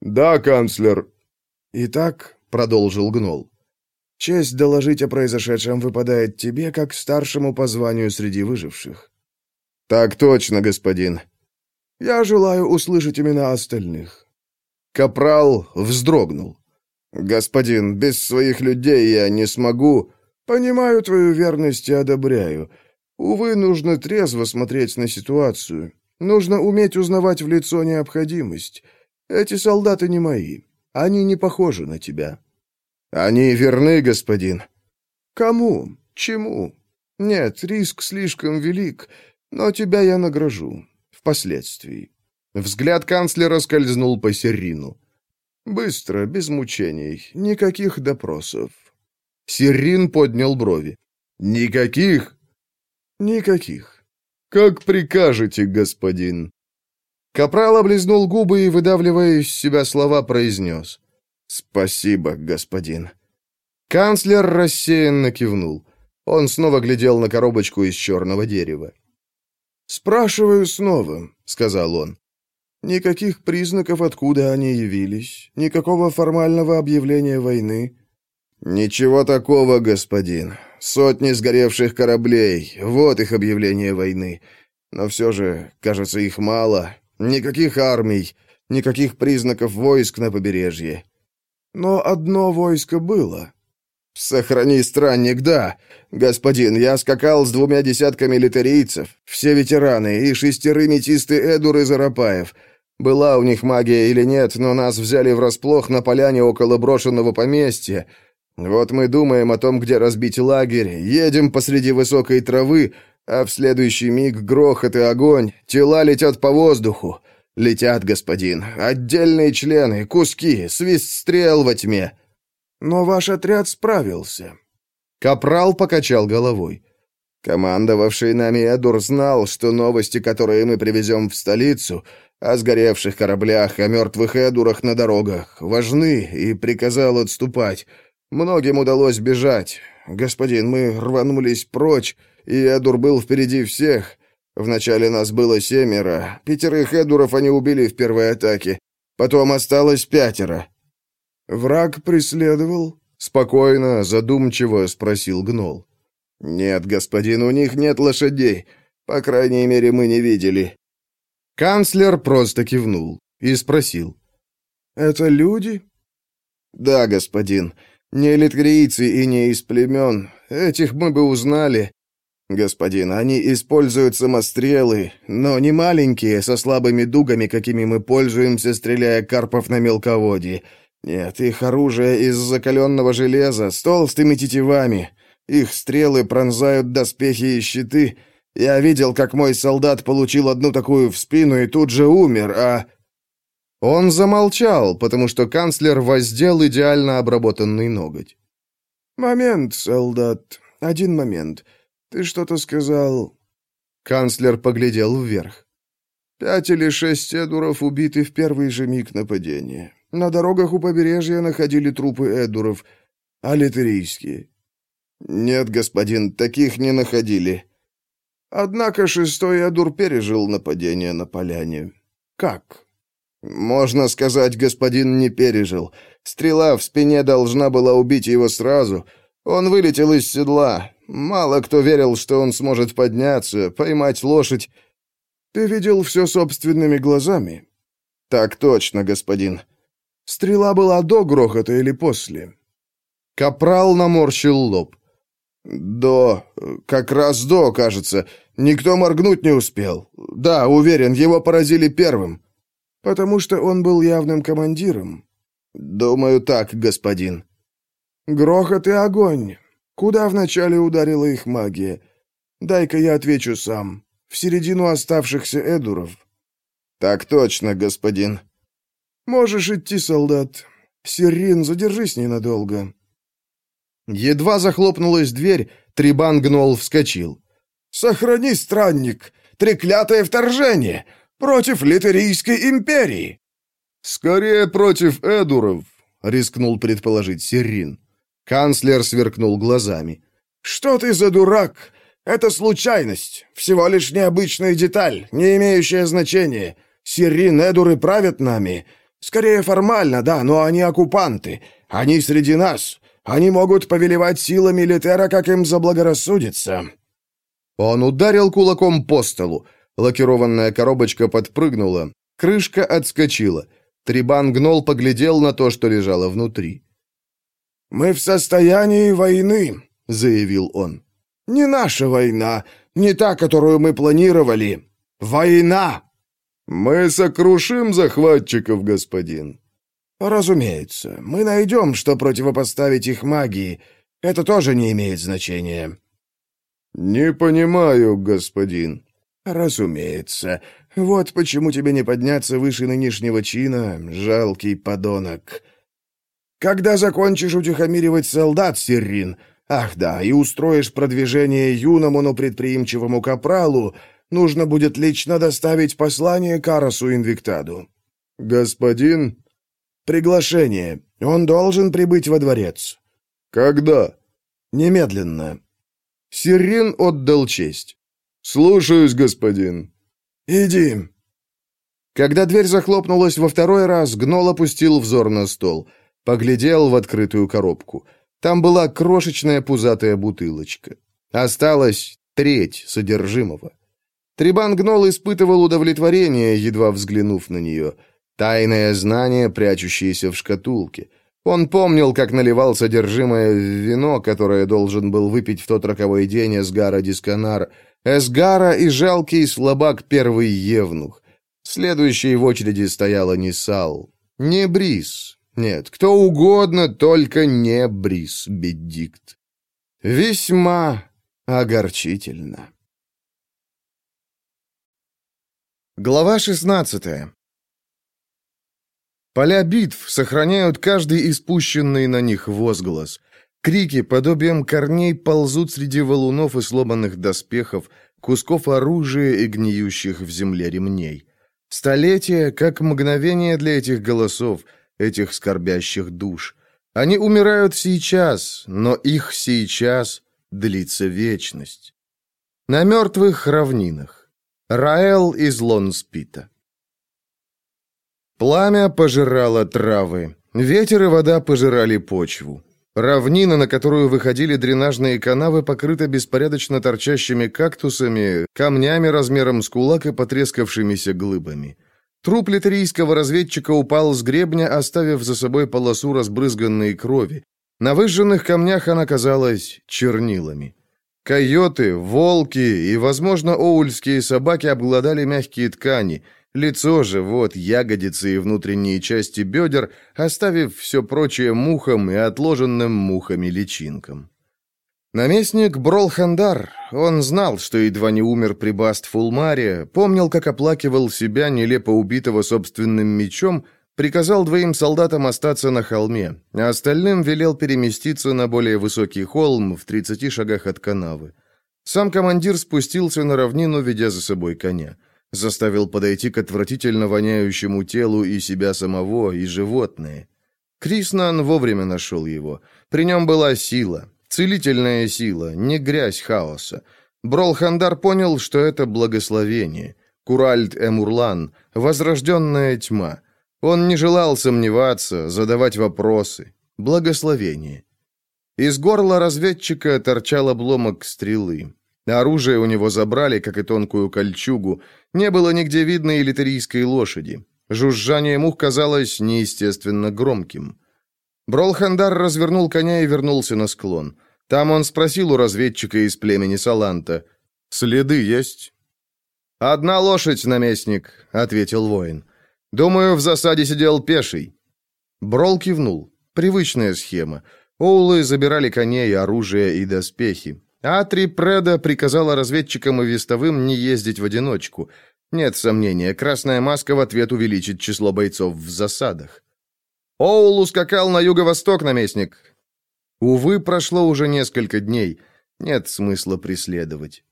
«Да, канцлер». «Итак», — продолжил Гнол, — «честь доложить о произошедшем выпадает тебе, как старшему по званию среди выживших». «Так точно, господин». «Я желаю услышать имена остальных». Капрал вздрогнул. «Господин, без своих людей я не смогу...» «Понимаю твою верность и одобряю. Увы, нужно трезво смотреть на ситуацию. Нужно уметь узнавать в лицо необходимость. Эти солдаты не мои. Они не похожи на тебя». «Они верны, господин». «Кому? Чему? Нет, риск слишком велик, но тебя я награжу. Впоследствии». Взгляд канцлера скользнул по Серрину. «Быстро, без мучений, никаких допросов». Серрин поднял брови. «Никаких?» «Никаких». «Как прикажете, господин». Капрал облизнул губы и, выдавливая из себя слова, произнес. «Спасибо, господин». Канцлер рассеянно кивнул. Он снова глядел на коробочку из черного дерева. «Спрашиваю снова», — сказал он. «Никаких признаков, откуда они явились, никакого формального объявления войны». «Ничего такого, господин. Сотни сгоревших кораблей. Вот их объявление войны. Но все же, кажется, их мало. Никаких армий, никаких признаков войск на побережье. Но одно войско было. Сохрани, странник, да. Господин, я скакал с двумя десятками литерийцев, все ветераны, и шестерыми чисты Эдур и Зарапаев. Была у них магия или нет, но нас взяли врасплох на поляне около брошенного поместья. Вот мы думаем о том, где разбить лагерь, едем посреди высокой травы, а в следующий миг грохот и огонь, тела летят по воздуху. Летят, господин, отдельные члены, куски, свист стрел во тьме. Но ваш отряд справился. Капрал покачал головой. Командовавший нами Эдур знал, что новости, которые мы привезем в столицу, о сгоревших кораблях, о мертвых Эдурах на дорогах, важны, и приказал отступать. Многим удалось бежать. Господин, мы рванулись прочь, и Эдур был впереди всех. Вначале нас было семеро. Пятерых Эдуров они убили в первой атаке. Потом осталось пятеро. «Враг преследовал?» — спокойно, задумчиво спросил Гнол. «Нет, господин, у них нет лошадей. По крайней мере, мы не видели». Канцлер просто кивнул и спросил. «Это люди?» «Да, господин. Не литкрийцы и не из племен. Этих мы бы узнали. «Господин, они используют самострелы, но не маленькие, со слабыми дугами, какими мы пользуемся, стреляя карпов на мелководье. Нет, их оружие из закаленного железа, с толстыми тетивами. Их стрелы пронзают доспехи и щиты. Я видел, как мой солдат получил одну такую в спину и тут же умер, а...» Он замолчал, потому что канцлер воздел идеально обработанный ноготь. «Момент, солдат, один момент». «Ты что-то сказал...» Канцлер поглядел вверх. «Пять или шесть эдуров убиты в первый же миг нападения. На дорогах у побережья находили трупы эдуров, а литерийские. Нет, господин, таких не находили. Однако шестой эдур пережил нападение на поляне. Как? Можно сказать, господин не пережил. Стрела в спине должна была убить его сразу. Он вылетел из седла. Мало кто верил, что он сможет подняться, поймать лошадь. Ты видел все собственными глазами? Так точно, господин. Стрела была до грохота или после? Капрал наморщил лоб. До, как раз до, кажется. Никто моргнуть не успел. Да, уверен, его поразили первым. Потому что он был явным командиром. Думаю, так, господин. Грохот и огонь. Куда вначале ударила их магия? Дай-ка я отвечу сам. В середину оставшихся эдуров. Так точно, господин. Можешь идти, солдат. Сирин, задержись ненадолго. Едва захлопнулась дверь, Трибан Гнол вскочил. «Сохрани, странник! Треклятое вторжение! Против Литерийской империи!» «Скорее против Эдуров!» — рискнул предположить Сирин. Канцлер сверкнул глазами. «Что ты за дурак? Это случайность, всего лишь необычная деталь, не имеющая значения. Сирин Эдуры правят нами. Скорее формально, да, но они оккупанты. Они среди нас. Они могут повелевать силами Литера, как им заблагорассудится». Он ударил кулаком по столу. Лакированная коробочка подпрыгнула. Крышка отскочила. Трибан Гнол поглядел на то, что лежало внутри. «Мы в состоянии войны», — заявил он. «Не наша война, не та, которую мы планировали. Война!» «Мы сокрушим захватчиков, господин», «Разумеется. Мы найдем, что противопоставить их магии. Это тоже не имеет значения». «Не понимаю, господин». «Разумеется. Вот почему тебе не подняться выше нынешнего чина, жалкий подонок. Когда закончишь утихомиривать солдат, Сиррин, ах да, и устроишь продвижение юному, но предприимчивому капралу, нужно будет лично доставить послание Карасу Инвиктаду». «Господин...» «Приглашение. Он должен прибыть во дворец». «Когда?» «Немедленно». Сирин отдал честь. «Слушаюсь, господин». «Иди». Когда дверь захлопнулась во второй раз, Гнол опустил взор на стол. Поглядел в открытую коробку. Там была крошечная пузатая бутылочка. Осталась треть содержимого. Трибан Гнол испытывал удовлетворение, едва взглянув на нее — Тайное знание, прячущееся в шкатулке. Он помнил, как наливал содержимое в вино, которое должен был выпить в тот роковой день Эсгара Дисканар. Эсгара и жалкий слабак первый Евнух. Следующей в очереди стояла не Сал, не Брис. Нет, кто угодно, только не Брис, Беддикт. Весьма огорчительно. Глава шестнадцатая. Поля битв сохраняют каждый испущенный на них возглас. Крики подобием корней ползут среди валунов и сломанных доспехов, кусков оружия и гниющих в земле ремней. Столетия, как мгновение для этих голосов, этих скорбящих душ. Они умирают сейчас, но их сейчас длится вечность. На мертвых равнинах. Раэл из Лонспита. Пламя пожирало травы. Ветер и вода пожирали почву. Равнина, на которую выходили дренажные канавы, покрыта беспорядочно торчащими кактусами, камнями размером с кулак и потрескавшимися глыбами. Труп литерийского разведчика упал с гребня, оставив за собой полосу разбрызганной крови. На выжженных камнях она казалась чернилами. Койоты, волки и, возможно, оульские собаки обглодали мягкие ткани – Лицо, живот, ягодицы и внутренние части бедер, оставив все прочее мухам и отложенным мухами личинкам. Наместник Бролхандар, он знал, что едва не умер при Баст-Фулмаре, помнил, как оплакивал себя, нелепо убитого собственным мечом, приказал двоим солдатам остаться на холме, а остальным велел переместиться на более высокий холм в 30 шагах от канавы. Сам командир спустился на равнину, ведя за собой коня. Заставил подойти к отвратительно воняющему телу и себя самого, и животное. Криснан вовремя нашел его. При нем была сила, целительная сила, не грязь хаоса. Бролхандар понял, что это благословение. Куральд Эмурлан, возрожденная тьма. Он не желал сомневаться, задавать вопросы. Благословение. Из горла разведчика торчал обломок стрелы. Оружие у него забрали, как и тонкую кольчугу. Не было нигде видно и литерийской лошади. Жужжание мух казалось неестественно громким. Бролхандар развернул коня и вернулся на склон. Там он спросил у разведчика из племени Саланта. «Следы есть?» «Одна лошадь, наместник», — ответил воин. «Думаю, в засаде сидел пеший». Брол кивнул. Привычная схема. Оулы забирали коней, оружие и доспехи. Атри Преда приказала разведчикам и вестовым не ездить в одиночку. Нет сомнения, Красная Маска в ответ увеличит число бойцов в засадах. Оул ускакал на юго-восток, наместник. Увы, прошло уже несколько дней. Нет смысла преследовать.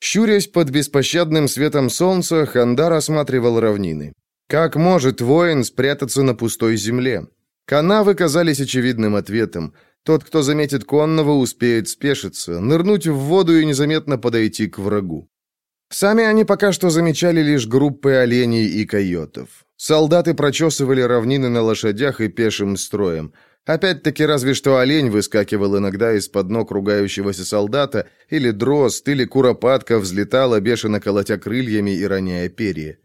Щурясь под беспощадным светом солнца, Хандар осматривал равнины. Как может воин спрятаться на пустой земле? Канавы казались очевидным ответом. Тот, кто заметит конного, успеет спешиться, нырнуть в воду и незаметно подойти к врагу. Сами они пока что замечали лишь группы оленей и койотов. Солдаты прочесывали равнины на лошадях и пешим строем. Опять-таки, разве что олень выскакивал иногда из-под ног ругающегося солдата, или дрозд, или куропатка взлетала, бешено колотя крыльями и роняя перья.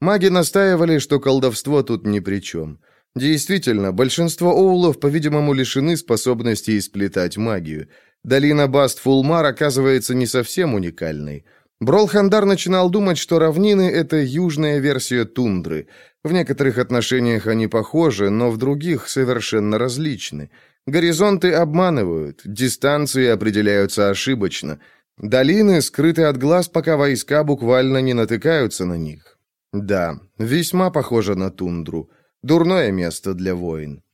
Маги настаивали, что колдовство тут ни при чем. Действительно, большинство оулов, по-видимому, лишены способности исплетать магию. Долина Баст-Фулмар оказывается не совсем уникальной. Бролхандар начинал думать, что равнины — это южная версия тундры. В некоторых отношениях они похожи, но в других совершенно различны. Горизонты обманывают, дистанции определяются ошибочно. Долины скрыты от глаз, пока войска буквально не натыкаются на них. Да, весьма похоже на тундру. Дурное место для войн.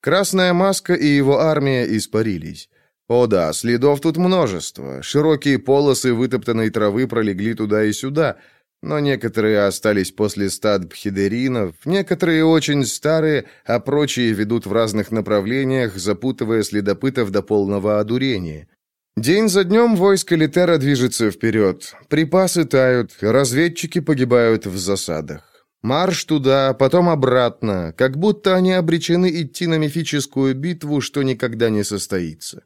Красная маска и его армия испарились. О да, следов тут множество. Широкие полосы вытоптанной травы пролегли туда и сюда, но некоторые остались после стад пхидеринов, некоторые очень старые, а прочие ведут в разных направлениях, запутывая следопытов до полного одурения. День за днем войско Литера движется вперед. Припасы тают, разведчики погибают в засадах. Марш туда, потом обратно, как будто они обречены идти на мифическую битву, что никогда не состоится.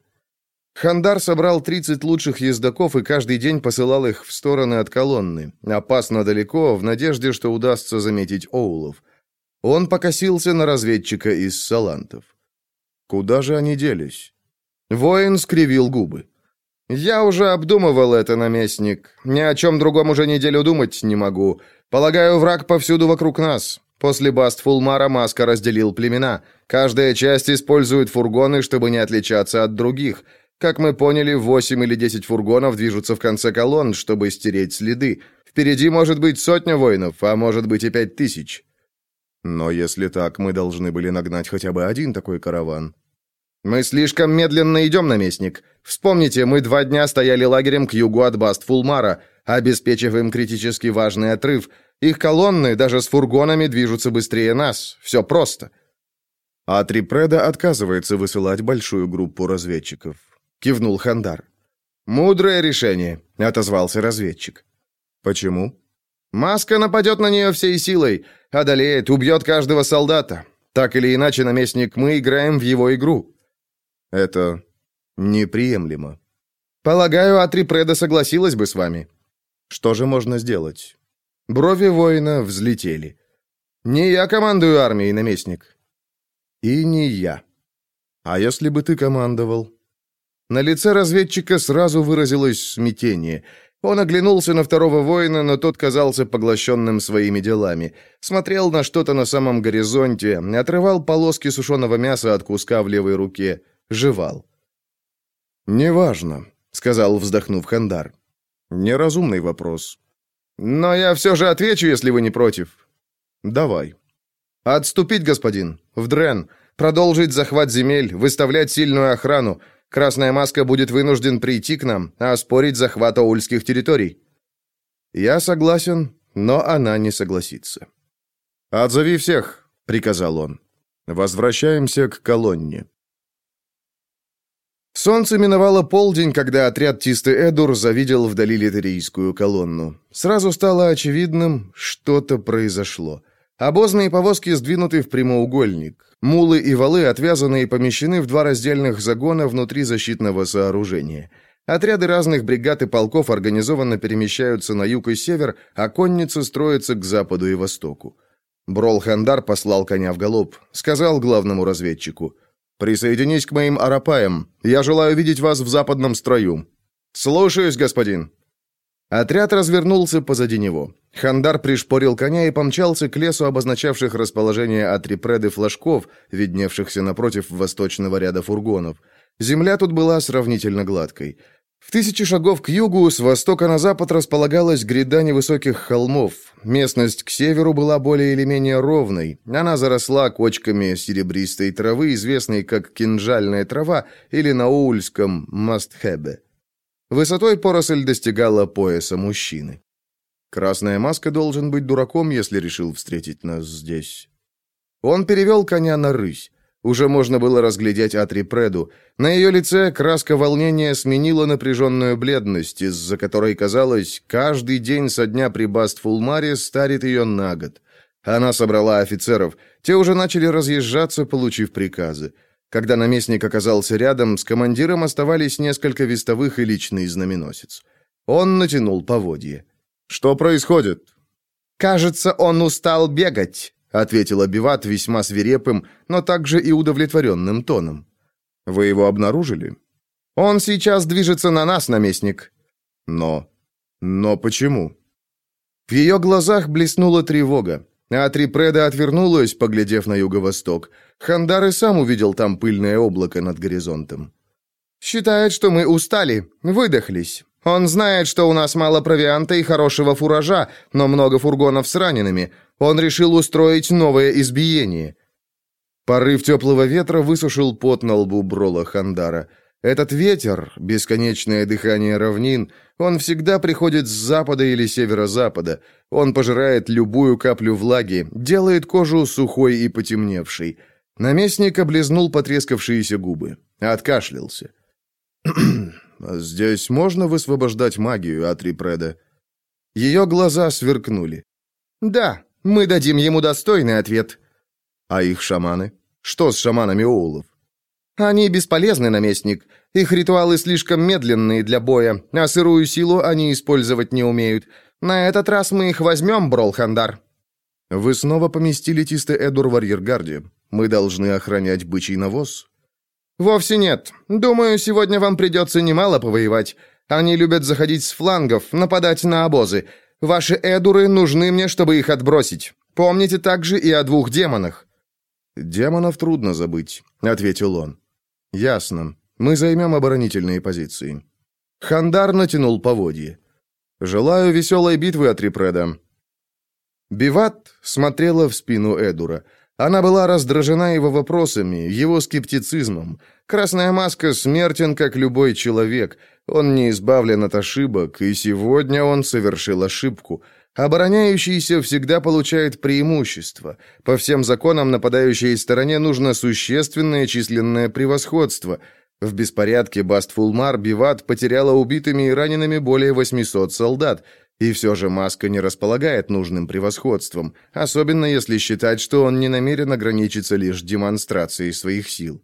Хандар собрал 30 лучших ездаков и каждый день посылал их в стороны от колонны, опасно далеко, в надежде, что удастся заметить Оулов. Он покосился на разведчика из Салантов. Куда же они делись? Воин скривил губы. «Я уже обдумывал это, наместник. Ни о чем другом уже неделю думать не могу. Полагаю, враг повсюду вокруг нас. После Баст-Фулмара Маска разделил племена. Каждая часть использует фургоны, чтобы не отличаться от других. Как мы поняли, восемь или десять фургонов движутся в конце колонн, чтобы стереть следы. Впереди может быть сотня воинов, а может быть и пять тысяч. Но если так, мы должны были нагнать хотя бы один такой караван. Мы слишком медленно идем, наместник. Вспомните, мы два дня стояли лагерем к югу от Баст-Фулмара — обеспечив им критически важный отрыв. Их колонны даже с фургонами движутся быстрее нас. Все просто. А Трипреда отказывается высылать большую группу разведчиков. Кивнул Хандар. «Мудрое решение», — отозвался разведчик. «Почему?» «Маска нападет на нее всей силой, одолеет, убьет каждого солдата. Так или иначе, наместник, мы играем в его игру». «Это неприемлемо». «Полагаю, Атрипреда согласилась бы с вами». Что же можно сделать? Брови воина взлетели. Не я командую армией, наместник. И не я. А если бы ты командовал? На лице разведчика сразу выразилось смятение. Он оглянулся на второго воина, но тот казался поглощенным своими делами. Смотрел на что-то на самом горизонте, отрывал полоски сушеного мяса от куска в левой руке, жевал. «Неважно», — сказал, вздохнув Хандар. Неразумный вопрос. Но я все же отвечу, если вы не против. Давай. Отступить, господин. В Дрен. Продолжить захват земель, выставлять сильную охрану. Красная маска будет вынужден прийти к нам, а спорить захват аульских территорий. Я согласен, но она не согласится. «Отзови всех», — приказал он. «Возвращаемся к колонне». Солнце миновало полдень, когда отряд Тисты Эдур завидел вдали литерийскую колонну. Сразу стало очевидным, что-то произошло. Обозные повозки сдвинуты в прямоугольник. Мулы и валы отвязаны и помещены в два раздельных загона внутри защитного сооружения. Отряды разных бригад и полков организованно перемещаются на юг и север, а конница строится к западу и востоку. Брол Хандар послал коня в галоп, сказал главному разведчику – Присоединись к моим арапаям. Я желаю видеть вас в западном строю. Слушаюсь, господин. Отряд развернулся позади него. Хандар пришпорил коня и помчался к лесу, обозначавших расположение атрипреды флажков, видневшихся напротив восточного ряда фургонов. Земля тут была сравнительно гладкой. В тысячи шагов к югу, с востока на запад располагалась гряда невысоких холмов. Местность к северу была более или менее ровной. Она заросла кочками серебристой травы, известной как кинжальная трава или на ульском мастхебе. Высотой поросль достигала пояса мужчины. Красная маска должен быть дураком, если решил встретить нас здесь. Он перевел коня на рысь. Уже можно было разглядеть Атрипреду. На ее лице краска волнения сменила напряженную бледность, из-за которой, казалось, каждый день со дня при Бастфулмаре старит ее на год. Она собрала офицеров. Те уже начали разъезжаться, получив приказы. Когда наместник оказался рядом, с командиром оставались несколько вестовых и личный знаменосец. Он натянул поводье. «Что происходит?» «Кажется, он устал бегать», ответил Биват весьма свирепым, но также и удовлетворенным тоном. Вы его обнаружили? Он сейчас движется на нас, наместник. Но... Но почему? В ее глазах блеснула тревога. А Трипреда отвернулась, поглядев на юго-восток. Хандар и сам увидел там пыльное облако над горизонтом. «Считает, что мы устали, выдохлись. Он знает, что у нас мало провианта и хорошего фуража, но много фургонов с ранеными. Он решил устроить новое избиение. Порыв теплого ветра высушил пот на лбу Брола Хандара. Этот ветер, бесконечное дыхание равнин, он всегда приходит с запада или северо-запада. Он пожирает любую каплю влаги, делает кожу сухой и потемневшей. Наместник облизнул потрескавшиеся губы. Откашлялся. «Здесь можно высвобождать магию от Рипреда?» Ее глаза сверкнули. «Да, мы дадим ему достойный ответ». «А их шаманы? Что с шаманами Оулов?» «Они бесполезны, наместник. Их ритуалы слишком медленные для боя, а сырую силу они использовать не умеют. На этот раз мы их возьмем, Бролхандар». «Вы снова поместили Тисте Эдур в арьергарде. Мы должны охранять бычий навоз?» «Вовсе нет. Думаю, сегодня вам придется немало повоевать. Они любят заходить с флангов, нападать на обозы. Ваши эдуры нужны мне, чтобы их отбросить. Помните также и о двух демонах». «Демонов трудно забыть», — ответил он. «Ясно. Мы займем оборонительные позиции». Хандар натянул поводье. «Желаю веселой битвы, Атрипреда». Биват смотрела в спину Эдура. Она была раздражена его вопросами, его скептицизмом. Красная маска смертен, как любой человек. Он не избавлен от ошибок, и сегодня он совершил ошибку. Обороняющийся всегда получает преимущество. По всем законам нападающей стороне нужно существенное численное превосходство. В беспорядке Бастфулмар Биват потеряла убитыми и ранеными более 800 солдат – и все же Маска не располагает нужным превосходством, особенно если считать, что он не намерен ограничиться лишь демонстрацией своих сил.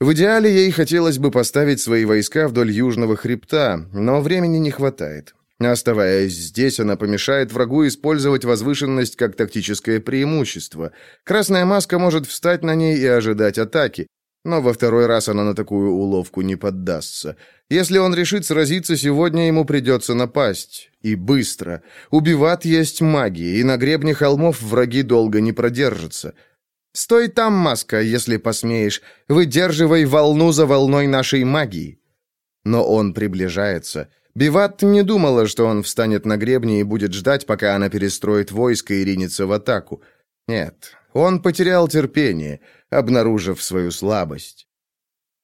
В идеале ей хотелось бы поставить свои войска вдоль южного хребта, но времени не хватает. Оставаясь здесь, она помешает врагу использовать возвышенность как тактическое преимущество. Красная маска может встать на ней и ожидать атаки, но во второй раз она на такую уловку не поддастся. Если он решит сразиться сегодня, ему придется напасть. И быстро. Убиват есть магия, и на гребне холмов враги долго не продержатся. Стой там, Маска, если посмеешь. Выдерживай волну за волной нашей магии. Но он приближается. Биват не думала, что он встанет на гребне и будет ждать, пока она перестроит войско и ринется в атаку. Нет, он потерял терпение, обнаружив свою слабость.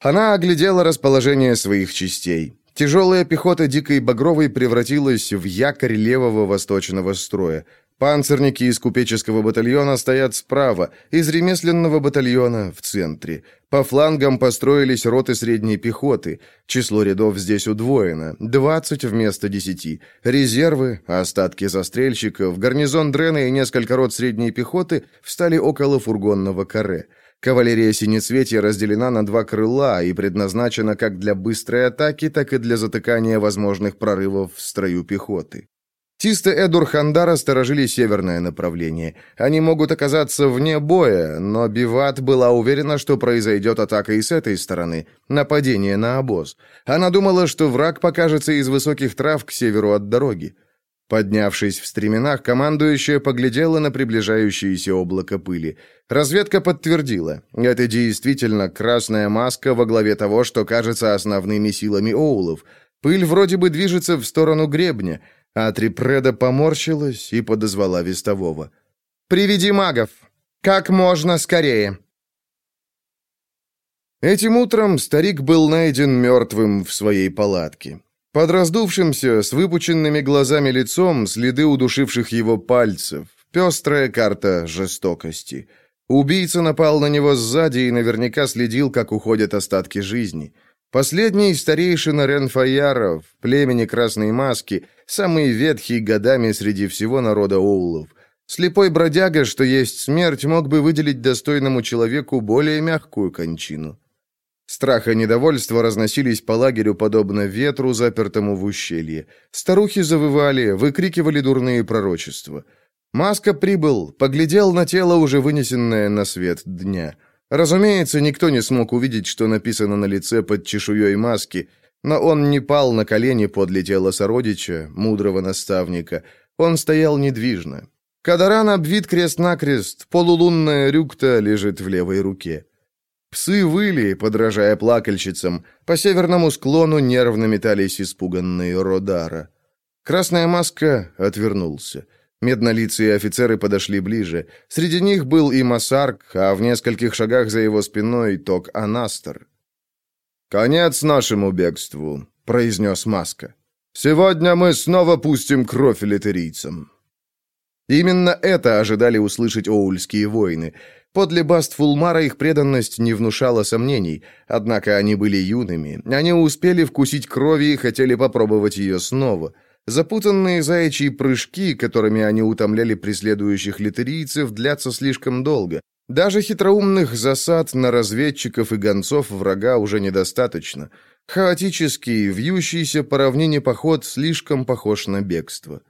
Она оглядела расположение своих частей. Тяжелая пехота Дикой Багровой превратилась в якорь левого восточного строя. Панцирники из купеческого батальона стоят справа, из ремесленного батальона в центре. По флангам построились роты средней пехоты. Число рядов здесь удвоено, 20 вместо 10. Резервы, остатки застрельщиков, гарнизон Дрена и несколько рот средней пехоты встали около фургонного каре. Кавалерия Синецветия разделена на два крыла и предназначена как для быстрой атаки, так и для затыкания возможных прорывов в строю пехоты. Тисто Эдур Хандара сторожили северное направление. Они могут оказаться вне боя, но Биват была уверена, что произойдет атака и с этой стороны, нападение на обоз. Она думала, что враг покажется из высоких трав к северу от дороги. Поднявшись в стременах, командующая поглядела на приближающееся облако пыли. Разведка подтвердила, это действительно красная маска во главе того, что кажется основными силами Оулов. Пыль вроде бы движется в сторону гребня, а Трипреда поморщилась и подозвала вестового. «Приведи магов! Как можно скорее!» Этим утром старик был найден мертвым в своей палатке. Под раздувшимся, с выпученными глазами лицом следы удушивших его пальцев. Пестрая карта жестокости. Убийца напал на него сзади и наверняка следил, как уходят остатки жизни. Последний старейшина Ренфаяров, племени Красной Маски, самый ветхий годами среди всего народа Оулов. Слепой бродяга, что есть смерть, мог бы выделить достойному человеку более мягкую кончину. Страх и недовольство разносились по лагерю, подобно ветру, запертому в ущелье. Старухи завывали, выкрикивали дурные пророчества. Маска прибыл, поглядел на тело, уже вынесенное на свет дня. Разумеется, никто не смог увидеть, что написано на лице под чешуей маски, но он не пал на колени подле тела сородича, мудрого наставника. Он стоял недвижно. Кадаран обвит крест-накрест, полулунная рюкта лежит в левой руке. Псы выли, подражая плакальщицам. По северному склону нервно метались испуганные Родара. Красная маска отвернулся. Меднолицые офицеры подошли ближе. Среди них был и Масарк, а в нескольких шагах за его спиной Ток Анастер. «Конец нашему бегству», — произнес Маска. «Сегодня мы снова пустим кровь литерийцам». Именно это ожидали услышать оульские воины. Подле Баст Фулмара их преданность не внушала сомнений, однако они были юными, они успели вкусить крови и хотели попробовать ее снова. Запутанные заячьи прыжки, которыми они утомляли преследующих литерийцев, длятся слишком долго. Даже хитроумных засад на разведчиков и гонцов врага уже недостаточно. Хаотический, вьющийся по равнине поход слишком похож на бегство.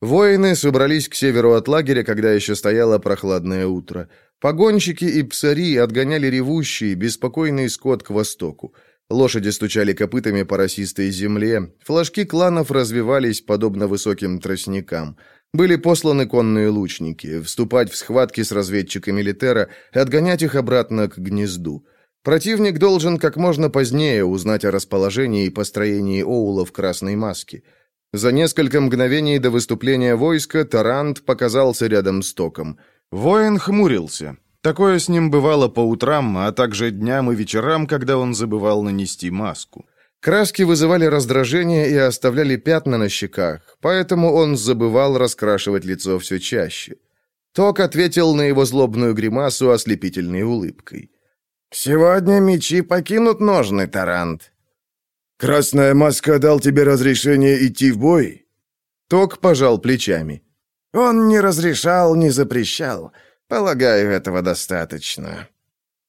Воины собрались к северу от лагеря, когда еще стояло прохладное утро. Погонщики и псари отгоняли ревущий, беспокойный скот к востоку. Лошади стучали копытами по росистой земле, флажки кланов развивались, подобно высоким тростникам. Были посланы конные лучники, вступать в схватки с разведчиками Литера, отгонять их обратно к гнезду. Противник должен как можно позднее узнать о расположении и построении Оула в красной маске. За несколько мгновений до выступления войска Тарант показался рядом с Током – Воин хмурился. Такое с ним бывало по утрам, а также дням и вечерам, когда он забывал нанести маску. Краски вызывали раздражение и оставляли пятна на щеках, поэтому он забывал раскрашивать лицо все чаще. Ток ответил на его злобную гримасу ослепительной улыбкой. «Сегодня мечи покинут ножны, Тарант». «Красная маска дал тебе разрешение идти в бой?» Ток пожал плечами. Он не разрешал, не запрещал. Полагаю, этого достаточно».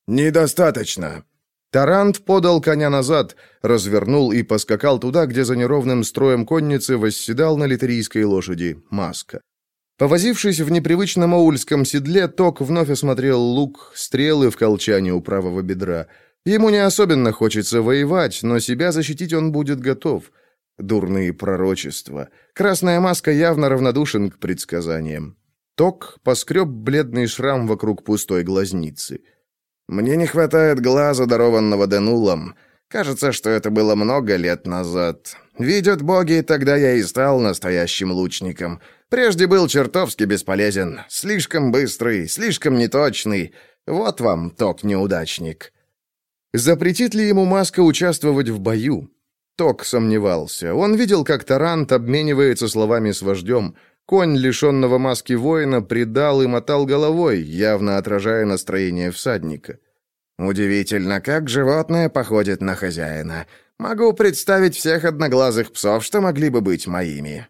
«Недостаточно». Тарант подал коня назад, развернул и поскакал туда, где за неровным строем конницы восседал на литерийской лошади Маска. Повозившись в непривычном аульском седле, Ток вновь осмотрел лук, стрелы в колчане у правого бедра. Ему не особенно хочется воевать, но себя защитить он будет готов. Дурные пророчества. Красная маска явно равнодушен к предсказаниям. Ток поскреб бледный шрам вокруг пустой глазницы. «Мне не хватает глаза, дарованного Денулом. Кажется, что это было много лет назад. Видят боги, тогда я и стал настоящим лучником. Прежде был чертовски бесполезен. Слишком быстрый, слишком неточный. Вот вам, Ток-неудачник». Запретит ли ему маска участвовать в бою? Ток сомневался. Он видел, как Тарант обменивается словами с вождем. Конь, лишенного маски воина, предал и мотал головой, явно отражая настроение всадника. «Удивительно, как животное походит на хозяина. Могу представить всех одноглазых псов, что могли бы быть моими».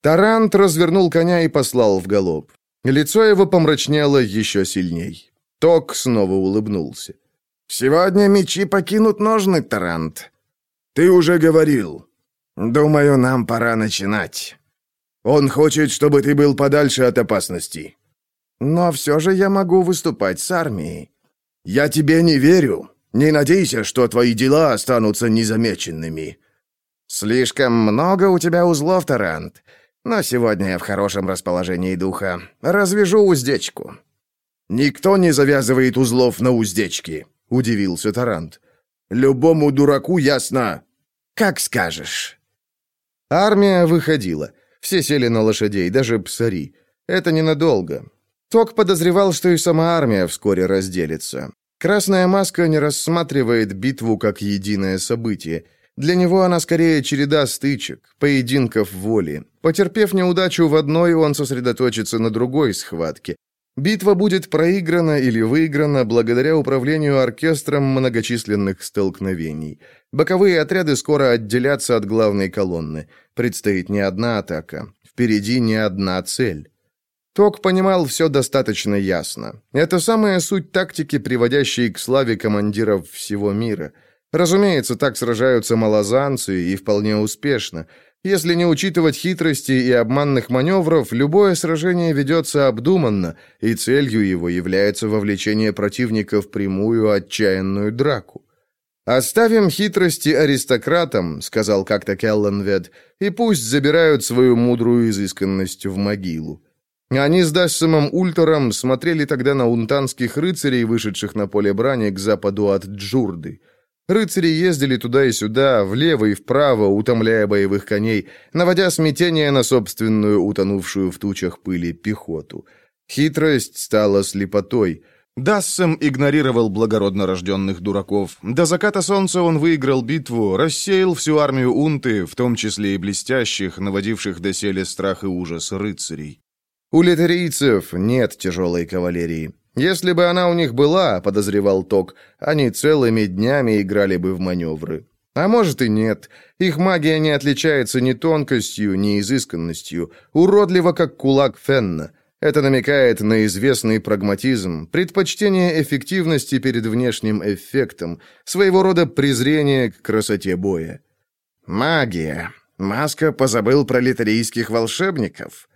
Тарант развернул коня и послал в галоп. Лицо его помрачнело еще сильней. Ток снова улыбнулся. «Сегодня мечи покинут ножны, Тарант». «Ты уже говорил». «Думаю, нам пора начинать». «Он хочет, чтобы ты был подальше от опасности». «Но все же я могу выступать с армией». «Я тебе не верю. Не надейся, что твои дела останутся незамеченными». «Слишком много у тебя узлов, Тарант. Но сегодня я в хорошем расположении духа. Развяжу уздечку». «Никто не завязывает узлов на уздечке», — удивился Тарант. «Любому дураку ясно». «Как скажешь». Армия выходила. Все сели на лошадей, даже псари. Это ненадолго. Ток подозревал, что и сама армия вскоре разделится. Красная маска не рассматривает битву как единое событие. Для него она скорее череда стычек, поединков воли. Потерпев неудачу в одной, он сосредоточится на другой схватке. Битва будет проиграна или выиграна благодаря управлению оркестром многочисленных столкновений. Боковые отряды скоро отделятся от главной колонны. Предстоит не одна атака. Впереди не одна цель. Ток понимал все достаточно ясно. Это самая суть тактики, приводящей к славе командиров всего мира. Разумеется, так сражаются малозанцы и вполне успешно. Если не учитывать хитрости и обманных маневров, любое сражение ведется обдуманно, и целью его является вовлечение противника в прямую отчаянную драку. «Оставим хитрости аристократам», — сказал как-то Келленвед, «и пусть забирают свою мудрую изысканность в могилу». Они с Дассомом Ультором смотрели тогда на унтанских рыцарей, вышедших на поле брани к западу от Джурды. Рыцари ездили туда и сюда, влево и вправо, утомляя боевых коней, наводя смятение на собственную утонувшую в тучах пыли пехоту. Хитрость стала слепотой. Дассом игнорировал благородно рожденных дураков. До заката солнца он выиграл битву, рассеял всю армию унты, в том числе и блестящих, наводивших доселе страх и ужас рыцарей. У литерийцев нет тяжелой кавалерии. Если бы она у них была, подозревал Ток, они целыми днями играли бы в маневры. А может и нет. Их магия не отличается ни тонкостью, ни изысканностью. Уродливо, как кулак Фенна. Это намекает на известный прагматизм, предпочтение эффективности перед внешним эффектом, своего рода презрение к красоте боя. Магия. Маска позабыл про литерийских волшебников.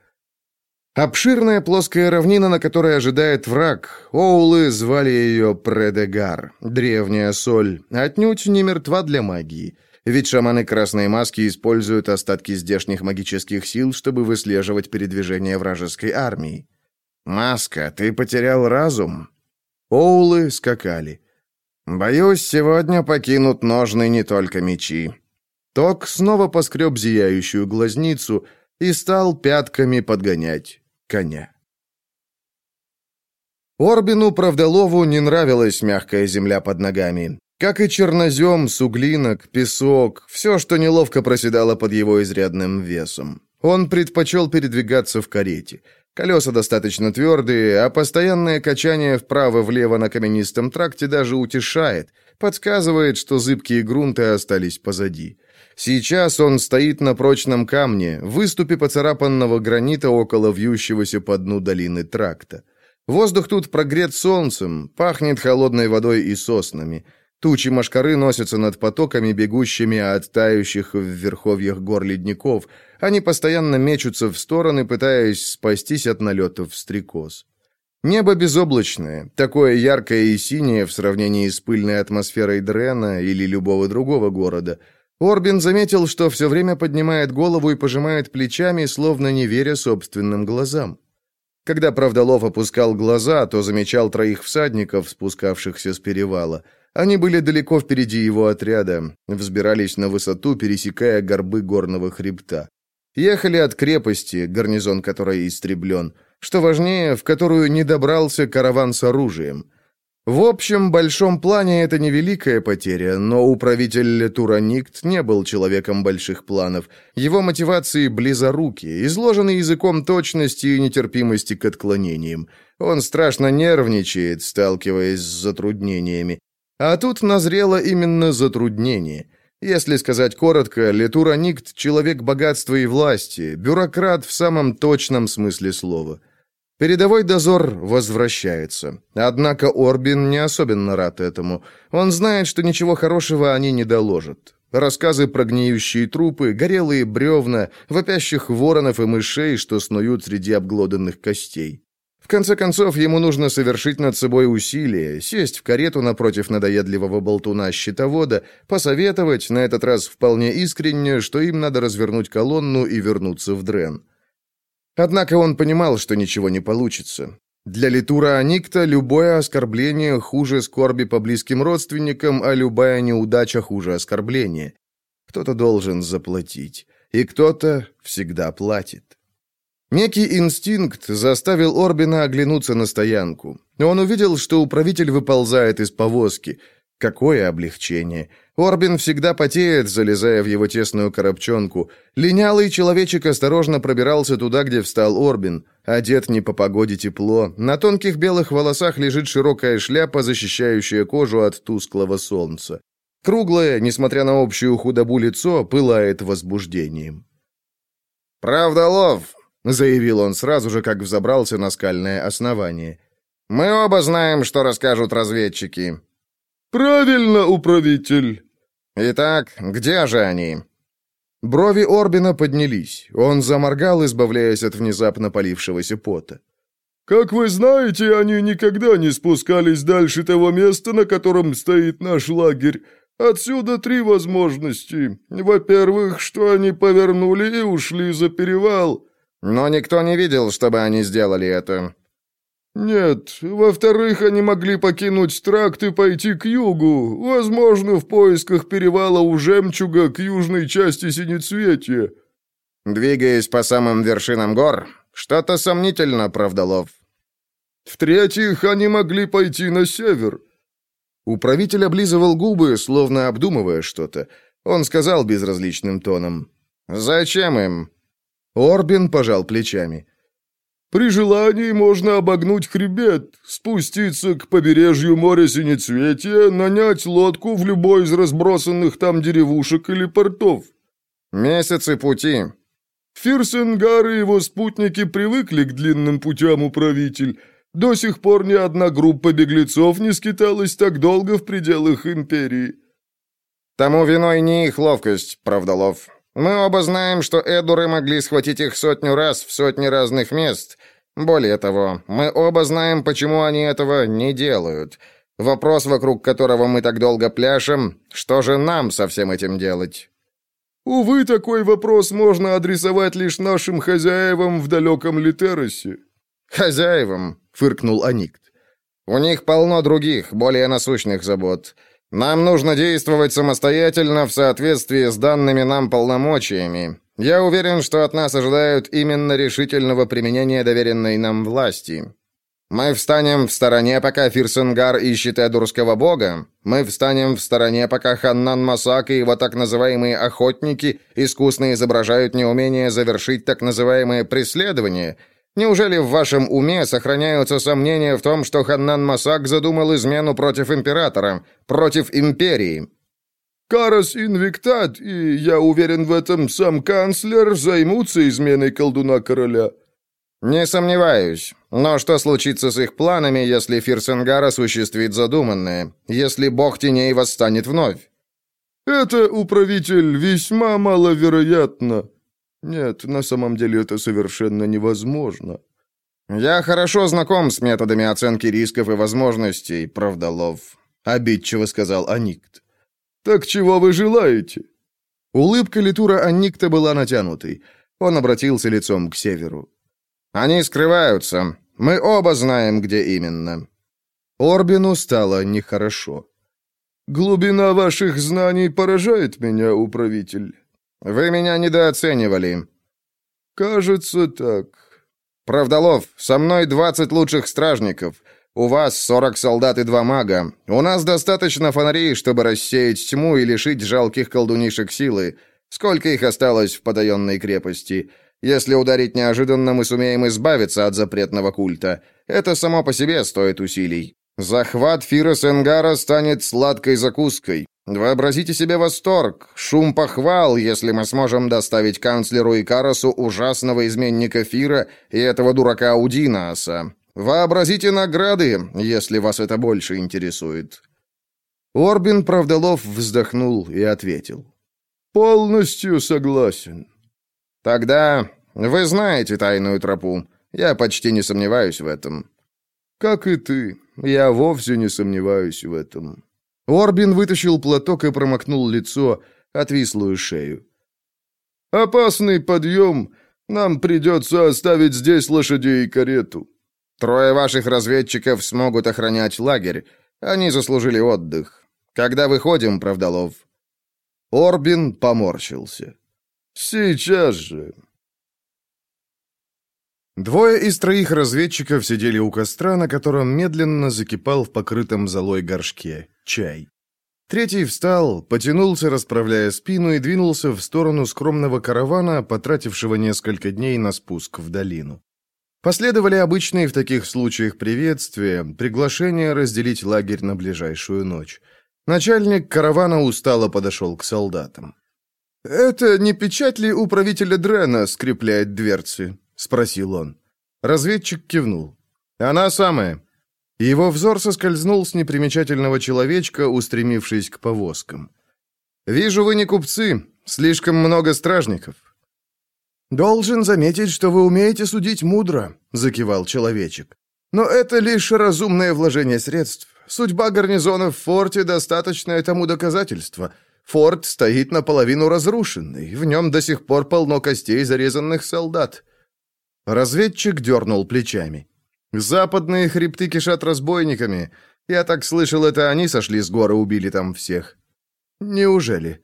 Обширная плоская равнина, на которой ожидает враг. Оулы звали ее Предегар, древняя соль, отнюдь не мертва для магии. Ведь шаманы Красной Маски используют остатки здешних магических сил, чтобы выслеживать передвижение вражеской армии. «Маска, ты потерял разум?» Оулы скакали. «Боюсь, сегодня покинут ножны не только мечи». Ток снова поскреб зияющую глазницу и стал пятками подгонять коня. Орбину Правдолову не нравилась мягкая земля под ногами. Как и чернозем, суглинок, песок, все, что неловко проседало под его изрядным весом. Он предпочел передвигаться в карете. Колеса достаточно твердые, а постоянное качание вправо-влево на каменистом тракте даже утешает, подсказывает, что зыбкие грунты остались позади. Сейчас он стоит на прочном камне, выступе поцарапанного гранита около вьющегося по дну долины тракта. Воздух тут прогрет солнцем, пахнет холодной водой и соснами. Тучи машкары носятся над потоками, бегущими от тающих в верховьях гор ледников. Они постоянно мечутся в стороны, пытаясь спастись от налетов стрекоз. Небо безоблачное, такое яркое и синее в сравнении с пыльной атмосферой Дрена или любого другого города – Орбин заметил, что все время поднимает голову и пожимает плечами, словно не веря собственным глазам. Когда Правдолов опускал глаза, то замечал троих всадников, спускавшихся с перевала. Они были далеко впереди его отряда, взбирались на высоту, пересекая горбы горного хребта. Ехали от крепости, гарнизон которой истреблен. Что важнее, в которую не добрался караван с оружием. В общем, большом плане это невеликая потеря, но управитель Тураникт не был человеком больших планов. Его мотивации близоруки, изложены языком точности и нетерпимости к отклонениям. Он страшно нервничает, сталкиваясь с затруднениями. А тут назрело именно затруднение. Если сказать коротко, Летураникт — человек богатства и власти, бюрократ в самом точном смысле слова — Передовой дозор возвращается. Однако Орбин не особенно рад этому. Он знает, что ничего хорошего они не доложат. Рассказы про гниющие трупы, горелые бревна, вопящих воронов и мышей, что снуют среди обглоданных костей. В конце концов, ему нужно совершить над собой усилие, сесть в карету напротив надоедливого болтуна-щитовода, посоветовать, на этот раз вполне искренне, что им надо развернуть колонну и вернуться в Дрен. Однако он понимал, что ничего не получится. Для Литура Аникта любое оскорбление хуже скорби по близким родственникам, а любая неудача хуже оскорбления. Кто-то должен заплатить, и кто-то всегда платит. Некий инстинкт заставил Орбина оглянуться на стоянку. Он увидел, что управитель выползает из повозки. Какое облегчение! Орбин всегда потеет, залезая в его тесную коробчонку. Линялый человечек осторожно пробирался туда, где встал Орбин. Одет не по погоде тепло. На тонких белых волосах лежит широкая шляпа, защищающая кожу от тусклого солнца. Круглое, несмотря на общую худобу лицо, пылает возбуждением. «Правда, лов!» — заявил он сразу же, как взобрался на скальное основание. «Мы оба знаем, что расскажут разведчики. «Правильно, управитель!» «Итак, где же они?» Брови Орбина поднялись. Он заморгал, избавляясь от внезапно полившегося пота. «Как вы знаете, они никогда не спускались дальше того места, на котором стоит наш лагерь. Отсюда три возможности. Во-первых, что они повернули и ушли за перевал». «Но никто не видел, чтобы они сделали это». «Нет. Во-вторых, они могли покинуть тракт и пойти к югу, возможно, в поисках перевала у Жемчуга к южной части Синецветия». «Двигаясь по самым вершинам гор, что-то сомнительно, Правдолов». «В-третьих, они могли пойти на север». Управитель облизывал губы, словно обдумывая что-то. Он сказал безразличным тоном. «Зачем им?» Орбин пожал плечами. При желании можно обогнуть хребет, спуститься к побережью моря Синецветия, нанять лодку в любой из разбросанных там деревушек или портов. Месяцы пути. Фирсенгар и его спутники привыкли к длинным путям, управитель. До сих пор ни одна группа беглецов не скиталась так долго в пределах империи. Тому виной не их ловкость, Правдолов. Мы оба знаем, что эдуры могли схватить их сотню раз в сотни разных мест. Более того, мы оба знаем, почему они этого не делают. Вопрос, вокруг которого мы так долго пляшем, что же нам со всем этим делать? Увы, такой вопрос можно адресовать лишь нашим хозяевам в далеком Литеросе. Хозяевам, фыркнул Аникт. У них полно других, более насущных забот. Нам нужно действовать самостоятельно в соответствии с данными нам полномочиями. Я уверен, что от нас ожидают именно решительного применения доверенной нам власти. Мы встанем в стороне, пока Фирсенгар ищет эдурского бога. Мы встанем в стороне, пока Ханнан Масак и его так называемые охотники искусно изображают неумение завершить так называемые преследования – Неужели в вашем уме сохраняются сомнения в том, что Ханнан Масак задумал измену против императора, против империи? Карас Инвиктат, и, я уверен в этом, сам канцлер займутся изменой колдуна-короля. Не сомневаюсь. Но что случится с их планами, если Фирсенгар осуществит задуманное? Если бог теней восстанет вновь? Это, управитель, весьма маловероятно. Нет, на самом деле это совершенно невозможно. Я хорошо знаком с методами оценки рисков и возможностей, правдолов, обидчиво сказал Аникт. Так чего вы желаете? Улыбка Литура Аникта была натянутой. Он обратился лицом к северу. Они скрываются. Мы оба знаем, где именно. Орбину стало нехорошо. Глубина ваших знаний поражает меня, управитель. Вы меня недооценивали. Кажется, так. Правдолов, со мной двадцать лучших стражников. У вас 40 солдат и два мага. У нас достаточно фонарей, чтобы рассеять тьму и лишить жалких колдунишек силы. Сколько их осталось в потаенной крепости? Если ударить неожиданно, мы сумеем избавиться от запретного культа. Это само по себе стоит усилий. Захват Фира Сенгара станет сладкой закуской. Вообразите себе восторг, шум похвал, если мы сможем доставить канцлеру Икаросу ужасного изменника Фира и этого дурака Удинаса. Вообразите награды, если вас это больше интересует». Орбин Правдолов вздохнул и ответил. «Полностью согласен». «Тогда вы знаете тайную тропу. Я почти не сомневаюсь в этом». «Как и ты. Я вовсе не сомневаюсь в этом». Орбин вытащил платок и промокнул лицо, отвислую шею. «Опасный подъем. Нам придется оставить здесь лошадей и карету. Трое ваших разведчиков смогут охранять лагерь. Они заслужили отдых. Когда выходим, Правдолов?» Орбин поморщился. «Сейчас же. Двое из троих разведчиков сидели у костра, на котором медленно закипал в покрытом золой горшке чай. Третий встал, потянулся, расправляя спину, и двинулся в сторону скромного каравана, потратившего несколько дней на спуск в долину. Последовали обычные в таких случаях приветствия, приглашение разделить лагерь на ближайшую ночь. Начальник каравана устало подошел к солдатам. «Это не печать ли управителя Дрена скрепляет дверцы?» — спросил он. Разведчик кивнул. «Она самая». Его взор соскользнул с непримечательного человечка, устремившись к повозкам. «Вижу, вы не купцы. Слишком много стражников». «Должен заметить, что вы умеете судить мудро», — закивал человечек. «Но это лишь разумное вложение средств. Судьба гарнизона в форте — достаточное тому доказательство. Форт стоит наполовину разрушенный, в нем до сих пор полно костей зарезанных солдат. Разведчик дернул плечами. «Западные хребты кишат разбойниками. Я так слышал, это они сошли с горы, убили там всех». «Неужели?»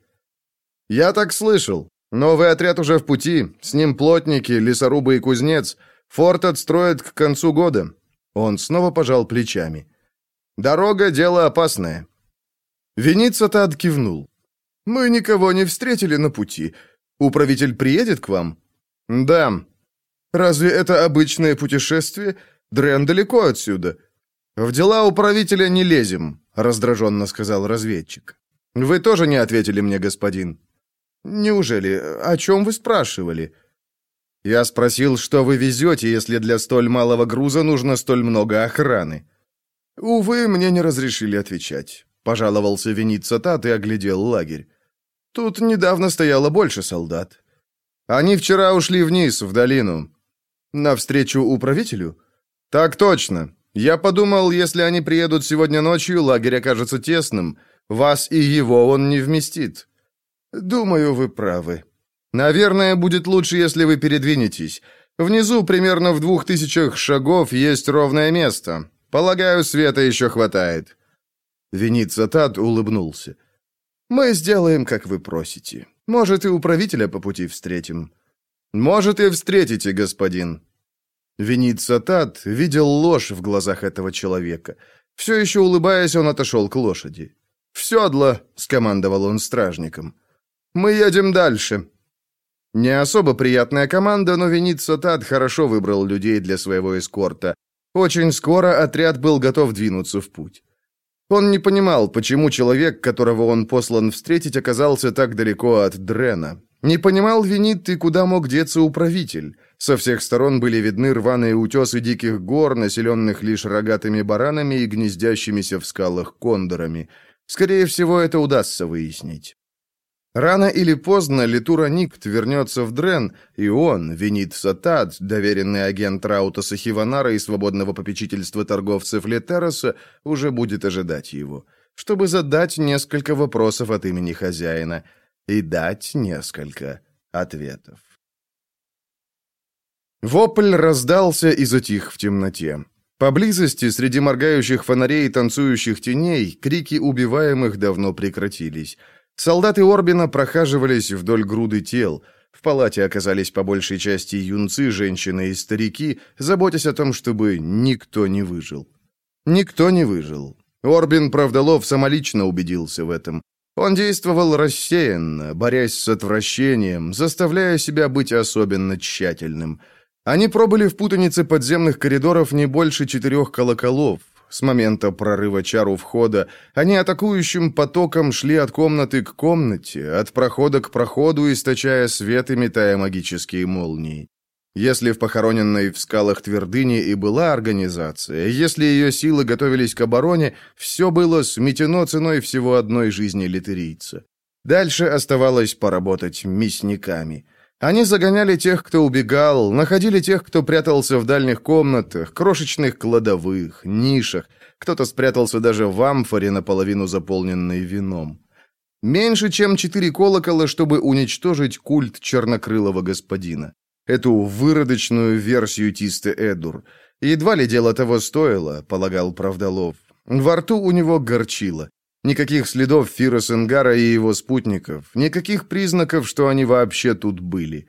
«Я так слышал. Новый отряд уже в пути. С ним плотники, лесорубы и кузнец. Форт отстроят к концу года». Он снова пожал плечами. «Дорога — дело опасное». Веница Тад кивнул. «Мы никого не встретили на пути. Управитель приедет к вам?» «Да, Разве это обычное путешествие? Дрен далеко отсюда. В дела управителя не лезем, раздраженно сказал разведчик. Вы тоже не ответили мне, господин. Неужели? О чем вы спрашивали? Я спросил, что вы везете, если для столь малого груза нужно столь много охраны. Увы, мне не разрешили отвечать. Пожаловался Веница Тат и оглядел лагерь. Тут недавно стояло больше солдат. Они вчера ушли вниз, в долину. «Навстречу управителю?» «Так точно. Я подумал, если они приедут сегодня ночью, лагерь окажется тесным. Вас и его он не вместит». «Думаю, вы правы. Наверное, будет лучше, если вы передвинетесь. Внизу, примерно в двух тысячах шагов, есть ровное место. Полагаю, света еще хватает». Веница Тат улыбнулся. «Мы сделаем, как вы просите. Может, и управителя по пути встретим». «Может, и встретите, господин». Веница Тат видел ложь в глазах этого человека. Все еще улыбаясь, он отошел к лошади. «В седло!» — скомандовал он стражником. «Мы едем дальше». Не особо приятная команда, но Веница Тат хорошо выбрал людей для своего эскорта. Очень скоро отряд был готов двинуться в путь. Он не понимал, почему человек, которого он послан встретить, оказался так далеко от Дрена. Не понимал Винит и куда мог деться управитель. Со всех сторон были видны рваные утесы диких гор, населенных лишь рогатыми баранами и гнездящимися в скалах кондорами. Скорее всего, это удастся выяснить. Рано или поздно Литура Никт вернется в Дрен, и он, Винит Сатад, доверенный агент Раута Сахиванара и свободного попечительства торговцев Летероса, уже будет ожидать его, чтобы задать несколько вопросов от имени хозяина – и дать несколько ответов. Вопль раздался и затих в темноте. Поблизости, среди моргающих фонарей и танцующих теней, крики убиваемых давно прекратились. Солдаты Орбина прохаживались вдоль груды тел. В палате оказались по большей части юнцы, женщины и старики, заботясь о том, чтобы никто не выжил. Никто не выжил. Орбин Правдолов самолично убедился в этом. Он действовал рассеянно, борясь с отвращением, заставляя себя быть особенно тщательным. Они пробыли в путанице подземных коридоров не больше четырех колоколов. С момента прорыва чар у входа они атакующим потоком шли от комнаты к комнате, от прохода к проходу, источая свет и метая магические молнии. Если в похороненной в скалах твердыне и была организация, если ее силы готовились к обороне, все было сметено ценой всего одной жизни литерийца. Дальше оставалось поработать мясниками. Они загоняли тех, кто убегал, находили тех, кто прятался в дальних комнатах, крошечных кладовых, нишах. Кто-то спрятался даже в амфоре, наполовину заполненной вином. Меньше, чем четыре колокола, чтобы уничтожить культ чернокрылого господина эту выродочную версию Тисты Эдур. Едва ли дело того стоило, полагал Правдолов. Во рту у него горчило. Никаких следов Фира Сенгара и его спутников, никаких признаков, что они вообще тут были.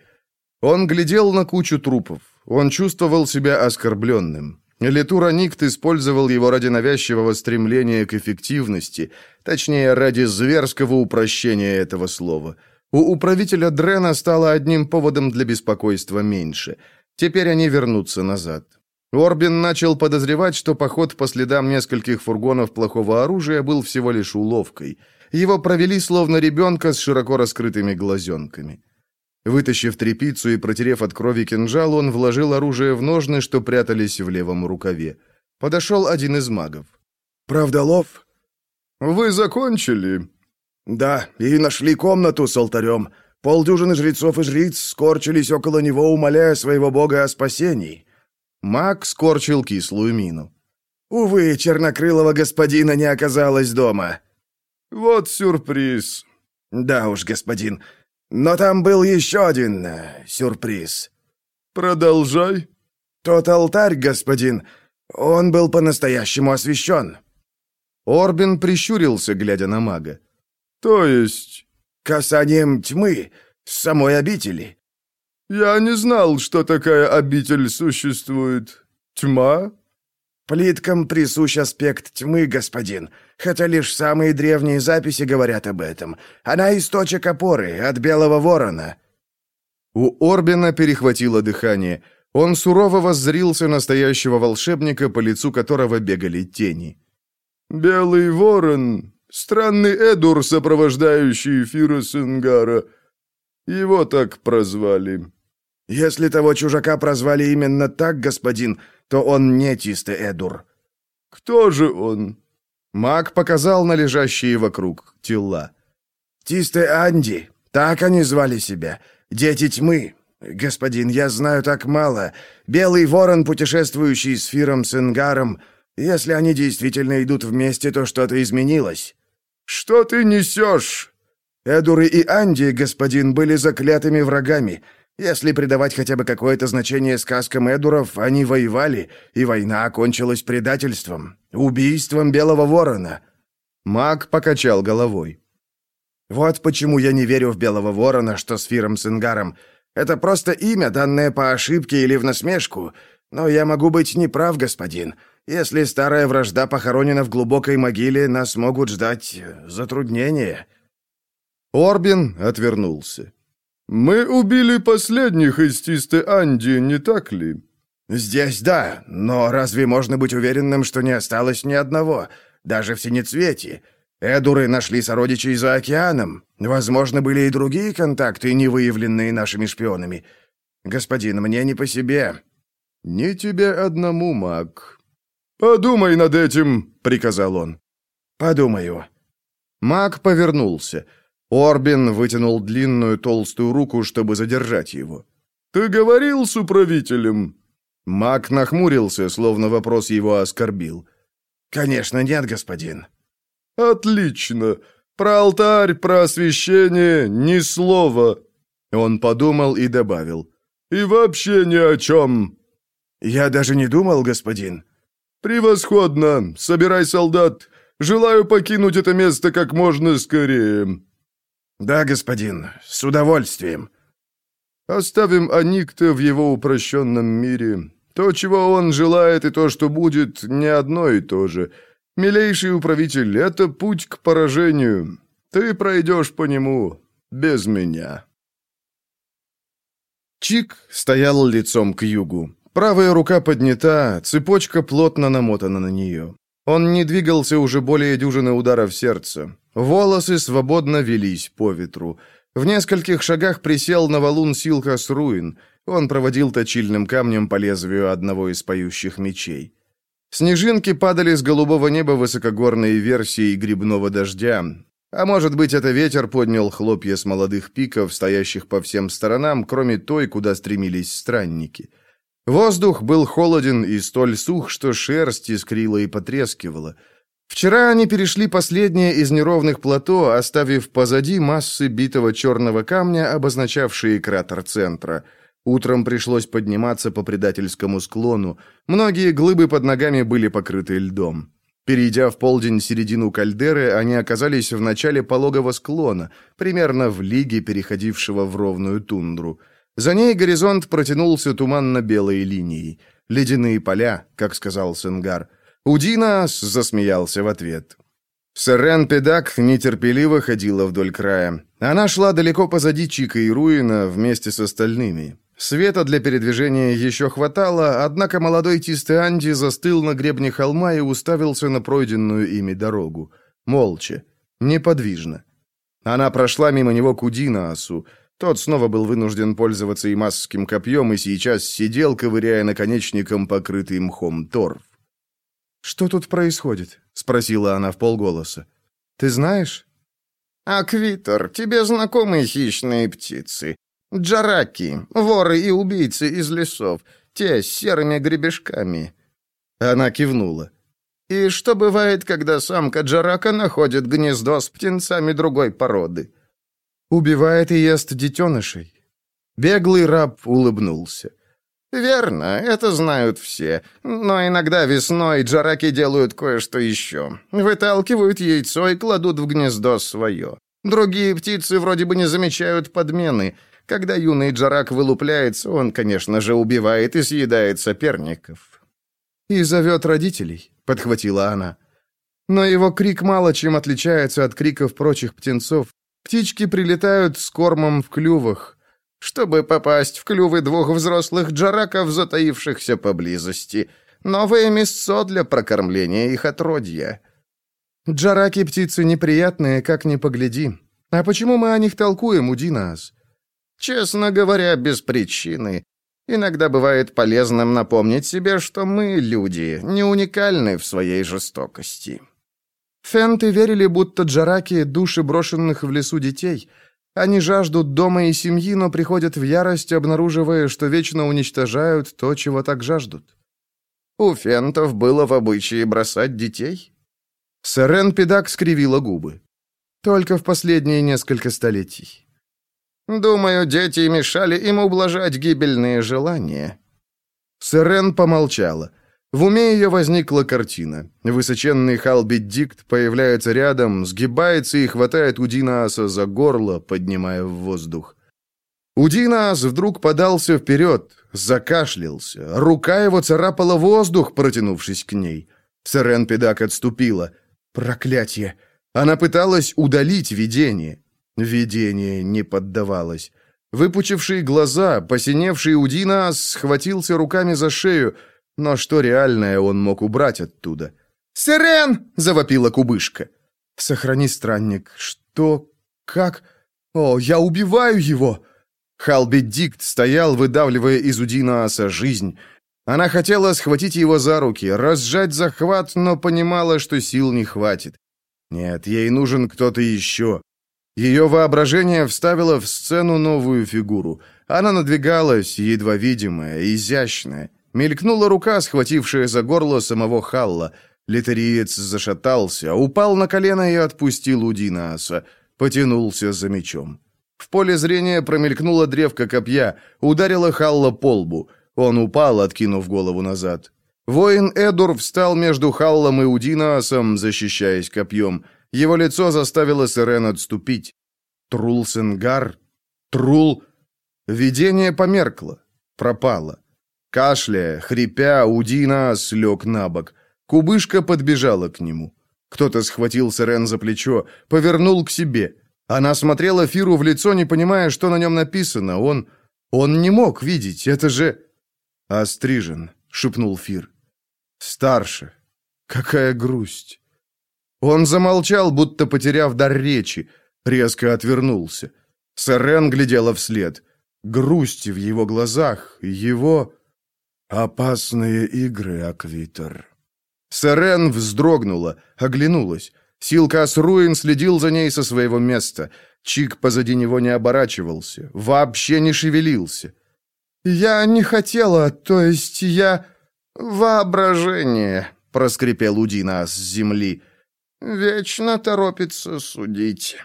Он глядел на кучу трупов. Он чувствовал себя оскорбленным. Летура Никт использовал его ради навязчивого стремления к эффективности, точнее, ради зверского упрощения этого слова – у управителя Дрена стало одним поводом для беспокойства меньше. Теперь они вернутся назад. Орбин начал подозревать, что поход по следам нескольких фургонов плохого оружия был всего лишь уловкой. Его провели словно ребенка с широко раскрытыми глазенками. Вытащив трепицу и протерев от крови кинжал, он вложил оружие в ножны, что прятались в левом рукаве. Подошел один из магов. «Правдолов?» «Вы закончили?» «Да, и нашли комнату с алтарем. Полдюжины жрецов и жриц скорчились около него, умоляя своего бога о спасении». Маг скорчил кислую мину. «Увы, чернокрылого господина не оказалось дома». «Вот сюрприз». «Да уж, господин. Но там был еще один э, сюрприз». «Продолжай». «Тот алтарь, господин, он был по-настоящему освящен». Орбин прищурился, глядя на мага. «То есть...» «Касанием тьмы, самой обители». «Я не знал, что такая обитель существует. Тьма?» «Плиткам присущ аспект тьмы, господин, хотя лишь самые древние записи говорят об этом. Она источник опоры от Белого Ворона». У Орбина перехватило дыхание. Он сурово воззрился настоящего волшебника, по лицу которого бегали тени. «Белый ворон Странный Эдур, сопровождающий Фира Сенгара. Его так прозвали». «Если того чужака прозвали именно так, господин, то он не чистый Эдур». «Кто же он?» Маг показал на лежащие вокруг тела. «Тисты Анди, так они звали себя. Дети тьмы. Господин, я знаю так мало. Белый ворон, путешествующий с Фиром Сенгаром. Если они действительно идут вместе, то что-то изменилось». «Что ты несешь?» «Эдуры и Анди, господин, были заклятыми врагами. Если придавать хотя бы какое-то значение сказкам Эдуров, они воевали, и война окончилась предательством, убийством Белого Ворона». Маг покачал головой. «Вот почему я не верю в Белого Ворона, что с Фиром Сингаром. Это просто имя, данное по ошибке или в насмешку. Но я могу быть неправ, господин. Если старая вражда похоронена в глубокой могиле, нас могут ждать э, затруднения». Орбин отвернулся. «Мы убили последних из Тисты Анди, не так ли?» «Здесь да, но разве можно быть уверенным, что не осталось ни одного, даже в Синецвете? Эдуры нашли сородичей за океаном. Возможно, были и другие контакты, не выявленные нашими шпионами. Господин, мне не по себе». «Не тебе одному, маг. «Подумай над этим», — приказал он. «Подумаю». Маг повернулся. Орбин вытянул длинную толстую руку, чтобы задержать его. «Ты говорил с управителем?» Маг нахмурился, словно вопрос его оскорбил. «Конечно нет, господин». «Отлично. Про алтарь, про освящение ни слова». Он подумал и добавил. «И вообще ни о чем». «Я даже не думал, господин». «Превосходно! Собирай солдат! Желаю покинуть это место как можно скорее!» «Да, господин, с удовольствием!» «Оставим Аникта в его упрощенном мире. То, чего он желает, и то, что будет, не одно и то же. Милейший управитель, это путь к поражению. Ты пройдешь по нему без меня». Чик стоял лицом к югу. Правая рука поднята, цепочка плотно намотана на нее. Он не двигался уже более дюжины ударов сердца. Волосы свободно велись по ветру. В нескольких шагах присел на валун Силкас Руин. Он проводил точильным камнем по лезвию одного из поющих мечей. Снежинки падали с голубого неба высокогорной версии грибного дождя. А может быть, это ветер поднял хлопья с молодых пиков, стоящих по всем сторонам, кроме той, куда стремились странники. Воздух был холоден и столь сух, что шерсть искрила и потрескивала. Вчера они перешли последнее из неровных плато, оставив позади массы битого черного камня, обозначавшие кратер центра. Утром пришлось подниматься по предательскому склону. Многие глыбы под ногами были покрыты льдом. Перейдя в полдень середину кальдеры, они оказались в начале пологого склона, примерно в лиге, переходившего в ровную тундру. За ней горизонт протянулся туманно-белой линией. «Ледяные поля», как сказал Сенгар – Удинас засмеялся в ответ. Сэрен Педак нетерпеливо ходила вдоль края. Она шла далеко позади Чика и Руина вместе с остальными. Света для передвижения еще хватало, однако молодой Тистеанди застыл на гребне холма и уставился на пройденную ими дорогу. Молча, неподвижно. Она прошла мимо него к Удинаасу. Тот снова был вынужден пользоваться имасским копьем и сейчас сидел, ковыряя наконечником покрытый мхом торф. «Что тут происходит?» — спросила она в полголоса. «Ты знаешь?» «Аквитер, тебе знакомы хищные птицы. Джараки, воры и убийцы из лесов, те с серыми гребешками». Она кивнула. «И что бывает, когда самка джарака находит гнездо с птенцами другой породы?» «Убивает и ест детенышей». Беглый раб улыбнулся. «Верно, это знают все. Но иногда весной джараки делают кое-что еще. Выталкивают яйцо и кладут в гнездо свое. Другие птицы вроде бы не замечают подмены. Когда юный джарак вылупляется, он, конечно же, убивает и съедает соперников». «И зовет родителей», — подхватила она. «Но его крик мало чем отличается от криков прочих птенцов. Птички прилетают с кормом в клювах» чтобы попасть в клювы двух взрослых джараков, затаившихся поблизости. Новое мясцо для прокормления их отродья. Джараки птицы неприятные, как ни погляди. А почему мы о них толкуем, Удинас? Честно говоря, без причины. Иногда бывает полезным напомнить себе, что мы, люди, не уникальны в своей жестокости. Фенты верили, будто джараки — души брошенных в лесу детей — они жаждут дома и семьи, но приходят в ярость, обнаруживая, что вечно уничтожают то, чего так жаждут. У фентов было в обычае бросать детей? Сэрен Педак скривила губы. Только в последние несколько столетий. Думаю, дети мешали им ублажать гибельные желания. Сэрен помолчала. В уме ее возникла картина. Высоченный Халбит Дикт появляется рядом, сгибается и хватает Удинааса за горло, поднимая в воздух. Удинаас вдруг подался вперед, закашлялся. Рука его царапала воздух, протянувшись к ней. Сарен Педак отступила. Проклятье! Она пыталась удалить видение. Видение не поддавалось. Выпучившие глаза, посиневший Удинаас схватился руками за шею, но что реальное он мог убрать оттуда? «Сирен!» — завопила кубышка. «Сохрани, странник. Что? Как? О, я убиваю его!» Халби Дикт стоял, выдавливая из Удинааса жизнь. Она хотела схватить его за руки, разжать захват, но понимала, что сил не хватит. Нет, ей нужен кто-то еще. Ее воображение вставило в сцену новую фигуру. Она надвигалась, едва видимая, изящная. Мелькнула рука, схватившая за горло самого Халла. Литериец зашатался, упал на колено и отпустил Удинааса. Потянулся за мечом. В поле зрения промелькнула древко копья, ударила Халла по лбу. Он упал, откинув голову назад. Воин Эдур встал между Халлом и Удинаасом, защищаясь копьем. Его лицо заставило Сирен отступить. Трул Сенгар? Трул? Видение померкло, пропало. Кашляя, хрипя, Удина слег на бок. Кубышка подбежала к нему. Кто-то схватил Сирен за плечо, повернул к себе. Она смотрела Фиру в лицо, не понимая, что на нем написано. Он... он не мог видеть, это же... «Острижен», — шепнул Фир. «Старше. Какая грусть!» Он замолчал, будто потеряв дар речи, резко отвернулся. Сарен глядела вслед. Грусть в его глазах, его... «Опасные игры, Аквитер». Сарен вздрогнула, оглянулась. Силкас Руин следил за ней со своего места. Чик позади него не оборачивался, вообще не шевелился. «Я не хотела, то есть я...» «Воображение», — проскрипел Удина с земли. «Вечно торопится судить».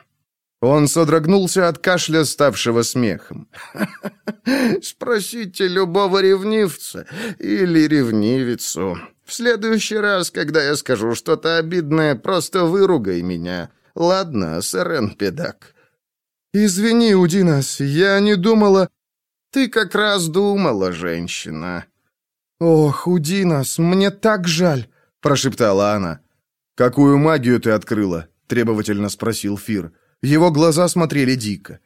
Он содрогнулся от кашля, ставшего смехом. «Спросите любого ревнивца или ревнивицу. В следующий раз, когда я скажу что-то обидное, просто выругай меня. Ладно, сэрен педак». «Извини, Удинас, я не думала...» «Ты как раз думала, женщина». «Ох, Удинас, мне так жаль», — прошептала она. «Какую магию ты открыла?» — требовательно спросил Фир. Его глаза смотрели дико.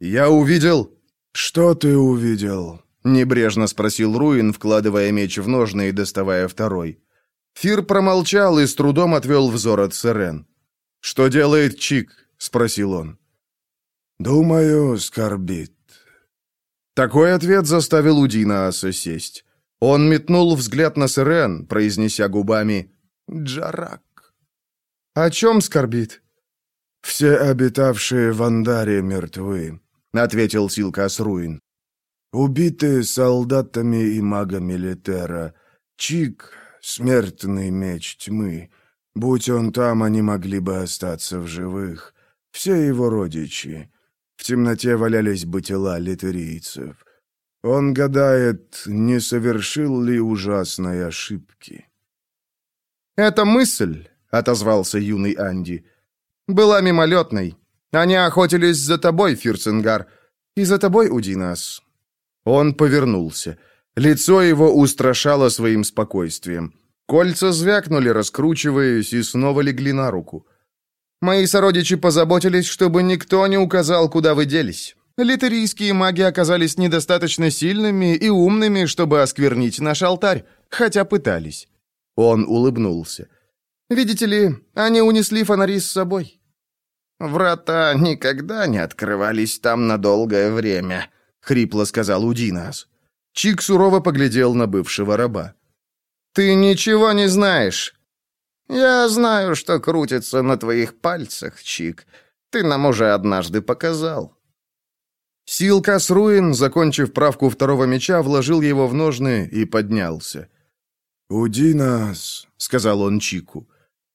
«Я увидел...» «Что ты увидел?» — небрежно спросил Руин, вкладывая меч в ножны и доставая второй. Фир промолчал и с трудом отвел взор от Сирен. «Что делает Чик?» — спросил он. «Думаю, скорбит». Такой ответ заставил Удина Аса сесть. Он метнул взгляд на Сирен, произнеся губами «Джарак». «О чем скорбит?» «Все обитавшие в Андаре мертвы», — ответил Силкас Руин. «Убиты солдатами и магами Литера. Чик — смертный меч тьмы. Будь он там, они могли бы остаться в живых. Все его родичи. В темноте валялись бы тела литерийцев. Он гадает, не совершил ли ужасной ошибки». «Это мысль», — отозвался юный Анди, — была мимолетной. Они охотились за тобой, Фирцингар, и за тобой, Удинас». Он повернулся. Лицо его устрашало своим спокойствием. Кольца звякнули, раскручиваясь, и снова легли на руку. «Мои сородичи позаботились, чтобы никто не указал, куда вы делись. Литерийские маги оказались недостаточно сильными и умными, чтобы осквернить наш алтарь, хотя пытались». Он улыбнулся. Видите ли, они унесли фонари с собой. Врата никогда не открывались там на долгое время, хрипло сказал Удинас. Чик сурово поглядел на бывшего раба. Ты ничего не знаешь. Я знаю, что крутится на твоих пальцах, Чик. Ты нам уже однажды показал. Силкас Руин, закончив правку второго меча, вложил его в ножны и поднялся. «Удинас», — сказал он Чику,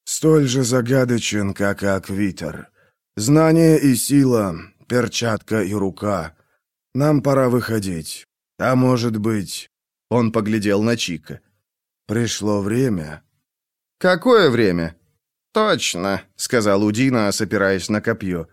Столь же загадочен, как и Аквитер. Знание и сила, перчатка и рука. Нам пора выходить. А может быть...» Он поглядел на Чика. «Пришло время». «Какое время?» «Точно», — сказал Удина, опираясь на копье.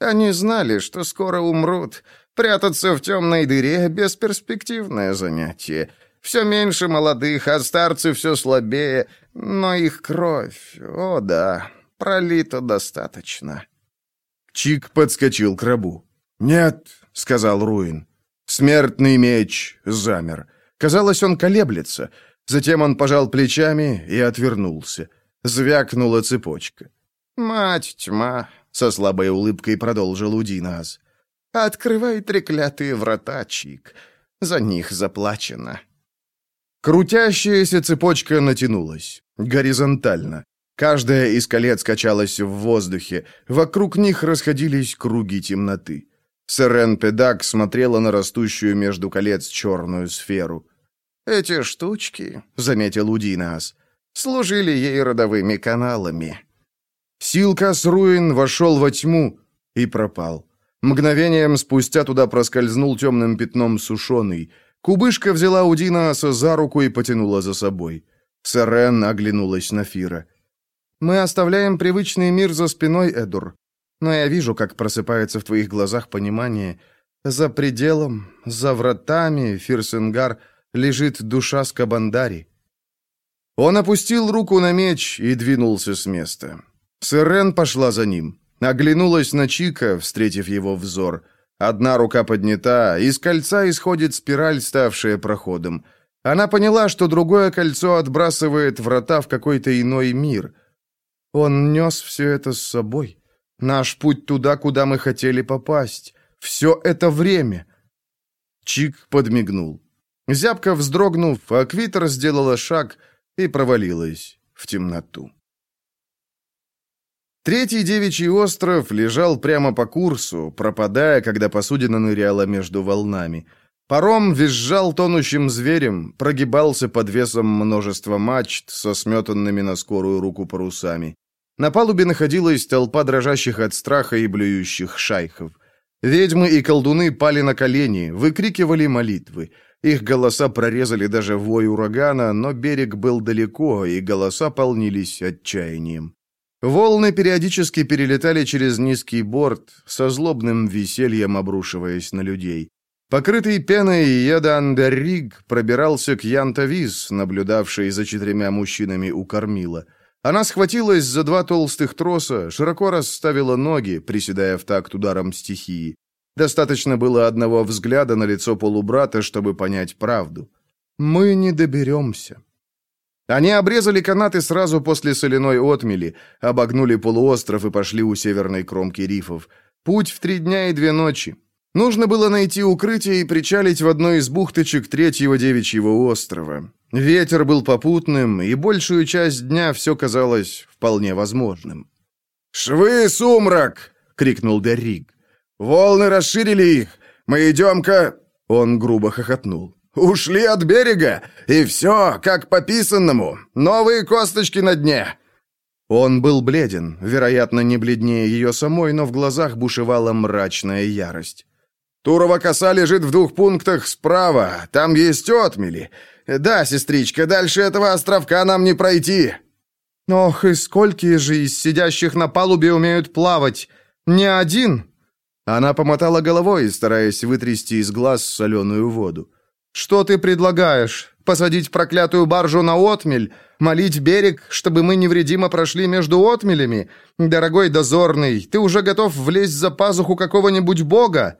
«Они знали, что скоро умрут. Прятаться в темной дыре — бесперспективное занятие. Все меньше молодых, а старцы все слабее, но их кровь, о да, пролита достаточно». Чик подскочил к рабу. «Нет», — сказал Руин. Смертный меч замер. Казалось, он колеблется. Затем он пожал плечами и отвернулся. Звякнула цепочка. «Мать тьма!» — со слабой улыбкой продолжил Удинас. «Открывай треклятые врата, Чик. За них заплачено». Крутящаяся цепочка натянулась. Горизонтально. Каждая из колец качалась в воздухе. Вокруг них расходились круги темноты. Сэрен Педак смотрела на растущую между колец черную сферу. «Эти штучки», — заметил Удинас, — «служили ей родовыми каналами». Силкас Руин вошел во тьму и пропал. Мгновением спустя туда проскользнул темным пятном сушеный — Кубышка взяла Удинаса за руку и потянула за собой. Сарен оглянулась на Фира. «Мы оставляем привычный мир за спиной, Эдур. Но я вижу, как просыпается в твоих глазах понимание. За пределом, за вратами, Фирсенгар, лежит душа Скабандари. Он опустил руку на меч и двинулся с места. Сырен пошла за ним. Оглянулась на Чика, встретив его взор. Одна рука поднята, из кольца исходит спираль, ставшая проходом. Она поняла, что другое кольцо отбрасывает врата в какой-то иной мир. Он нес все это с собой. Наш путь туда, куда мы хотели попасть. Все это время. Чик подмигнул. Зябко вздрогнув, Аквитер сделала шаг и провалилась в темноту. Третий девичий остров лежал прямо по курсу, пропадая, когда посудина ныряла между волнами. Паром визжал тонущим зверем, прогибался под весом множества мачт со сметанными на скорую руку парусами. На палубе находилась толпа дрожащих от страха и блюющих шайхов. Ведьмы и колдуны пали на колени, выкрикивали молитвы. Их голоса прорезали даже вой урагана, но берег был далеко, и голоса полнились отчаянием. Волны периодически перелетали через низкий борт, со злобным весельем обрушиваясь на людей. Покрытый пеной Ядан Дарриг пробирался к Янтавис, наблюдавшей за четырьмя мужчинами у кормила. Она схватилась за два толстых троса, широко расставила ноги, приседая в такт ударом стихии. Достаточно было одного взгляда на лицо полубрата, чтобы понять правду. «Мы не доберемся». Они обрезали канаты сразу после соляной отмели, обогнули полуостров и пошли у северной кромки рифов. Путь в три дня и две ночи. Нужно было найти укрытие и причалить в одной из бухточек третьего девичьего острова. Ветер был попутным, и большую часть дня все казалось вполне возможным. «Швы, сумрак!» — крикнул Дерриг. «Волны расширили их! Мы идем-ка...» Он грубо хохотнул. Ушли от берега, и все, как по писанному. Новые косточки на дне». Он был бледен, вероятно, не бледнее ее самой, но в глазах бушевала мрачная ярость. «Турова коса лежит в двух пунктах справа, там есть отмели. Да, сестричка, дальше этого островка нам не пройти». «Ох, и сколькие же из сидящих на палубе умеют плавать? Не один?» Она помотала головой, стараясь вытрясти из глаз соленую воду. «Что ты предлагаешь? Посадить проклятую баржу на отмель? Молить берег, чтобы мы невредимо прошли между отмелями? Дорогой дозорный, ты уже готов влезть за пазуху какого-нибудь бога?»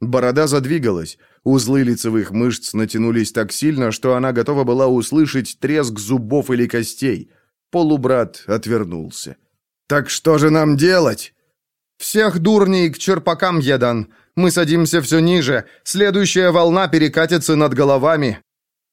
Борода задвигалась, узлы лицевых мышц натянулись так сильно, что она готова была услышать треск зубов или костей. Полубрат отвернулся. «Так что же нам делать?» «Всех дурней к черпакам, Едан. Мы садимся все ниже. Следующая волна перекатится над головами».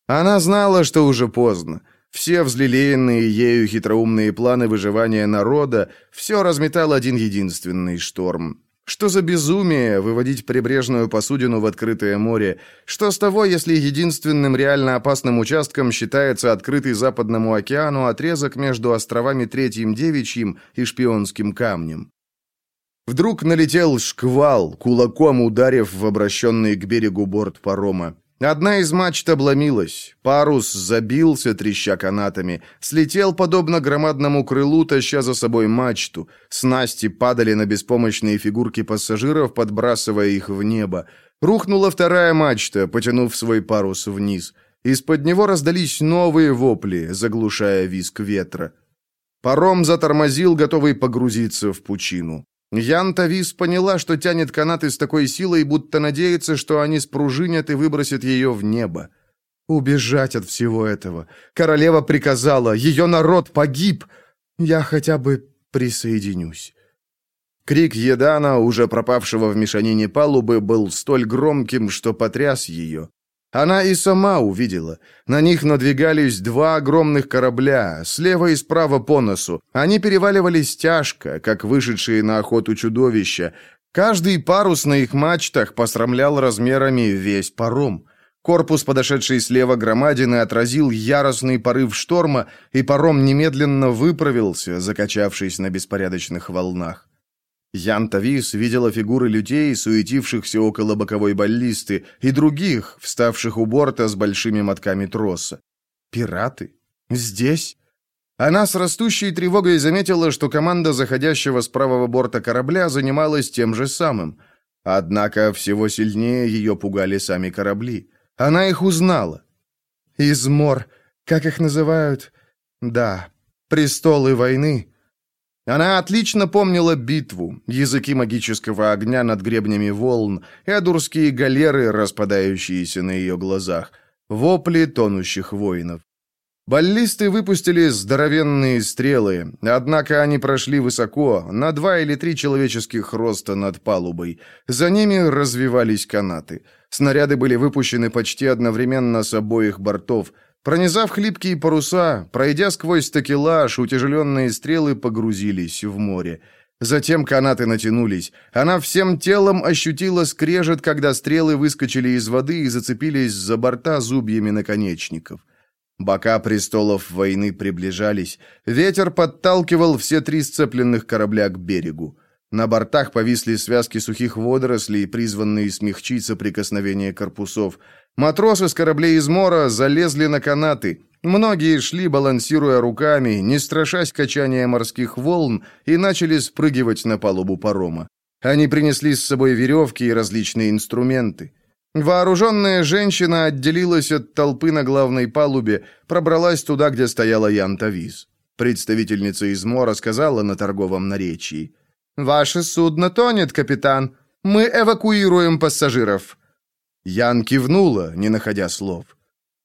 Она знала, что уже поздно. Все взлелеянные ею хитроумные планы выживания народа, все разметал один единственный шторм. Что за безумие выводить прибрежную посудину в открытое море? Что с того, если единственным реально опасным участком считается открытый Западному океану отрезок между островами Третьим Девичьим и Шпионским камнем? Вдруг налетел шквал, кулаком ударив в обращенный к берегу борт парома. Одна из мачт обломилась, парус забился, треща канатами, слетел, подобно громадному крылу, таща за собой мачту. Снасти падали на беспомощные фигурки пассажиров, подбрасывая их в небо. Рухнула вторая мачта, потянув свой парус вниз. Из-под него раздались новые вопли, заглушая визг ветра. Паром затормозил, готовый погрузиться в пучину. Ян Тавис поняла, что тянет канаты с такой силой, будто надеется, что они спружинят и выбросят ее в небо. Убежать от всего этого. Королева приказала, ее народ погиб. Я хотя бы присоединюсь. Крик Едана, уже пропавшего в мешанине палубы, был столь громким, что потряс ее. Она и сама увидела. На них надвигались два огромных корабля, слева и справа по носу. Они переваливались тяжко, как вышедшие на охоту чудовища. Каждый парус на их мачтах посрамлял размерами весь паром. Корпус, подошедший слева громадины, отразил яростный порыв шторма, и паром немедленно выправился, закачавшись на беспорядочных волнах. Ян Тавис видела фигуры людей, суетившихся около боковой баллисты, и других, вставших у борта с большими мотками троса. Пираты? Здесь? Она с растущей тревогой заметила, что команда заходящего с правого борта корабля занималась тем же самым. Однако всего сильнее ее пугали сами корабли. Она их узнала. Измор, как их называют? Да, престолы войны. Она отлично помнила битву, языки магического огня над гребнями волн, эдурские галеры, распадающиеся на ее глазах, вопли тонущих воинов. Баллисты выпустили здоровенные стрелы, однако они прошли высоко, на два или три человеческих роста над палубой. За ними развивались канаты. Снаряды были выпущены почти одновременно с обоих бортов. Пронизав хлипкие паруса, пройдя сквозь такелаж, утяжеленные стрелы погрузились в море. Затем канаты натянулись. Она всем телом ощутила скрежет, когда стрелы выскочили из воды и зацепились за борта зубьями наконечников. Бока престолов войны приближались. Ветер подталкивал все три сцепленных корабля к берегу. На бортах повисли связки сухих водорослей, призванные смягчить соприкосновение корпусов. Матросы с кораблей из мора залезли на канаты. Многие шли, балансируя руками, не страшась качания морских волн, и начали спрыгивать на палубу парома. Они принесли с собой веревки и различные инструменты. Вооруженная женщина отделилась от толпы на главной палубе, пробралась туда, где стояла Ян Тавис. Представительница из Мора сказала на торговом наречии. «Ваше судно тонет, капитан. Мы эвакуируем пассажиров». Ян кивнула, не находя слов.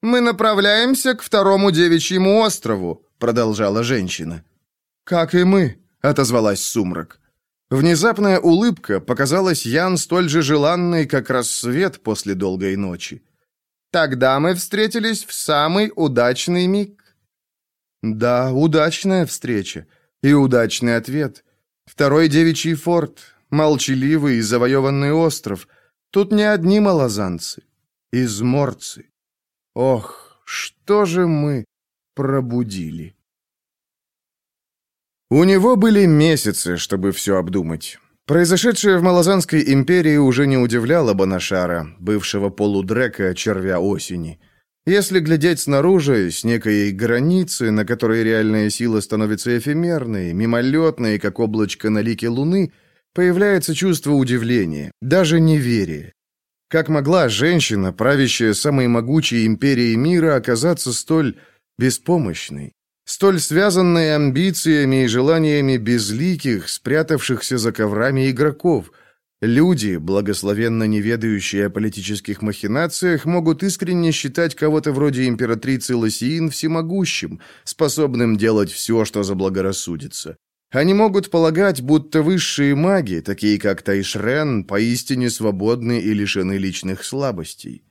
«Мы направляемся к второму девичьему острову», — продолжала женщина. «Как и мы», — отозвалась Сумрак. Внезапная улыбка показалась Ян столь же желанной, как рассвет после долгой ночи. «Тогда мы встретились в самый удачный миг». «Да, удачная встреча. И удачный ответ. Второй девичий форт, молчаливый и завоеванный остров. Тут не одни малозанцы, изморцы. Ох, что же мы пробудили!» У него были месяцы, чтобы все обдумать. Произошедшее в Малазанской империи уже не удивляло Банашара, бывшего полудрека червя осени. Если глядеть снаружи, с некой границы, на которой реальная сила становится эфемерной, мимолетной, как облачко на лике луны, появляется чувство удивления, даже неверия. Как могла женщина, правящая самой могучей империей мира, оказаться столь беспомощной? столь связанные амбициями и желаниями безликих, спрятавшихся за коврами игроков. Люди, благословенно неведающие о политических махинациях, могут искренне считать кого-то вроде императрицы Лосиин всемогущим, способным делать все, что заблагорассудится. Они могут полагать, будто высшие маги, такие как Тайшрен, поистине свободны и лишены личных слабостей.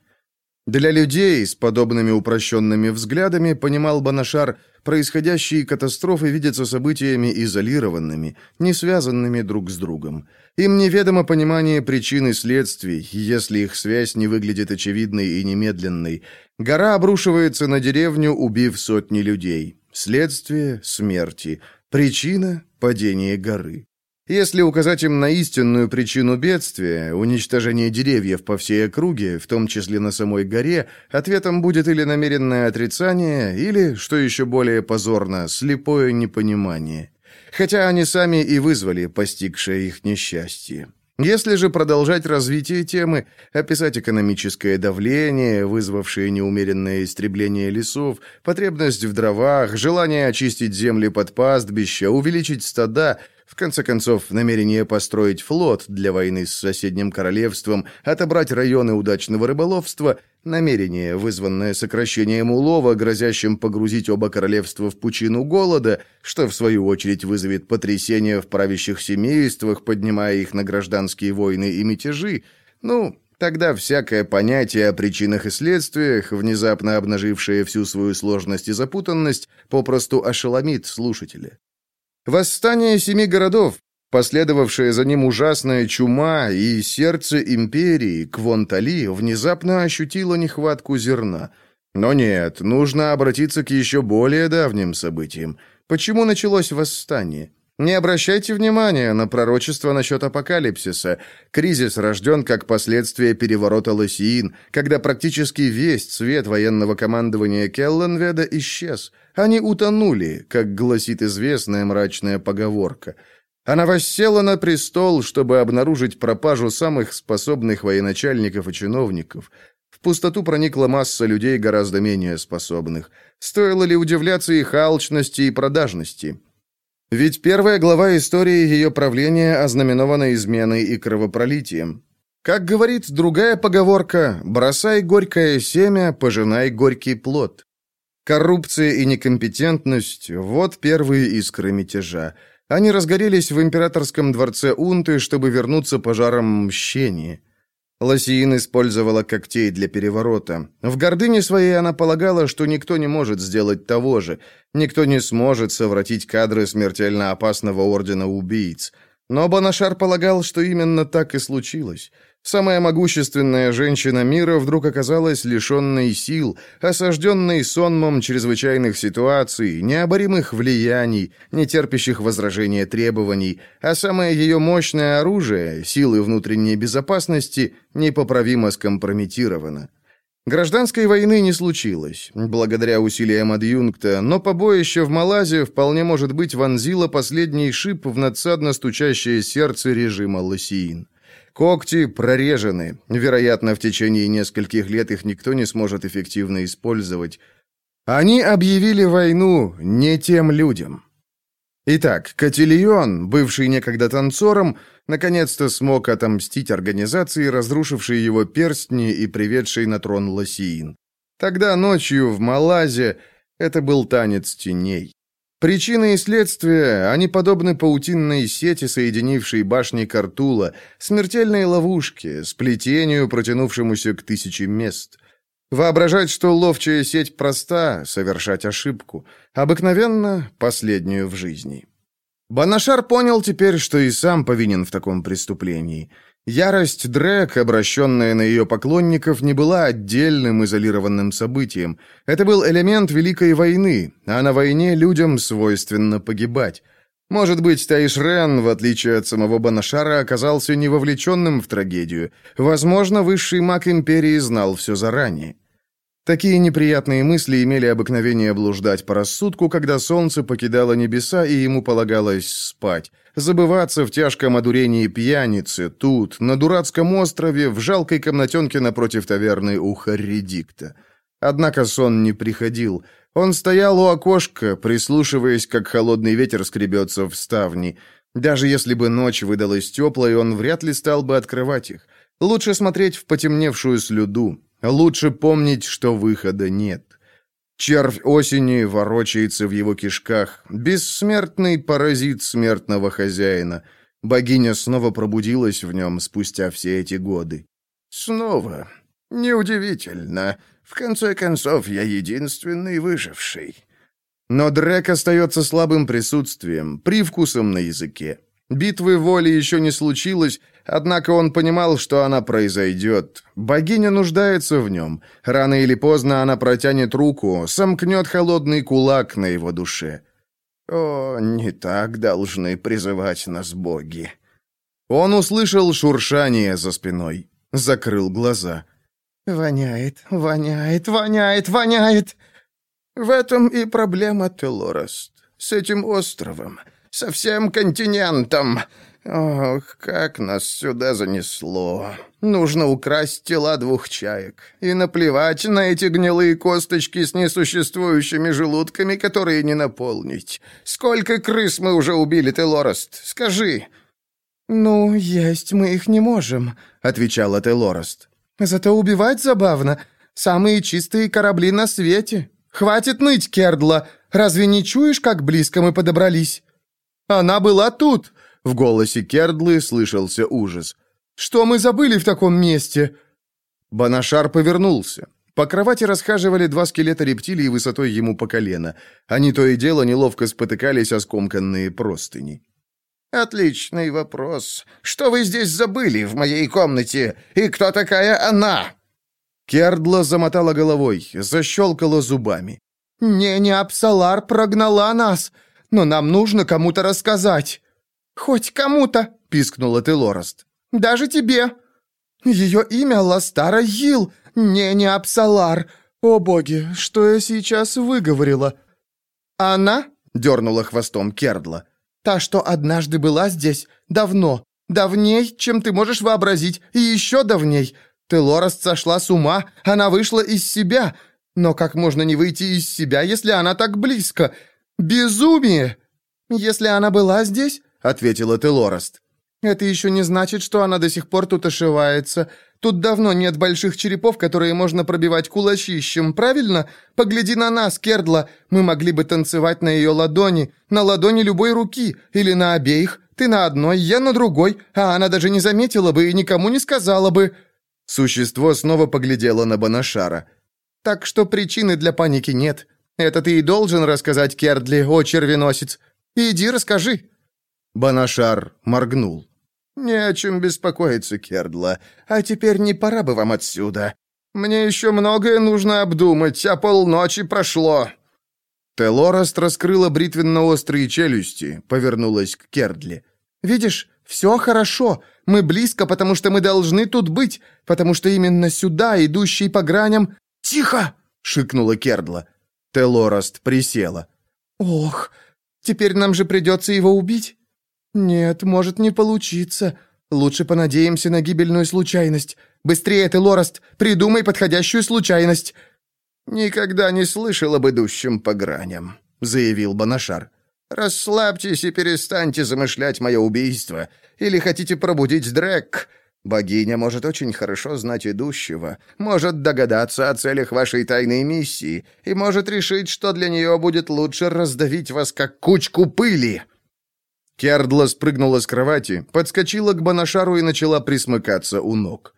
Для людей с подобными упрощенными взглядами, понимал Банашар, происходящие катастрофы видятся событиями изолированными, не связанными друг с другом. Им неведомо понимание причин и следствий, если их связь не выглядит очевидной и немедленной. Гора обрушивается на деревню, убив сотни людей. Следствие – смерти. Причина – падение горы. Если указать им на истинную причину бедствия, уничтожение деревьев по всей округе, в том числе на самой горе, ответом будет или намеренное отрицание, или, что еще более позорно, слепое непонимание. Хотя они сами и вызвали постигшее их несчастье. Если же продолжать развитие темы, описать экономическое давление, вызвавшее неумеренное истребление лесов, потребность в дровах, желание очистить земли под пастбища, увеличить стада – в конце концов, намерение построить флот для войны с соседним королевством, отобрать районы удачного рыболовства, намерение, вызванное сокращением улова, грозящим погрузить оба королевства в пучину голода, что в свою очередь вызовет потрясение в правящих семействах, поднимая их на гражданские войны и мятежи, ну, Тогда всякое понятие о причинах и следствиях, внезапно обнажившее всю свою сложность и запутанность, попросту ошеломит слушателя. Восстание семи городов, последовавшая за ним ужасная чума и сердце империи, Квонтали, внезапно ощутило нехватку зерна. Но нет, нужно обратиться к еще более давним событиям. Почему началось восстание? Не обращайте внимания на пророчество насчет апокалипсиса. Кризис рожден как последствие переворота Лосиин, когда практически весь цвет военного командования Келленведа исчез. Они утонули, как гласит известная мрачная поговорка. Она воссела на престол, чтобы обнаружить пропажу самых способных военачальников и чиновников. В пустоту проникла масса людей гораздо менее способных. Стоило ли удивляться их алчности и продажности? Ведь первая глава истории ее правления ознаменована изменой и кровопролитием. Как говорит другая поговорка, бросай горькое семя, пожинай горький плод. Коррупция и некомпетентность – вот первые искры мятежа. Они разгорелись в императорском дворце Унты, чтобы вернуться пожаром мщения. Лосиин использовала когтей для переворота. В гордыне своей она полагала, что никто не может сделать того же. Никто не сможет совратить кадры смертельно опасного ордена убийц. Но Банашар полагал, что именно так и случилось. Самая могущественная женщина мира вдруг оказалась лишенной сил, осажденной сонмом чрезвычайных ситуаций, необоримых влияний, не терпящих возражения требований, а самое ее мощное оружие, силы внутренней безопасности, непоправимо скомпрометировано. Гражданской войны не случилось, благодаря усилиям адъюнкта, но побоище в Малайзии вполне может быть вонзило последний шип в надсадно стучащее сердце режима Лосиин. Когти прорежены. Вероятно, в течение нескольких лет их никто не сможет эффективно использовать. Они объявили войну не тем людям. Итак, Котильон, бывший некогда танцором, наконец-то смог отомстить организации, разрушившей его перстни и приведшей на трон Лосиин. Тогда ночью в Малазе это был танец теней. Причины и следствия, они подобны паутинной сети, соединившей башни Картула, смертельной ловушке, сплетению, протянувшемуся к тысяче мест. Воображать, что ловчая сеть проста, совершать ошибку. Обыкновенно последнюю в жизни. Банашар понял теперь, что и сам повинен в таком преступлении – Ярость Дрэк, обращенная на ее поклонников, не была отдельным изолированным событием. Это был элемент Великой войны, а на войне людям свойственно погибать. Может быть, Таишрен, в отличие от самого Банашара, оказался не вовлеченным в трагедию. Возможно, высший маг Империи знал все заранее. Такие неприятные мысли имели обыкновение блуждать по рассудку, когда солнце покидало небеса, и ему полагалось спать. Забываться в тяжком одурении пьяницы, тут, на дурацком острове, в жалкой комнатенке напротив таверны у Харридикта. Однако сон не приходил. Он стоял у окошка, прислушиваясь, как холодный ветер скребется в ставни. Даже если бы ночь выдалась теплой, он вряд ли стал бы открывать их. Лучше смотреть в потемневшую слюду. Лучше помнить, что выхода нет. Червь осени ворочается в его кишках. Бессмертный паразит смертного хозяина. Богиня снова пробудилась в нем спустя все эти годы. Снова. Неудивительно. В конце концов, я единственный выживший. Но Дрек остается слабым присутствием, привкусом на языке. Битвы воли еще не случилось, однако он понимал, что она произойдет. Богиня нуждается в нем. Рано или поздно она протянет руку, сомкнет холодный кулак на его душе. О, не так должны призывать нас боги. Он услышал шуршание за спиной, закрыл глаза. «Воняет, воняет, воняет, воняет!» «В этом и проблема, Телораст, с этим островом со всем континентом. Ох, как нас сюда занесло. Нужно украсть тела двух чаек. И наплевать на эти гнилые косточки с несуществующими желудками, которые не наполнить. Сколько крыс мы уже убили, Телорост? Скажи». «Ну, есть мы их не можем», — отвечала Телорост. «Зато убивать забавно. Самые чистые корабли на свете. Хватит ныть, Кердла. Разве не чуешь, как близко мы подобрались?» «Она была тут!» — в голосе Кердлы слышался ужас. «Что мы забыли в таком месте?» Банашар повернулся. По кровати расхаживали два скелета рептилий высотой ему по колено. Они то и дело неловко спотыкались о скомканные простыни. «Отличный вопрос. Что вы здесь забыли в моей комнате? И кто такая она?» Кердла замотала головой, защелкала зубами. «Не, не Апсалар прогнала нас но нам нужно кому-то рассказать». «Хоть кому-то», — пискнула Телорост. «Даже тебе». «Ее имя Ластара Йил, не не Апсалар. О боги, что я сейчас выговорила?» «Она?» — дернула хвостом Кердла. «Та, что однажды была здесь, давно, давней, чем ты можешь вообразить, и еще давней. Телораст сошла с ума, она вышла из себя. Но как можно не выйти из себя, если она так близко? Безумие!» «Если она была здесь», — ответила Телораст, это еще не значит, что она до сих пор тут ошивается. Тут давно нет больших черепов, которые можно пробивать кулачищем, правильно? Погляди на нас, Кердла. Мы могли бы танцевать на ее ладони, на ладони любой руки, или на обеих. Ты на одной, я на другой, а она даже не заметила бы и никому не сказала бы». Существо снова поглядело на Банашара. «Так что причины для паники нет. Это ты и должен рассказать Кердли, о червеносец. Иди расскажи». Банашар моргнул. «Не о чем беспокоиться, Кердла. А теперь не пора бы вам отсюда. Мне еще многое нужно обдумать, а полночи прошло». Телораст раскрыла бритвенно-острые челюсти, повернулась к Кердли. «Видишь, все хорошо. Мы близко, потому что мы должны тут быть, потому что именно сюда, идущий по граням...» «Тихо!» — шикнула Кердла. Телораст присела. «Ох, теперь нам же придется его убить?» «Нет, может не получиться. Лучше понадеемся на гибельную случайность. Быстрее ты, Лораст, придумай подходящую случайность». «Никогда не слышал об идущем по граням», — заявил Банашар. «Расслабьтесь и перестаньте замышлять мое убийство. Или хотите пробудить Дрэк? Богиня может очень хорошо знать идущего, может догадаться о целях вашей тайной миссии и может решить, что для нее будет лучше раздавить вас, как кучку пыли». Кердла спрыгнула с кровати, подскочила к Банашару и начала присмыкаться у ног.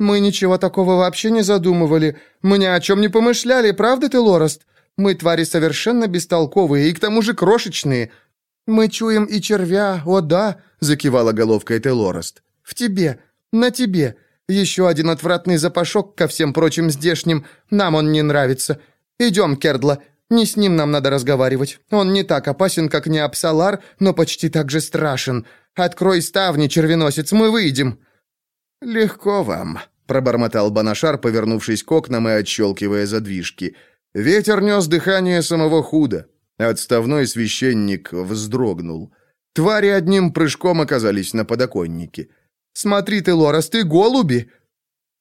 «Мы ничего такого вообще не задумывали. Мы ни о чем не помышляли, правда ты, Лорост? Мы твари совершенно бестолковые и к тому же крошечные. Мы чуем и червя, о да!» — закивала головкой Телорост. «В тебе, на тебе. Еще один отвратный запашок ко всем прочим здешним. Нам он не нравится. Идем, Кердла, не с ним нам надо разговаривать. Он не так опасен, как Неапсалар, но почти так же страшен. Открой ставни, червеносец, мы выйдем». «Легко вам», — пробормотал Банашар, повернувшись к окнам и отщелкивая задвижки. Ветер нес дыхание самого худа. Отставной священник вздрогнул. Твари одним прыжком оказались на подоконнике. «Смотри ты, Лорас, ты голуби!»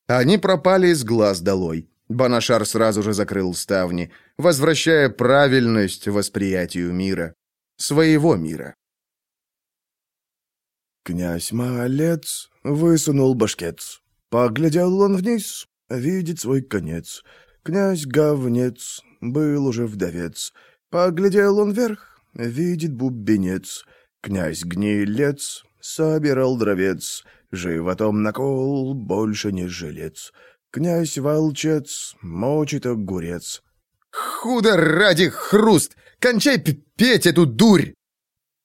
Они пропали с глаз долой. Банашар сразу же закрыл ставни, возвращая правильность восприятию мира. Своего мира. Князь Малец высунул башкец. Поглядел он вниз, видит свой конец. Князь Говнец был уже вдовец. Поглядел он вверх, видит бубенец. Князь Гнилец собирал дровец. Животом на кол больше не жилец. Князь Волчец мочит огурец. «Худо ради хруст! Кончай петь эту дурь!»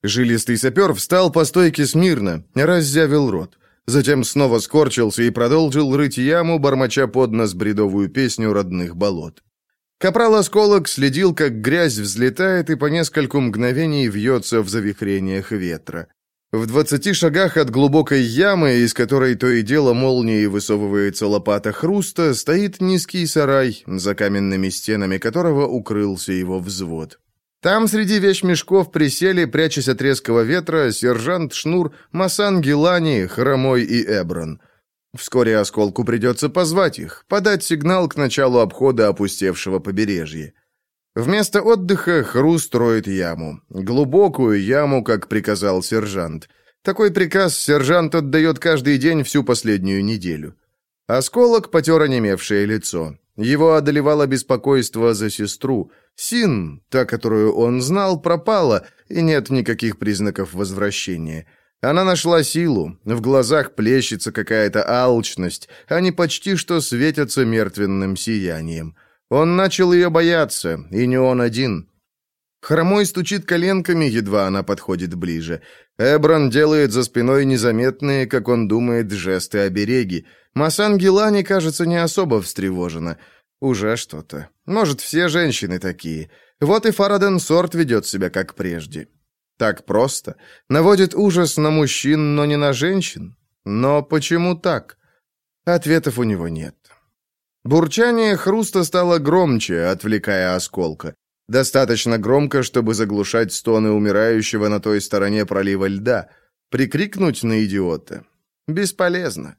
Жилистый сапер встал по стойке смирно, раззявил рот. Затем снова скорчился и продолжил рыть яму, бормоча под нос бредовую песню родных болот. Капрал Осколок следил, как грязь взлетает и по нескольку мгновений вьется в завихрениях ветра. В двадцати шагах от глубокой ямы, из которой то и дело молнией высовывается лопата хруста, стоит низкий сарай, за каменными стенами которого укрылся его взвод. Там среди вещмешков присели, прячась от резкого ветра, сержант Шнур, Масан Гелани, Хромой и Эброн. Вскоре осколку придется позвать их, подать сигнал к началу обхода опустевшего побережья. Вместо отдыха Хру строит яму. Глубокую яму, как приказал сержант. Такой приказ сержант отдает каждый день всю последнюю неделю. Осколок потер онемевшее лицо. Его одолевало беспокойство за сестру. Син, та, которую он знал, пропала, и нет никаких признаков возвращения. Она нашла силу, в глазах плещется какая-то алчность, они почти что светятся мертвенным сиянием. Он начал ее бояться, и не он один. Хромой стучит коленками, едва она подходит ближе. Эбран делает за спиной незаметные, как он думает, жесты обереги. Масан Гелани, кажется, не особо встревожена. Уже что-то. Может, все женщины такие. Вот и Фараден Сорт ведет себя как прежде. Так просто. Наводит ужас на мужчин, но не на женщин. Но почему так? Ответов у него нет. Бурчание хруста стало громче, отвлекая осколка. Достаточно громко, чтобы заглушать стоны умирающего на той стороне пролива льда. Прикрикнуть на идиота. Бесполезно.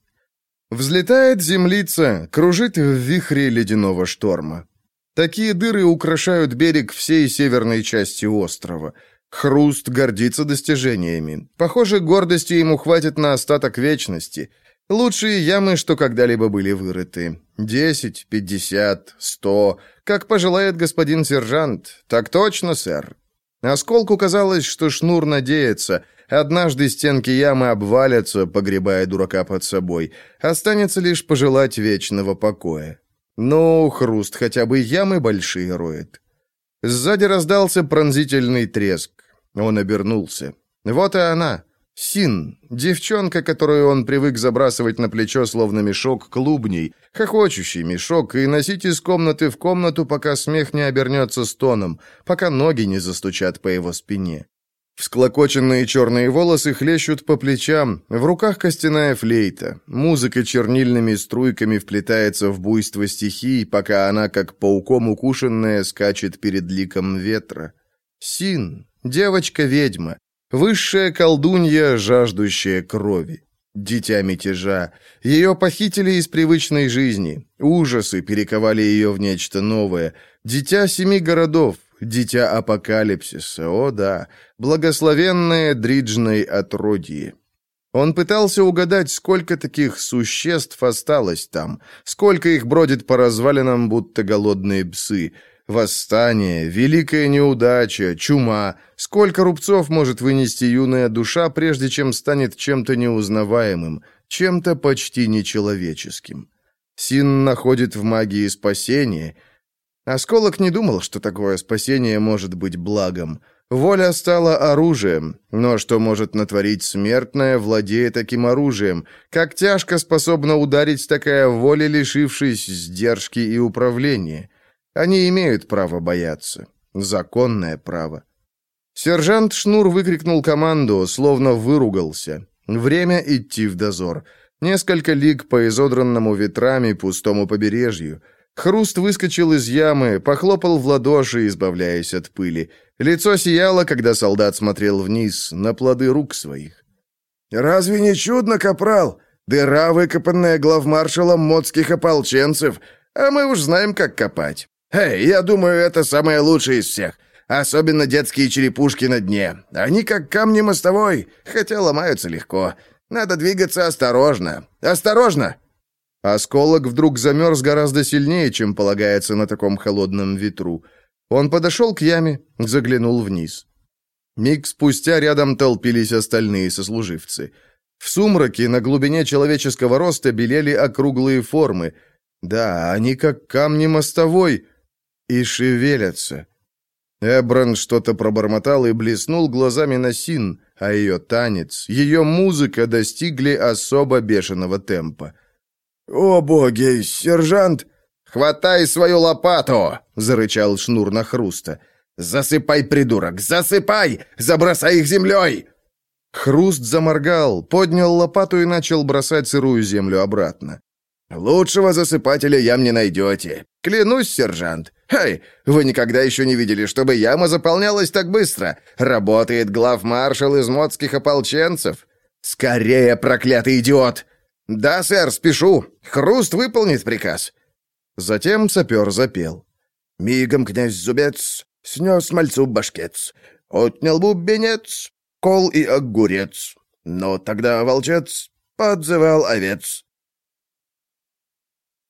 Взлетает землица, кружит в вихре ледяного шторма. Такие дыры украшают берег всей северной части острова. Хруст гордится достижениями. Похоже, гордости ему хватит на остаток вечности. Лучшие ямы, что когда-либо были вырыты. Десять, пятьдесят, сто. Как пожелает господин сержант. Так точно, сэр. Осколку казалось, что шнур надеется. Однажды стенки ямы обвалятся, погребая дурака под собой. Останется лишь пожелать вечного покоя. Ну, хруст хотя бы ямы большие роет. Сзади раздался пронзительный треск. Он обернулся. Вот и она. Син, девчонка, которую он привык забрасывать на плечо, словно мешок клубней, хохочущий мешок, и носить из комнаты в комнату, пока смех не обернется стоном, пока ноги не застучат по его спине. Всклокоченные черные волосы хлещут по плечам, в руках костяная флейта. Музыка чернильными струйками вплетается в буйство стихий, пока она, как пауком укушенная, скачет перед ликом ветра. Син, девочка-ведьма, высшая колдунья, жаждущая крови. Дитя мятежа. Ее похитили из привычной жизни. Ужасы перековали ее в нечто новое. Дитя семи городов, дитя апокалипсиса, о да, благословенное дриджной отродье. Он пытался угадать, сколько таких существ осталось там, сколько их бродит по развалинам, будто голодные псы. Восстание, великая неудача, чума. Сколько рубцов может вынести юная душа, прежде чем станет чем-то неузнаваемым, чем-то почти нечеловеческим. Син находит в магии спасение — Осколок не думал, что такое спасение может быть благом. Воля стала оружием, но что может натворить смертное, владея таким оружием? Как тяжко способна ударить такая воля, лишившись сдержки и управления? Они имеют право бояться. Законное право. Сержант Шнур выкрикнул команду, словно выругался. Время идти в дозор. Несколько лиг по изодранному ветрами пустому побережью — Хруст выскочил из ямы, похлопал в ладоши, избавляясь от пыли. Лицо сияло, когда солдат смотрел вниз, на плоды рук своих. «Разве не чудно, капрал? Дыра, выкопанная главмаршалом модских ополченцев, а мы уж знаем, как копать. Эй, я думаю, это самое лучшее из всех. Особенно детские черепушки на дне. Они как камни мостовой, хотя ломаются легко. Надо двигаться осторожно. Осторожно!» Осколок вдруг замерз гораздо сильнее, чем полагается на таком холодном ветру. Он подошел к яме, заглянул вниз. Миг спустя рядом толпились остальные сослуживцы. В сумраке на глубине человеческого роста белели округлые формы. Да, они как камни мостовой и шевелятся. Эбран что-то пробормотал и блеснул глазами на Син, а ее танец, ее музыка достигли особо бешеного темпа. «О боги, сержант!» «Хватай свою лопату!» — зарычал шнур на хруста. «Засыпай, придурок, засыпай! Забросай их землей!» Хруст заморгал, поднял лопату и начал бросать сырую землю обратно. «Лучшего засыпателя ям не найдете. Клянусь, сержант. Эй, вы никогда еще не видели, чтобы яма заполнялась так быстро. Работает главмаршал из модских ополченцев. Скорее, проклятый идиот! «Да, сэр, спешу. Хруст выполнит приказ». Затем сапер запел. «Мигом князь Зубец снес мальцу башкец, отнял бубенец, кол и огурец. Но тогда волчец подзывал овец».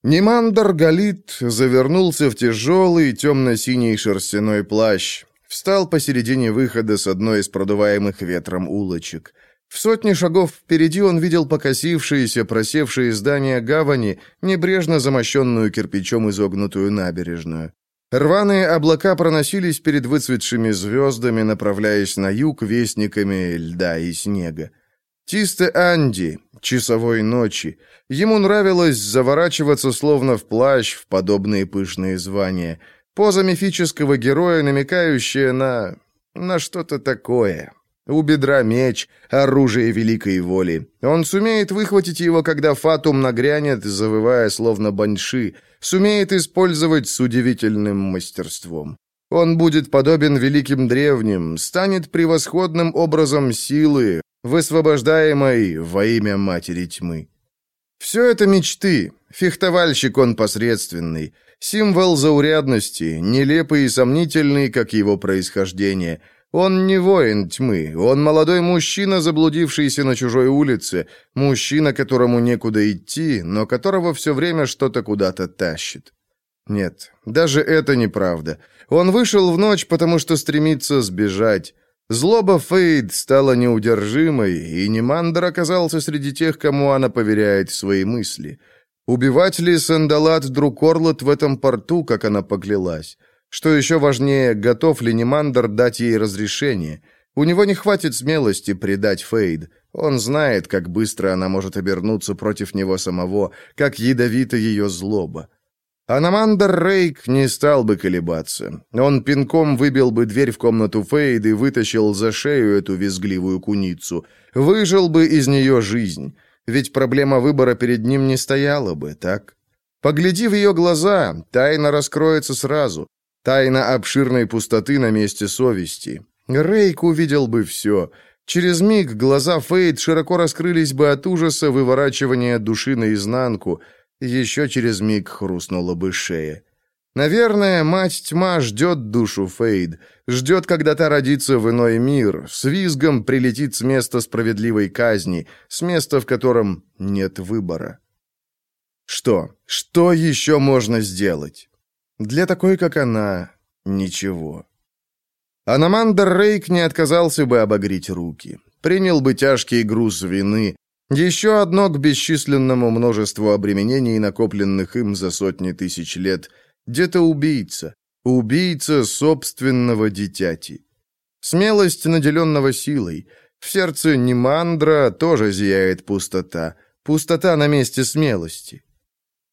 Немандр Галит завернулся в тяжелый темно-синий шерстяной плащ, встал посередине выхода с одной из продуваемых ветром улочек — в сотне шагов впереди он видел покосившиеся, просевшие здания гавани, небрежно замощенную кирпичом изогнутую набережную. Рваные облака проносились перед выцветшими звездами, направляясь на юг вестниками льда и снега. Тисте Анди, часовой ночи. Ему нравилось заворачиваться словно в плащ в подобные пышные звания. Поза мифического героя, намекающая на... на что-то такое. У бедра меч, оружие великой воли. Он сумеет выхватить его, когда Фатум нагрянет, завывая словно баньши, сумеет использовать с удивительным мастерством. Он будет подобен великим древним, станет превосходным образом силы, высвобождаемой во имя Матери Тьмы. Все это мечты. Фехтовальщик он посредственный. Символ заурядности, нелепый и сомнительный, как его происхождение. Он не воин тьмы, он молодой мужчина, заблудившийся на чужой улице, мужчина, которому некуда идти, но которого все время что-то куда-то тащит. Нет, даже это неправда. Он вышел в ночь, потому что стремится сбежать. Злоба Фейд стала неудержимой, и Немандер оказался среди тех, кому она поверяет свои мысли. Убивать ли Сандалат Друкорлот в этом порту, как она поклялась? Что еще важнее, готов ли Немандер дать ей разрешение? У него не хватит смелости предать Фейд. Он знает, как быстро она может обернуться против него самого, как ядовита ее злоба. Аномандер Рейк не стал бы колебаться. Он пинком выбил бы дверь в комнату Фейд и вытащил за шею эту визгливую куницу. Выжил бы из нее жизнь. Ведь проблема выбора перед ним не стояла бы, так? Погляди в ее глаза, тайна раскроется сразу. Тайна обширной пустоты на месте совести. Рейк увидел бы все. Через миг глаза Фейд широко раскрылись бы от ужаса выворачивания души наизнанку — еще через миг хрустнула бы шея. Наверное, мать тьма ждет душу Фейд, ждет, когда та родится в иной мир, с визгом прилетит с места справедливой казни, с места, в котором нет выбора. Что? Что еще можно сделать? Для такой, как она, ничего. Аномандер Рейк не отказался бы обогреть руки, принял бы тяжкий груз вины, еще одно к бесчисленному множеству обременений, накопленных им за сотни тысяч лет. Где-то убийца. Убийца собственного дитяти. Смелость, наделенного силой. В сердце Немандра тоже зияет пустота. Пустота на месте смелости.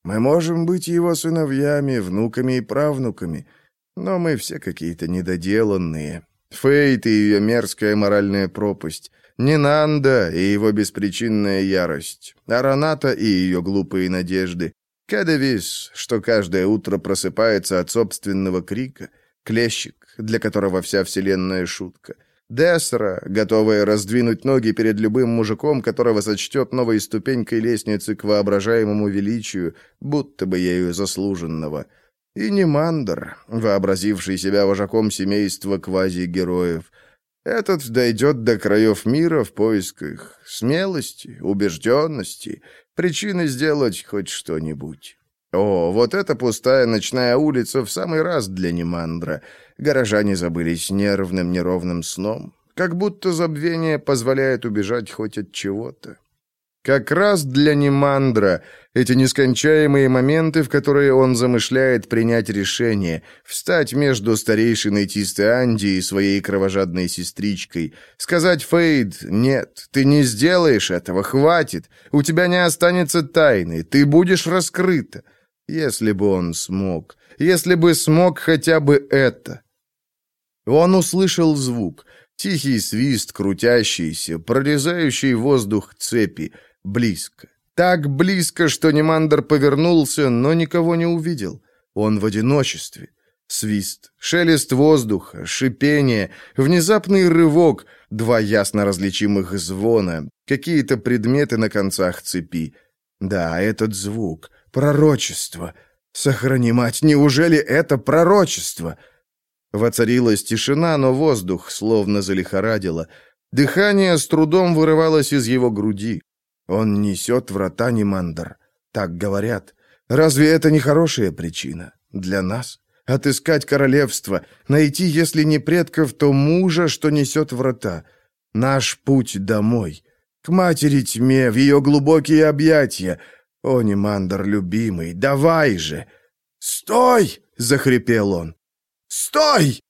Мы можем быть его сыновьями, внуками и правнуками, но мы все какие-то недоделанные. Фейт и ее мерзкая моральная пропасть — Нинанда и его беспричинная ярость, Араната и ее глупые надежды, Кадевис, что каждое утро просыпается от собственного крика, Клещик, для которого вся вселенная шутка, Десра, готовая раздвинуть ноги перед любым мужиком, которого сочтет новой ступенькой лестницы к воображаемому величию, будто бы ею заслуженного, и Немандр, вообразивший себя вожаком семейства квази-героев — этот дойдет до краев мира в поисках смелости, убежденности, причины сделать хоть что-нибудь. О, вот эта пустая ночная улица в самый раз для Немандра. Горожане забылись нервным, неровным сном. Как будто забвение позволяет убежать хоть от чего-то. Как раз для Немандра эти нескончаемые моменты, в которые он замышляет принять решение, встать между старейшиной Тисты и своей кровожадной сестричкой, сказать Фейд «Нет, ты не сделаешь этого, хватит, у тебя не останется тайны, ты будешь раскрыта». Если бы он смог, если бы смог хотя бы это. Он услышал звук, тихий свист, крутящийся, прорезающий воздух цепи, Близко. Так близко, что Немандер повернулся, но никого не увидел. Он в одиночестве. Свист, шелест воздуха, шипение, внезапный рывок, два ясно различимых звона, какие-то предметы на концах цепи. Да, этот звук, пророчество. Сохрани, мать, неужели это пророчество? Воцарилась тишина, но воздух словно залихорадило. Дыхание с трудом вырывалось из его груди. Он несет врата Немандр. Так говорят. Разве это не хорошая причина? Для нас? Отыскать королевство, найти, если не предков, то мужа, что несет врата. Наш путь домой. К матери тьме, в ее глубокие объятия. О, Немандр, любимый, давай же! «Стой!» — захрипел он. «Стой!»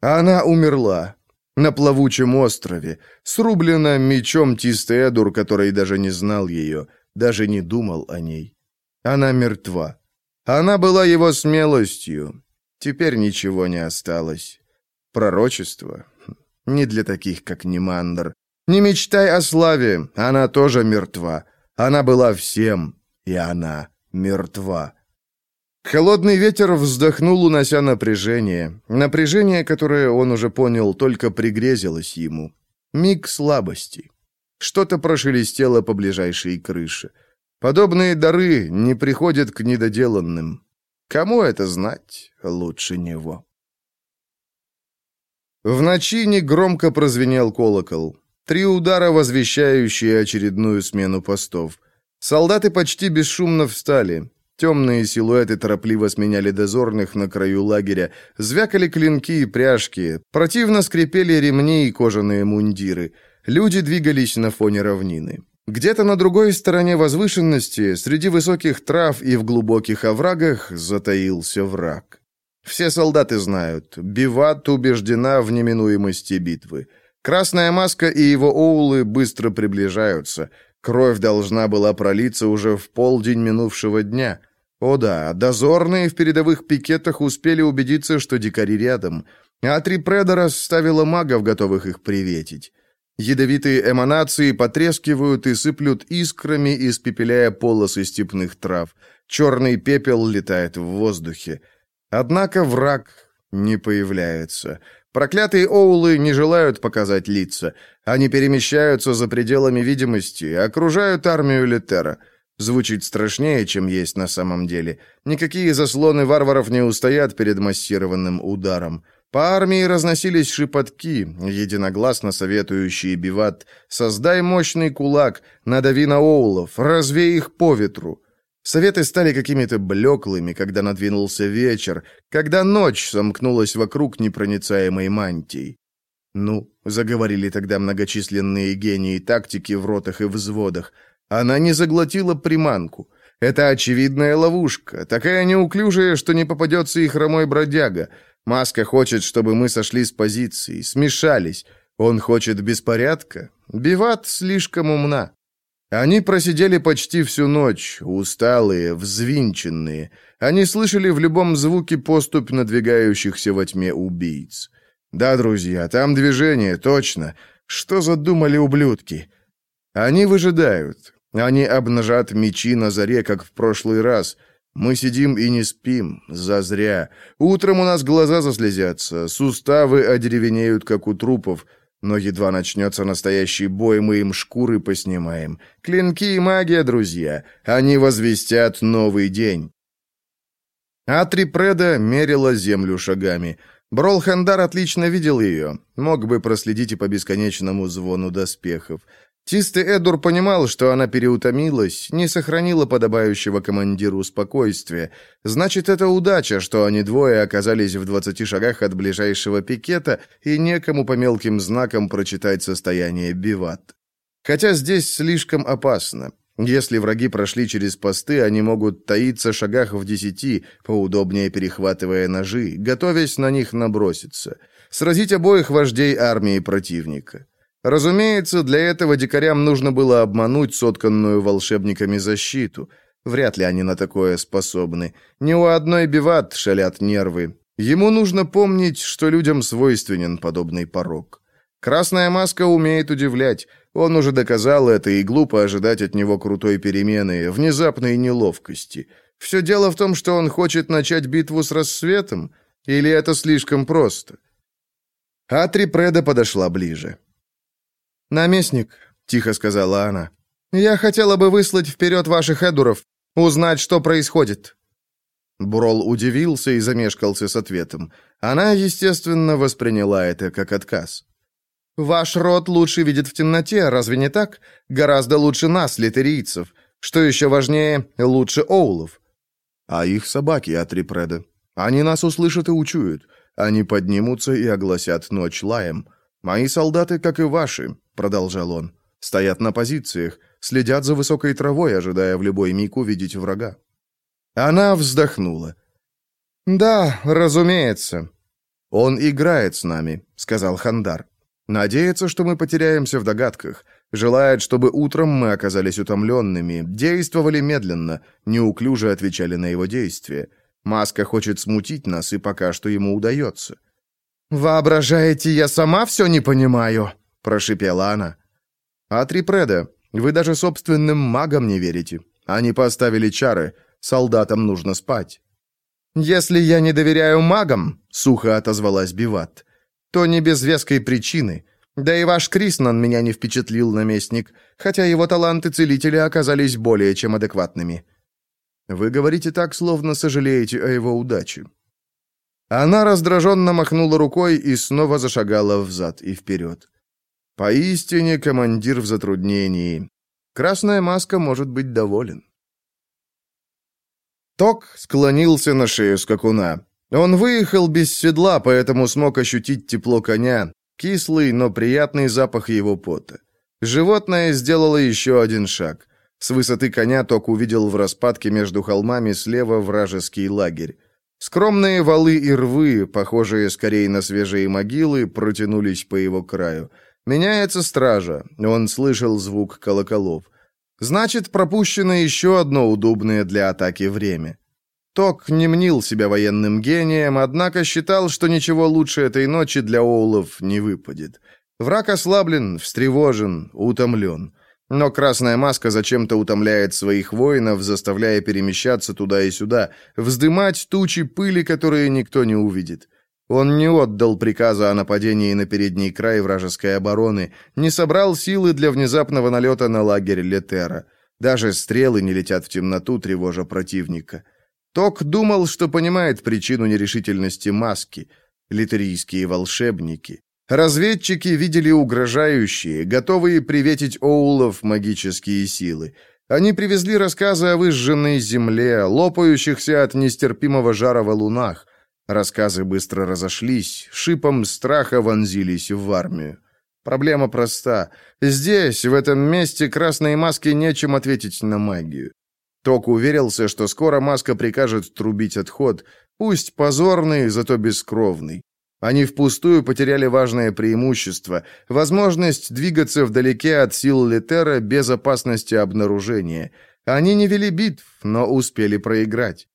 Она умерла на плавучем острове, срублена мечом Тистеэдур, который даже не знал ее, даже не думал о ней. Она мертва. Она была его смелостью. Теперь ничего не осталось. Пророчество? Не для таких, как Немандр. Не мечтай о славе, она тоже мертва. Она была всем, и она мертва. Холодный ветер вздохнул, унося напряжение. Напряжение, которое он уже понял, только пригрезилось ему. Миг слабости. Что-то прошелестело по ближайшей крыше. Подобные дары не приходят к недоделанным. Кому это знать лучше него? В ночи негромко прозвенел колокол. Три удара, возвещающие очередную смену постов. Солдаты почти бесшумно встали. Темные силуэты торопливо сменяли дозорных на краю лагеря, звякали клинки и пряжки, противно скрипели ремни и кожаные мундиры. Люди двигались на фоне равнины. Где-то на другой стороне возвышенности, среди высоких трав и в глубоких оврагах, затаился враг. Все солдаты знают, Биват убеждена в неминуемости битвы. Красная маска и его оулы быстро приближаются. Кровь должна была пролиться уже в полдень минувшего дня. О да, дозорные в передовых пикетах успели убедиться, что дикари рядом. А три преда расставила магов, готовых их приветить. Ядовитые эманации потрескивают и сыплют искрами, испепеляя полосы степных трав. Черный пепел летает в воздухе. Однако враг не появляется. Проклятые оулы не желают показать лица. Они перемещаются за пределами видимости, окружают армию Летера. Звучит страшнее, чем есть на самом деле. Никакие заслоны варваров не устоят перед массированным ударом. По армии разносились шепотки, единогласно советующие Биват «Создай мощный кулак, надави на оулов, развей их по ветру». Советы стали какими-то блеклыми, когда надвинулся вечер, когда ночь сомкнулась вокруг непроницаемой мантии. Ну, заговорили тогда многочисленные гении тактики в ротах и взводах. Она не заглотила приманку. Это очевидная ловушка, такая неуклюжая, что не попадется и хромой бродяга. Маска хочет, чтобы мы сошли с позиции, смешались. Он хочет беспорядка. Биват слишком умна. Они просидели почти всю ночь, усталые, взвинченные. Они слышали в любом звуке поступь надвигающихся во тьме убийц. Да, друзья, там движение, точно. Что задумали ублюдки? Они выжидают. Они обнажат мечи на заре, как в прошлый раз. Мы сидим и не спим, зазря. Утром у нас глаза заслезятся, суставы одеревенеют, как у трупов. Но едва начнется настоящий бой, мы им шкуры поснимаем. Клинки и магия, друзья. Они возвестят новый день. Атрипреда мерила землю шагами. Бролхандар отлично видел ее. Мог бы проследить и по бесконечному звону доспехов. Чистый Эдур понимал, что она переутомилась, не сохранила подобающего командиру спокойствия. Значит, это удача, что они двое оказались в двадцати шагах от ближайшего пикета, и некому по мелким знакам прочитать состояние биват. Хотя здесь слишком опасно. Если враги прошли через посты, они могут таиться в шагах в десяти, поудобнее перехватывая ножи, готовясь на них наброситься. Сразить обоих вождей армии противника. Разумеется, для этого дикарям нужно было обмануть сотканную волшебниками защиту. Вряд ли они на такое способны. Ни у одной биват шалят нервы. Ему нужно помнить, что людям свойственен подобный порог. Красная маска умеет удивлять. Он уже доказал это, и глупо ожидать от него крутой перемены, внезапной неловкости. Все дело в том, что он хочет начать битву с рассветом, или это слишком просто? Атри Преда подошла ближе. «Наместник», — тихо сказала она, — «я хотела бы выслать вперед ваших эдуров, узнать, что происходит». Брол удивился и замешкался с ответом. Она, естественно, восприняла это как отказ. «Ваш род лучше видит в темноте, разве не так? Гораздо лучше нас, литерийцев. Что еще важнее, лучше оулов». «А их собаки от. Они нас услышат и учуют. Они поднимутся и огласят ночь лаем. Мои солдаты, как и ваши, продолжал он. «Стоят на позициях, следят за высокой травой, ожидая в любой миг увидеть врага». Она вздохнула. «Да, разумеется». «Он играет с нами», — сказал Хандар. «Надеется, что мы потеряемся в догадках. Желает, чтобы утром мы оказались утомленными, действовали медленно, неуклюже отвечали на его действия. Маска хочет смутить нас, и пока что ему удается». «Воображаете, я сама все не понимаю?» прошипела она. «Атрипреда, вы даже собственным магам не верите. Они поставили чары. Солдатам нужно спать». «Если я не доверяю магам», — сухо отозвалась Биват, — «то не без веской причины. Да и ваш Криснан меня не впечатлил, наместник, хотя его таланты целителя оказались более чем адекватными. Вы говорите так, словно сожалеете о его удаче. Она раздраженно махнула рукой и снова зашагала взад и вперед. Поистине командир в затруднении. Красная маска может быть доволен. Ток склонился на шею скакуна. Он выехал без седла, поэтому смог ощутить тепло коня, кислый, но приятный запах его пота. Животное сделало еще один шаг. С высоты коня Ток увидел в распадке между холмами слева вражеский лагерь. Скромные валы и рвы, похожие скорее на свежие могилы, протянулись по его краю. Меняется стража, он слышал звук колоколов. Значит, пропущено еще одно удобное для атаки время. Ток не мнил себя военным гением, однако считал, что ничего лучше этой ночи для Оулов не выпадет. Враг ослаблен, встревожен, утомлен. Но Красная Маска зачем-то утомляет своих воинов, заставляя перемещаться туда и сюда, вздымать тучи пыли, которые никто не увидит. Он не отдал приказа о нападении на передний край вражеской обороны, не собрал силы для внезапного налета на лагерь Летера. Даже стрелы не летят в темноту, тревожа противника. Ток думал, что понимает причину нерешительности маски. Литерийские волшебники. Разведчики видели угрожающие, готовые приветить Оулов магические силы. Они привезли рассказы о выжженной земле, лопающихся от нестерпимого жара валунах. Рассказы быстро разошлись, шипом страха вонзились в армию. Проблема проста. Здесь, в этом месте, красной маске нечем ответить на магию. Ток уверился, что скоро маска прикажет трубить отход, пусть позорный, зато бескровный. Они впустую потеряли важное преимущество – возможность двигаться вдалеке от сил Летера без опасности обнаружения. Они не вели битв, но успели проиграть.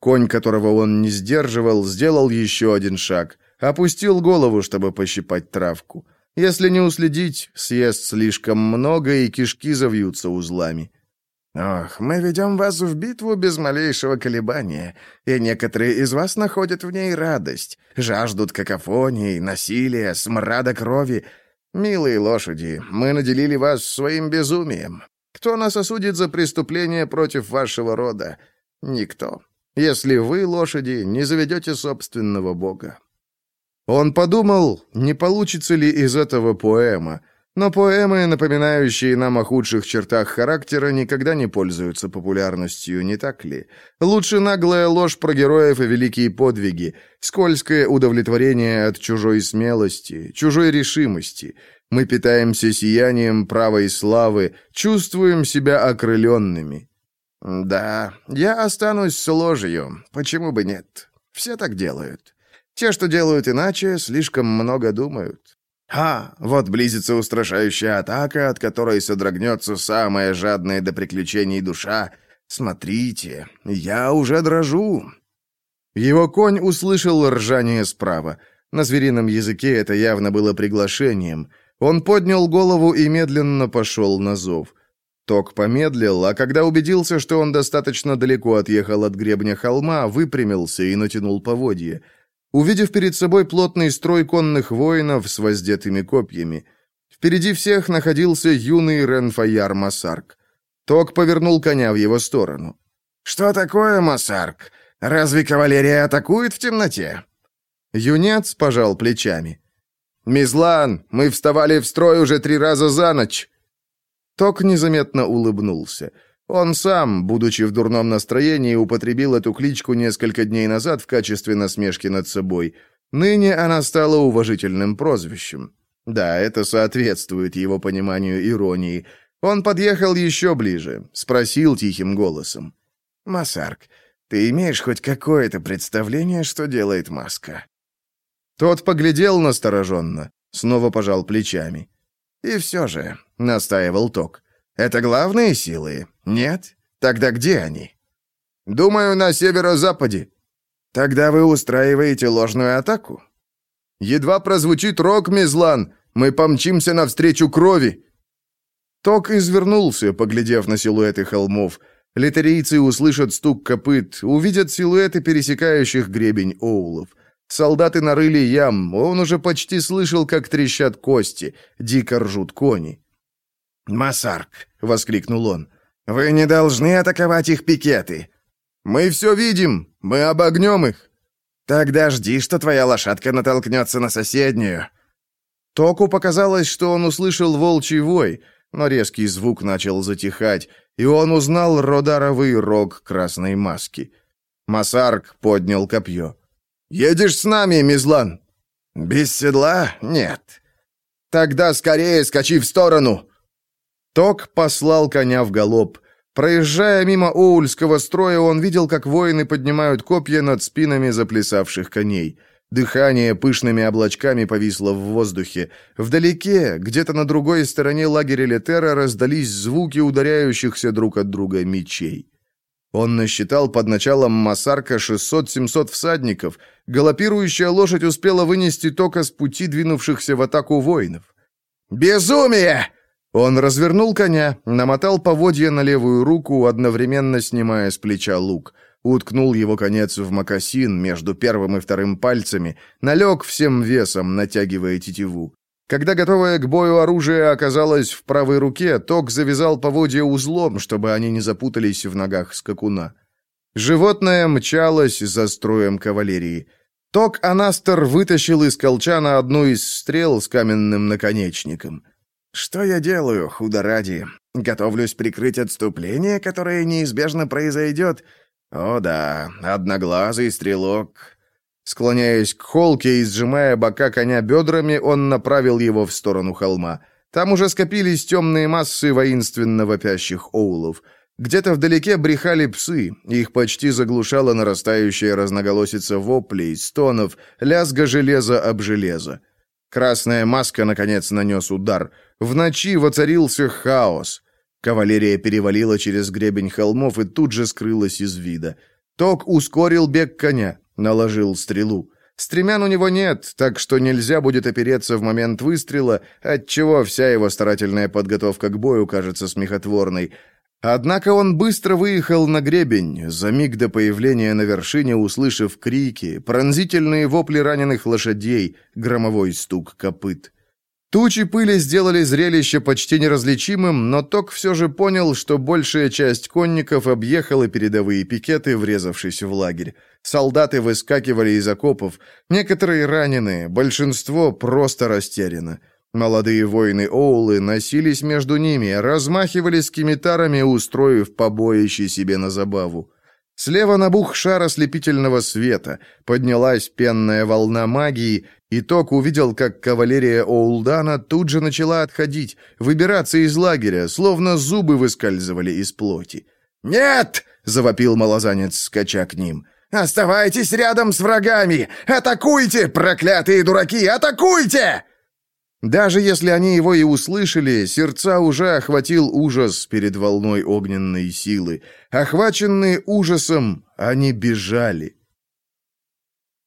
Конь, которого он не сдерживал, сделал еще один шаг. Опустил голову, чтобы пощипать травку. Если не уследить, съест слишком много, и кишки завьются узлами. Ох, мы ведем вас в битву без малейшего колебания, и некоторые из вас находят в ней радость, жаждут какофонии, насилия, смрада крови. Милые лошади, мы наделили вас своим безумием. Кто нас осудит за преступление против вашего рода? Никто. Если вы, лошади, не заведете собственного бога. Он подумал, не получится ли из этого поэма, но поэмы, напоминающие нам о худших чертах характера, никогда не пользуются популярностью, не так ли? Лучше наглая ложь про героев и великие подвиги, скользкое удовлетворение от чужой смелости, чужой решимости. Мы питаемся сиянием правой славы, чувствуем себя окрыленными. Да, я останусь с ложью, почему бы нет? Все так делают. Те, что делают иначе, слишком много думают. Ха, вот близится устрашающая атака, от которой содрогнется самая жадная до приключений душа. Смотрите, я уже дрожу. Его конь услышал ржание справа. На зверином языке это явно было приглашением. Он поднял голову и медленно пошел на зов. Ток помедлил, а когда убедился, что он достаточно далеко отъехал от гребня холма, выпрямился и натянул поводье — увидев перед собой плотный строй конных воинов с воздетыми копьями. Впереди всех находился юный Ренфаяр Масарк. Ток повернул коня в его сторону. «Что такое, Масарк? Разве кавалерия атакует в темноте?» Юнец пожал плечами. «Мизлан, мы вставали в строй уже три раза за ночь!» Ток незаметно улыбнулся. Он сам, будучи в дурном настроении, употребил эту кличку несколько дней назад в качестве насмешки над собой. Ныне она стала уважительным прозвищем. Да, это соответствует его пониманию иронии. Он подъехал еще ближе, спросил тихим голосом. «Масарк, ты имеешь хоть какое-то представление, что делает маска?» Тот поглядел настороженно, снова пожал плечами. «И все же», — настаивал Ток, — «это главные силы, «Нет? Тогда где они?» «Думаю, на северо-западе». «Тогда вы устраиваете ложную атаку?» «Едва прозвучит рок, Мизлан, мы помчимся навстречу крови». Ток извернулся, поглядев на силуэты холмов. Литерийцы услышат стук копыт, увидят силуэты пересекающих гребень оулов. Солдаты нарыли ям, он уже почти слышал, как трещат кости, дико ржут кони. «Масарк!» — воскликнул он. «Вы не должны атаковать их пикеты!» «Мы все видим! Мы обогнем их!» «Тогда жди, что твоя лошадка натолкнется на соседнюю!» Току показалось, что он услышал волчий вой, но резкий звук начал затихать, и он узнал родаровый рог красной маски. Масарк поднял копье. «Едешь с нами, Мизлан?» «Без седла? Нет». «Тогда скорее скачи в сторону!» Ток послал коня в галоп. Проезжая мимо Оульского строя, он видел, как воины поднимают копья над спинами заплясавших коней. Дыхание пышными облачками повисло в воздухе. Вдалеке, где-то на другой стороне лагеря Летера, раздались звуки ударяющихся друг от друга мечей. Он насчитал под началом Масарка 600-700 всадников. Галопирующая лошадь успела вынести тока с пути двинувшихся в атаку воинов. «Безумие!» Он развернул коня, намотал поводья на левую руку, одновременно снимая с плеча лук. Уткнул его конец в мокасин между первым и вторым пальцами, налег всем весом, натягивая тетиву. Когда готовое к бою оружие оказалось в правой руке, Ток завязал поводья узлом, чтобы они не запутались в ногах скакуна. Животное мчалось за строем кавалерии. Ток Анастер вытащил из колчана одну из стрел с каменным наконечником. «Что я делаю, худо ради? Готовлюсь прикрыть отступление, которое неизбежно произойдет. О да, одноглазый стрелок». Склоняясь к холке и сжимая бока коня бедрами, он направил его в сторону холма. Там уже скопились темные массы воинственно вопящих оулов. Где-то вдалеке брехали псы, их почти заглушала нарастающая разноголосица воплей, стонов, лязга железа об железо. Красная маска, наконец, нанес удар. В ночи воцарился хаос. Кавалерия перевалила через гребень холмов и тут же скрылась из вида. Ток ускорил бег коня, наложил стрелу. Стремян у него нет, так что нельзя будет опереться в момент выстрела, отчего вся его старательная подготовка к бою кажется смехотворной. Однако он быстро выехал на гребень, за миг до появления на вершине услышав крики, пронзительные вопли раненых лошадей, громовой стук копыт. Тучи пыли сделали зрелище почти неразличимым, но Ток все же понял, что большая часть конников объехала передовые пикеты, врезавшись в лагерь. Солдаты выскакивали из окопов, некоторые раненые, большинство просто растеряно. Молодые воины Оулы носились между ними, размахивали скимитарами, устроив побоище себе на забаву. Слева набух шар ослепительного света, поднялась пенная волна магии, и Ток увидел, как кавалерия Оулдана тут же начала отходить, выбираться из лагеря, словно зубы выскальзывали из плоти. «Нет!» — завопил малозанец, скача к ним. «Оставайтесь рядом с врагами! Атакуйте, проклятые дураки, атакуйте!» Даже если они его и услышали, сердца уже охватил ужас перед волной огненной силы. Охваченные ужасом, они бежали.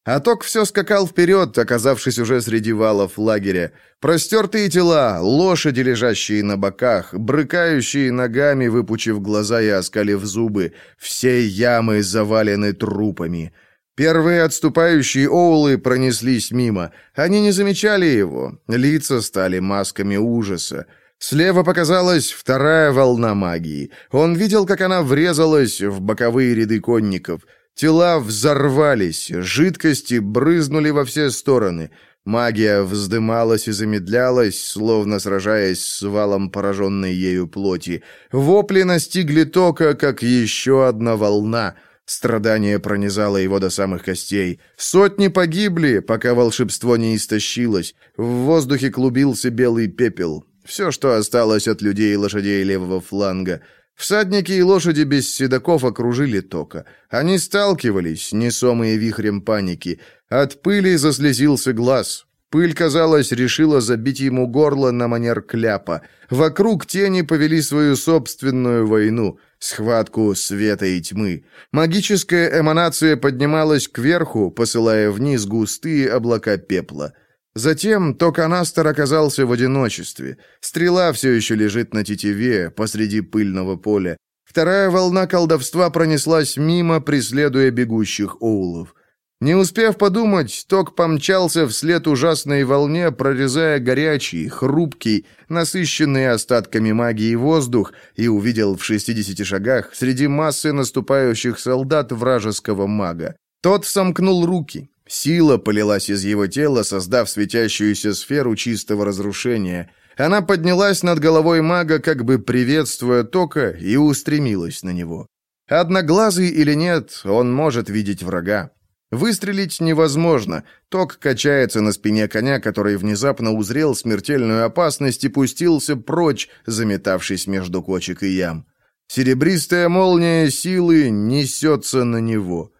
Аток все скакал вперед, оказавшись уже среди валов лагеря. Простертые тела, лошади, лежащие на боках, брыкающие ногами, выпучив глаза и оскалив зубы. Все ямы завалены трупами. Первые отступающие оулы пронеслись мимо. Они не замечали его. Лица стали масками ужаса. Слева показалась вторая волна магии. Он видел, как она врезалась в боковые ряды конников — Тела взорвались, жидкости брызнули во все стороны. Магия вздымалась и замедлялась, словно сражаясь с валом пораженной ею плоти. Вопли настигли тока, как еще одна волна. Страдание пронизало его до самых костей. Сотни погибли, пока волшебство не истощилось. В воздухе клубился белый пепел. Все, что осталось от людей и лошадей левого фланга — Всадники и лошади без седаков окружили Тока. Они сталкивались, несомые вихрем паники. От пыли заслезился глаз. Пыль, казалось, решила забить ему горло на манер кляпа. Вокруг тени повели свою собственную войну, схватку света и тьмы. Магическая эманация поднималась кверху, посылая вниз густые облака пепла. Затем Токанастер оказался в одиночестве. Стрела все еще лежит на тетиве посреди пыльного поля. Вторая волна колдовства пронеслась мимо, преследуя бегущих оулов. Не успев подумать, Ток помчался вслед ужасной волне, прорезая горячий, хрупкий, насыщенный остатками магии воздух, и увидел в 60 шагах среди массы наступающих солдат вражеского мага. Тот сомкнул руки. Сила полилась из его тела, создав светящуюся сферу чистого разрушения. Она поднялась над головой мага, как бы приветствуя Тока, и устремилась на него. Одноглазый или нет, он может видеть врага. Выстрелить невозможно. Ток качается на спине коня, который внезапно узрел смертельную опасность и пустился прочь, заметавшись между кочек и ям. Серебристая молния силы несется на него.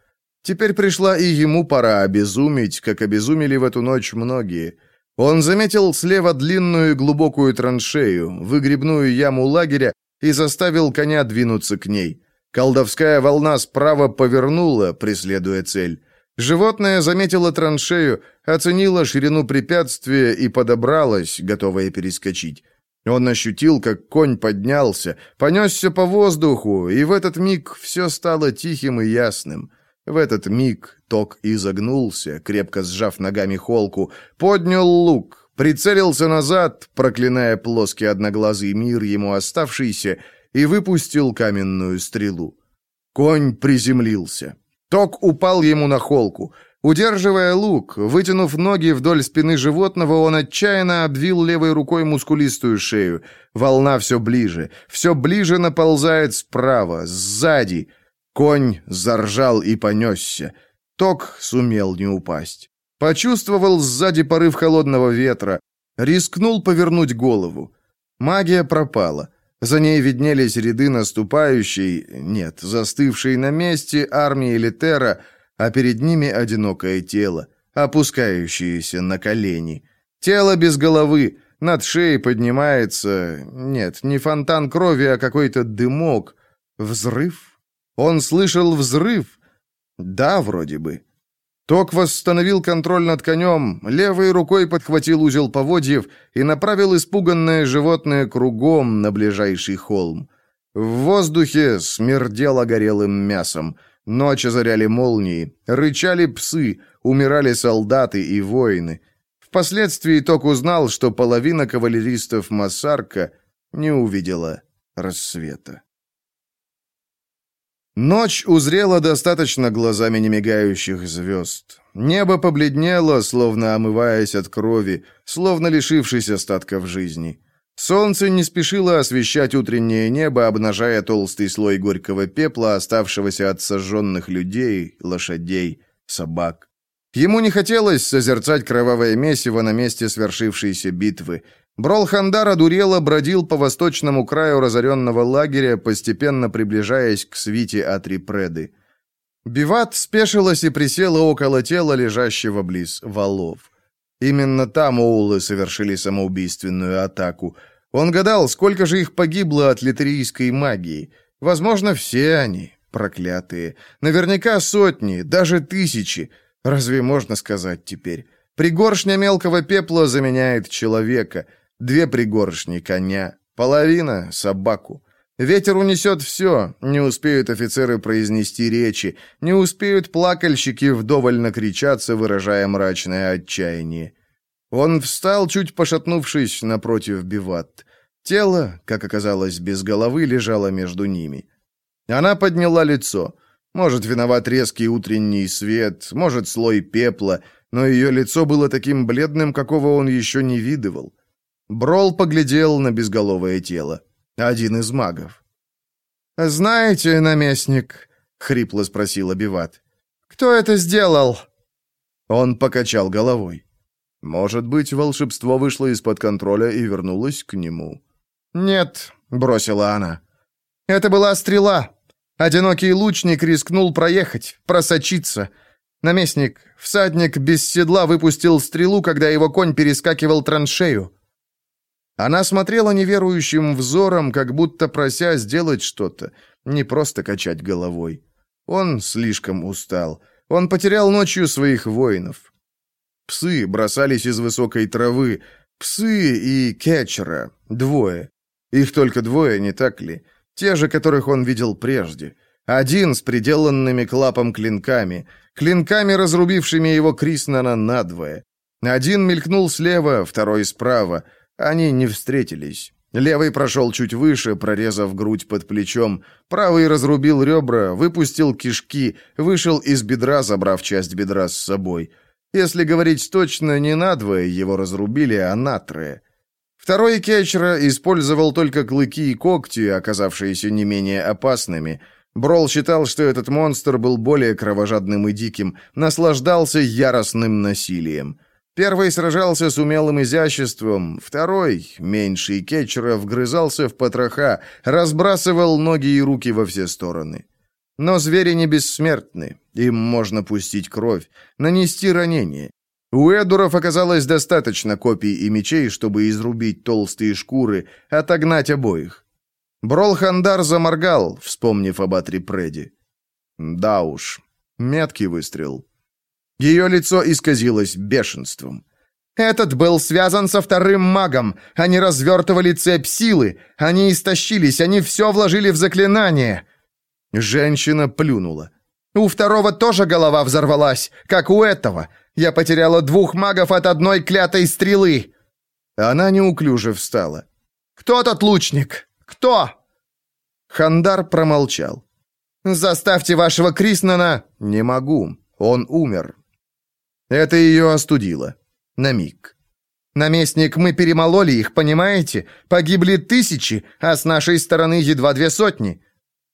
Теперь пришла и ему пора обезумить, как обезумели в эту ночь многие. Он заметил слева длинную и глубокую траншею, выгребную яму лагеря, и заставил коня двинуться к ней. Колдовская волна справа повернула, преследуя цель. Животное заметило траншею, оценило ширину препятствия и подобралось, готовое перескочить. Он ощутил, как конь поднялся, понесся по воздуху, и в этот миг все стало тихим и ясным. В этот миг ток изогнулся, крепко сжав ногами холку, поднял лук, прицелился назад, проклиная плоский одноглазый мир ему оставшийся, и выпустил каменную стрелу. Конь приземлился. Ток упал ему на холку. Удерживая лук, вытянув ноги вдоль спины животного, он отчаянно обвил левой рукой мускулистую шею. Волна все ближе, все ближе наползает справа, сзади. Конь заржал и понесся. Ток сумел не упасть. Почувствовал сзади порыв холодного ветра. Рискнул повернуть голову. Магия пропала. За ней виднелись ряды наступающей, нет, застывшей на месте армии Литера, а перед ними одинокое тело, опускающееся на колени. Тело без головы, над шеей поднимается... Нет, не фонтан крови, а какой-то дымок. Взрыв? Он слышал взрыв? Да, вроде бы. Ток восстановил контроль над конем, левой рукой подхватил узел поводьев и направил испуганное животное кругом на ближайший холм. В воздухе смердело горелым мясом. Ночь озаряли молнии, рычали псы, умирали солдаты и воины. Впоследствии Ток узнал, что половина кавалеристов Массарка не увидела рассвета. Ночь узрела достаточно глазами немигающих звезд. Небо побледнело, словно омываясь от крови, словно лишившись остатков жизни. Солнце не спешило освещать утреннее небо, обнажая толстый слой горького пепла, оставшегося от сожженных людей, лошадей, собак. Ему не хотелось созерцать кровавое месиво на месте свершившейся битвы. Бролхандар одурело бродил по восточному краю разоренного лагеря, постепенно приближаясь к свите Атрипреды. Биват спешилась и присела около тела, лежащего близ валов. Именно там Оулы совершили самоубийственную атаку. Он гадал, сколько же их погибло от литерийской магии. Возможно, все они, проклятые. Наверняка сотни, даже тысячи. Разве можно сказать теперь? Пригоршня мелкого пепла заменяет человека — Две пригоршни коня, половина — собаку. Ветер унесет все, не успеют офицеры произнести речи, не успеют плакальщики вдоволь накричаться, выражая мрачное отчаяние. Он встал, чуть пошатнувшись, напротив биват. Тело, как оказалось, без головы лежало между ними. Она подняла лицо. Может, виноват резкий утренний свет, может, слой пепла, но ее лицо было таким бледным, какого он еще не видывал. Брол поглядел на безголовое тело. Один из магов. «Знаете, наместник?» — хрипло спросил Биват. «Кто это сделал?» Он покачал головой. «Может быть, волшебство вышло из-под контроля и вернулось к нему?» «Нет», — бросила она. «Это была стрела. Одинокий лучник рискнул проехать, просочиться. Наместник, всадник без седла выпустил стрелу, когда его конь перескакивал траншею. Она смотрела неверующим взором, как будто прося сделать что-то, не просто качать головой. Он слишком устал. Он потерял ночью своих воинов. Псы бросались из высокой травы. Псы и кетчера. Двое. Их только двое, не так ли? Те же, которых он видел прежде. Один с приделанными клапом клинками. клинками разрубившими его Криснана надвое. Один мелькнул слева, второй справа. Они не встретились. Левый прошел чуть выше, прорезав грудь под плечом. Правый разрубил ребра, выпустил кишки, вышел из бедра, забрав часть бедра с собой. Если говорить точно, не надвое его разрубили, а натрое. Второй кетчера использовал только клыки и когти, оказавшиеся не менее опасными. Брол считал, что этот монстр был более кровожадным и диким, наслаждался яростным насилием. Первый сражался с умелым изяществом, второй, меньший кетчера, вгрызался в потроха, разбрасывал ноги и руки во все стороны. Но звери не бессмертны, им можно пустить кровь, нанести ранение. У Эдуров оказалось достаточно копий и мечей, чтобы изрубить толстые шкуры, отогнать обоих. Бролхандар заморгал, вспомнив об Атри Преди. Да уж, меткий выстрел. Ее лицо исказилось бешенством. «Этот был связан со вторым магом. Они развертывали цепь силы. Они истощились, они все вложили в заклинание». Женщина плюнула. «У второго тоже голова взорвалась, как у этого. Я потеряла двух магов от одной клятой стрелы». Она неуклюже встала. «Кто тот лучник? Кто?» Хандар промолчал. «Заставьте вашего Криснана...» «Не могу. Он умер. Это ее остудило. На миг. «Наместник, мы перемололи их, понимаете? Погибли тысячи, а с нашей стороны едва две сотни».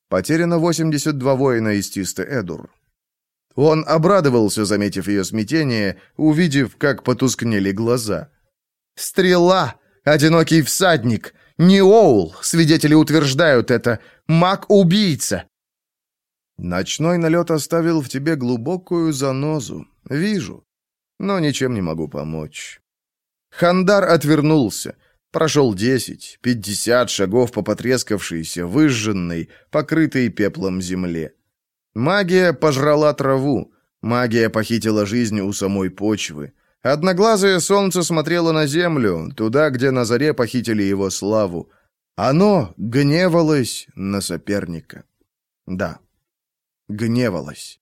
Потеряно 82 воина из Тисты Эдур. Он обрадовался, заметив ее смятение, увидев, как потускнели глаза. «Стрела! Одинокий всадник! Не Оул! Свидетели утверждают это! Маг-убийца!» «Ночной налет оставил в тебе глубокую занозу. Вижу но ничем не могу помочь. Хандар отвернулся. Прошел десять, пятьдесят шагов по потрескавшейся, выжженной, покрытой пеплом земле. Магия пожрала траву, магия похитила жизнь у самой почвы. Одноглазое солнце смотрело на землю, туда, где на заре похитили его славу. Оно гневалось на соперника. Да, гневалось.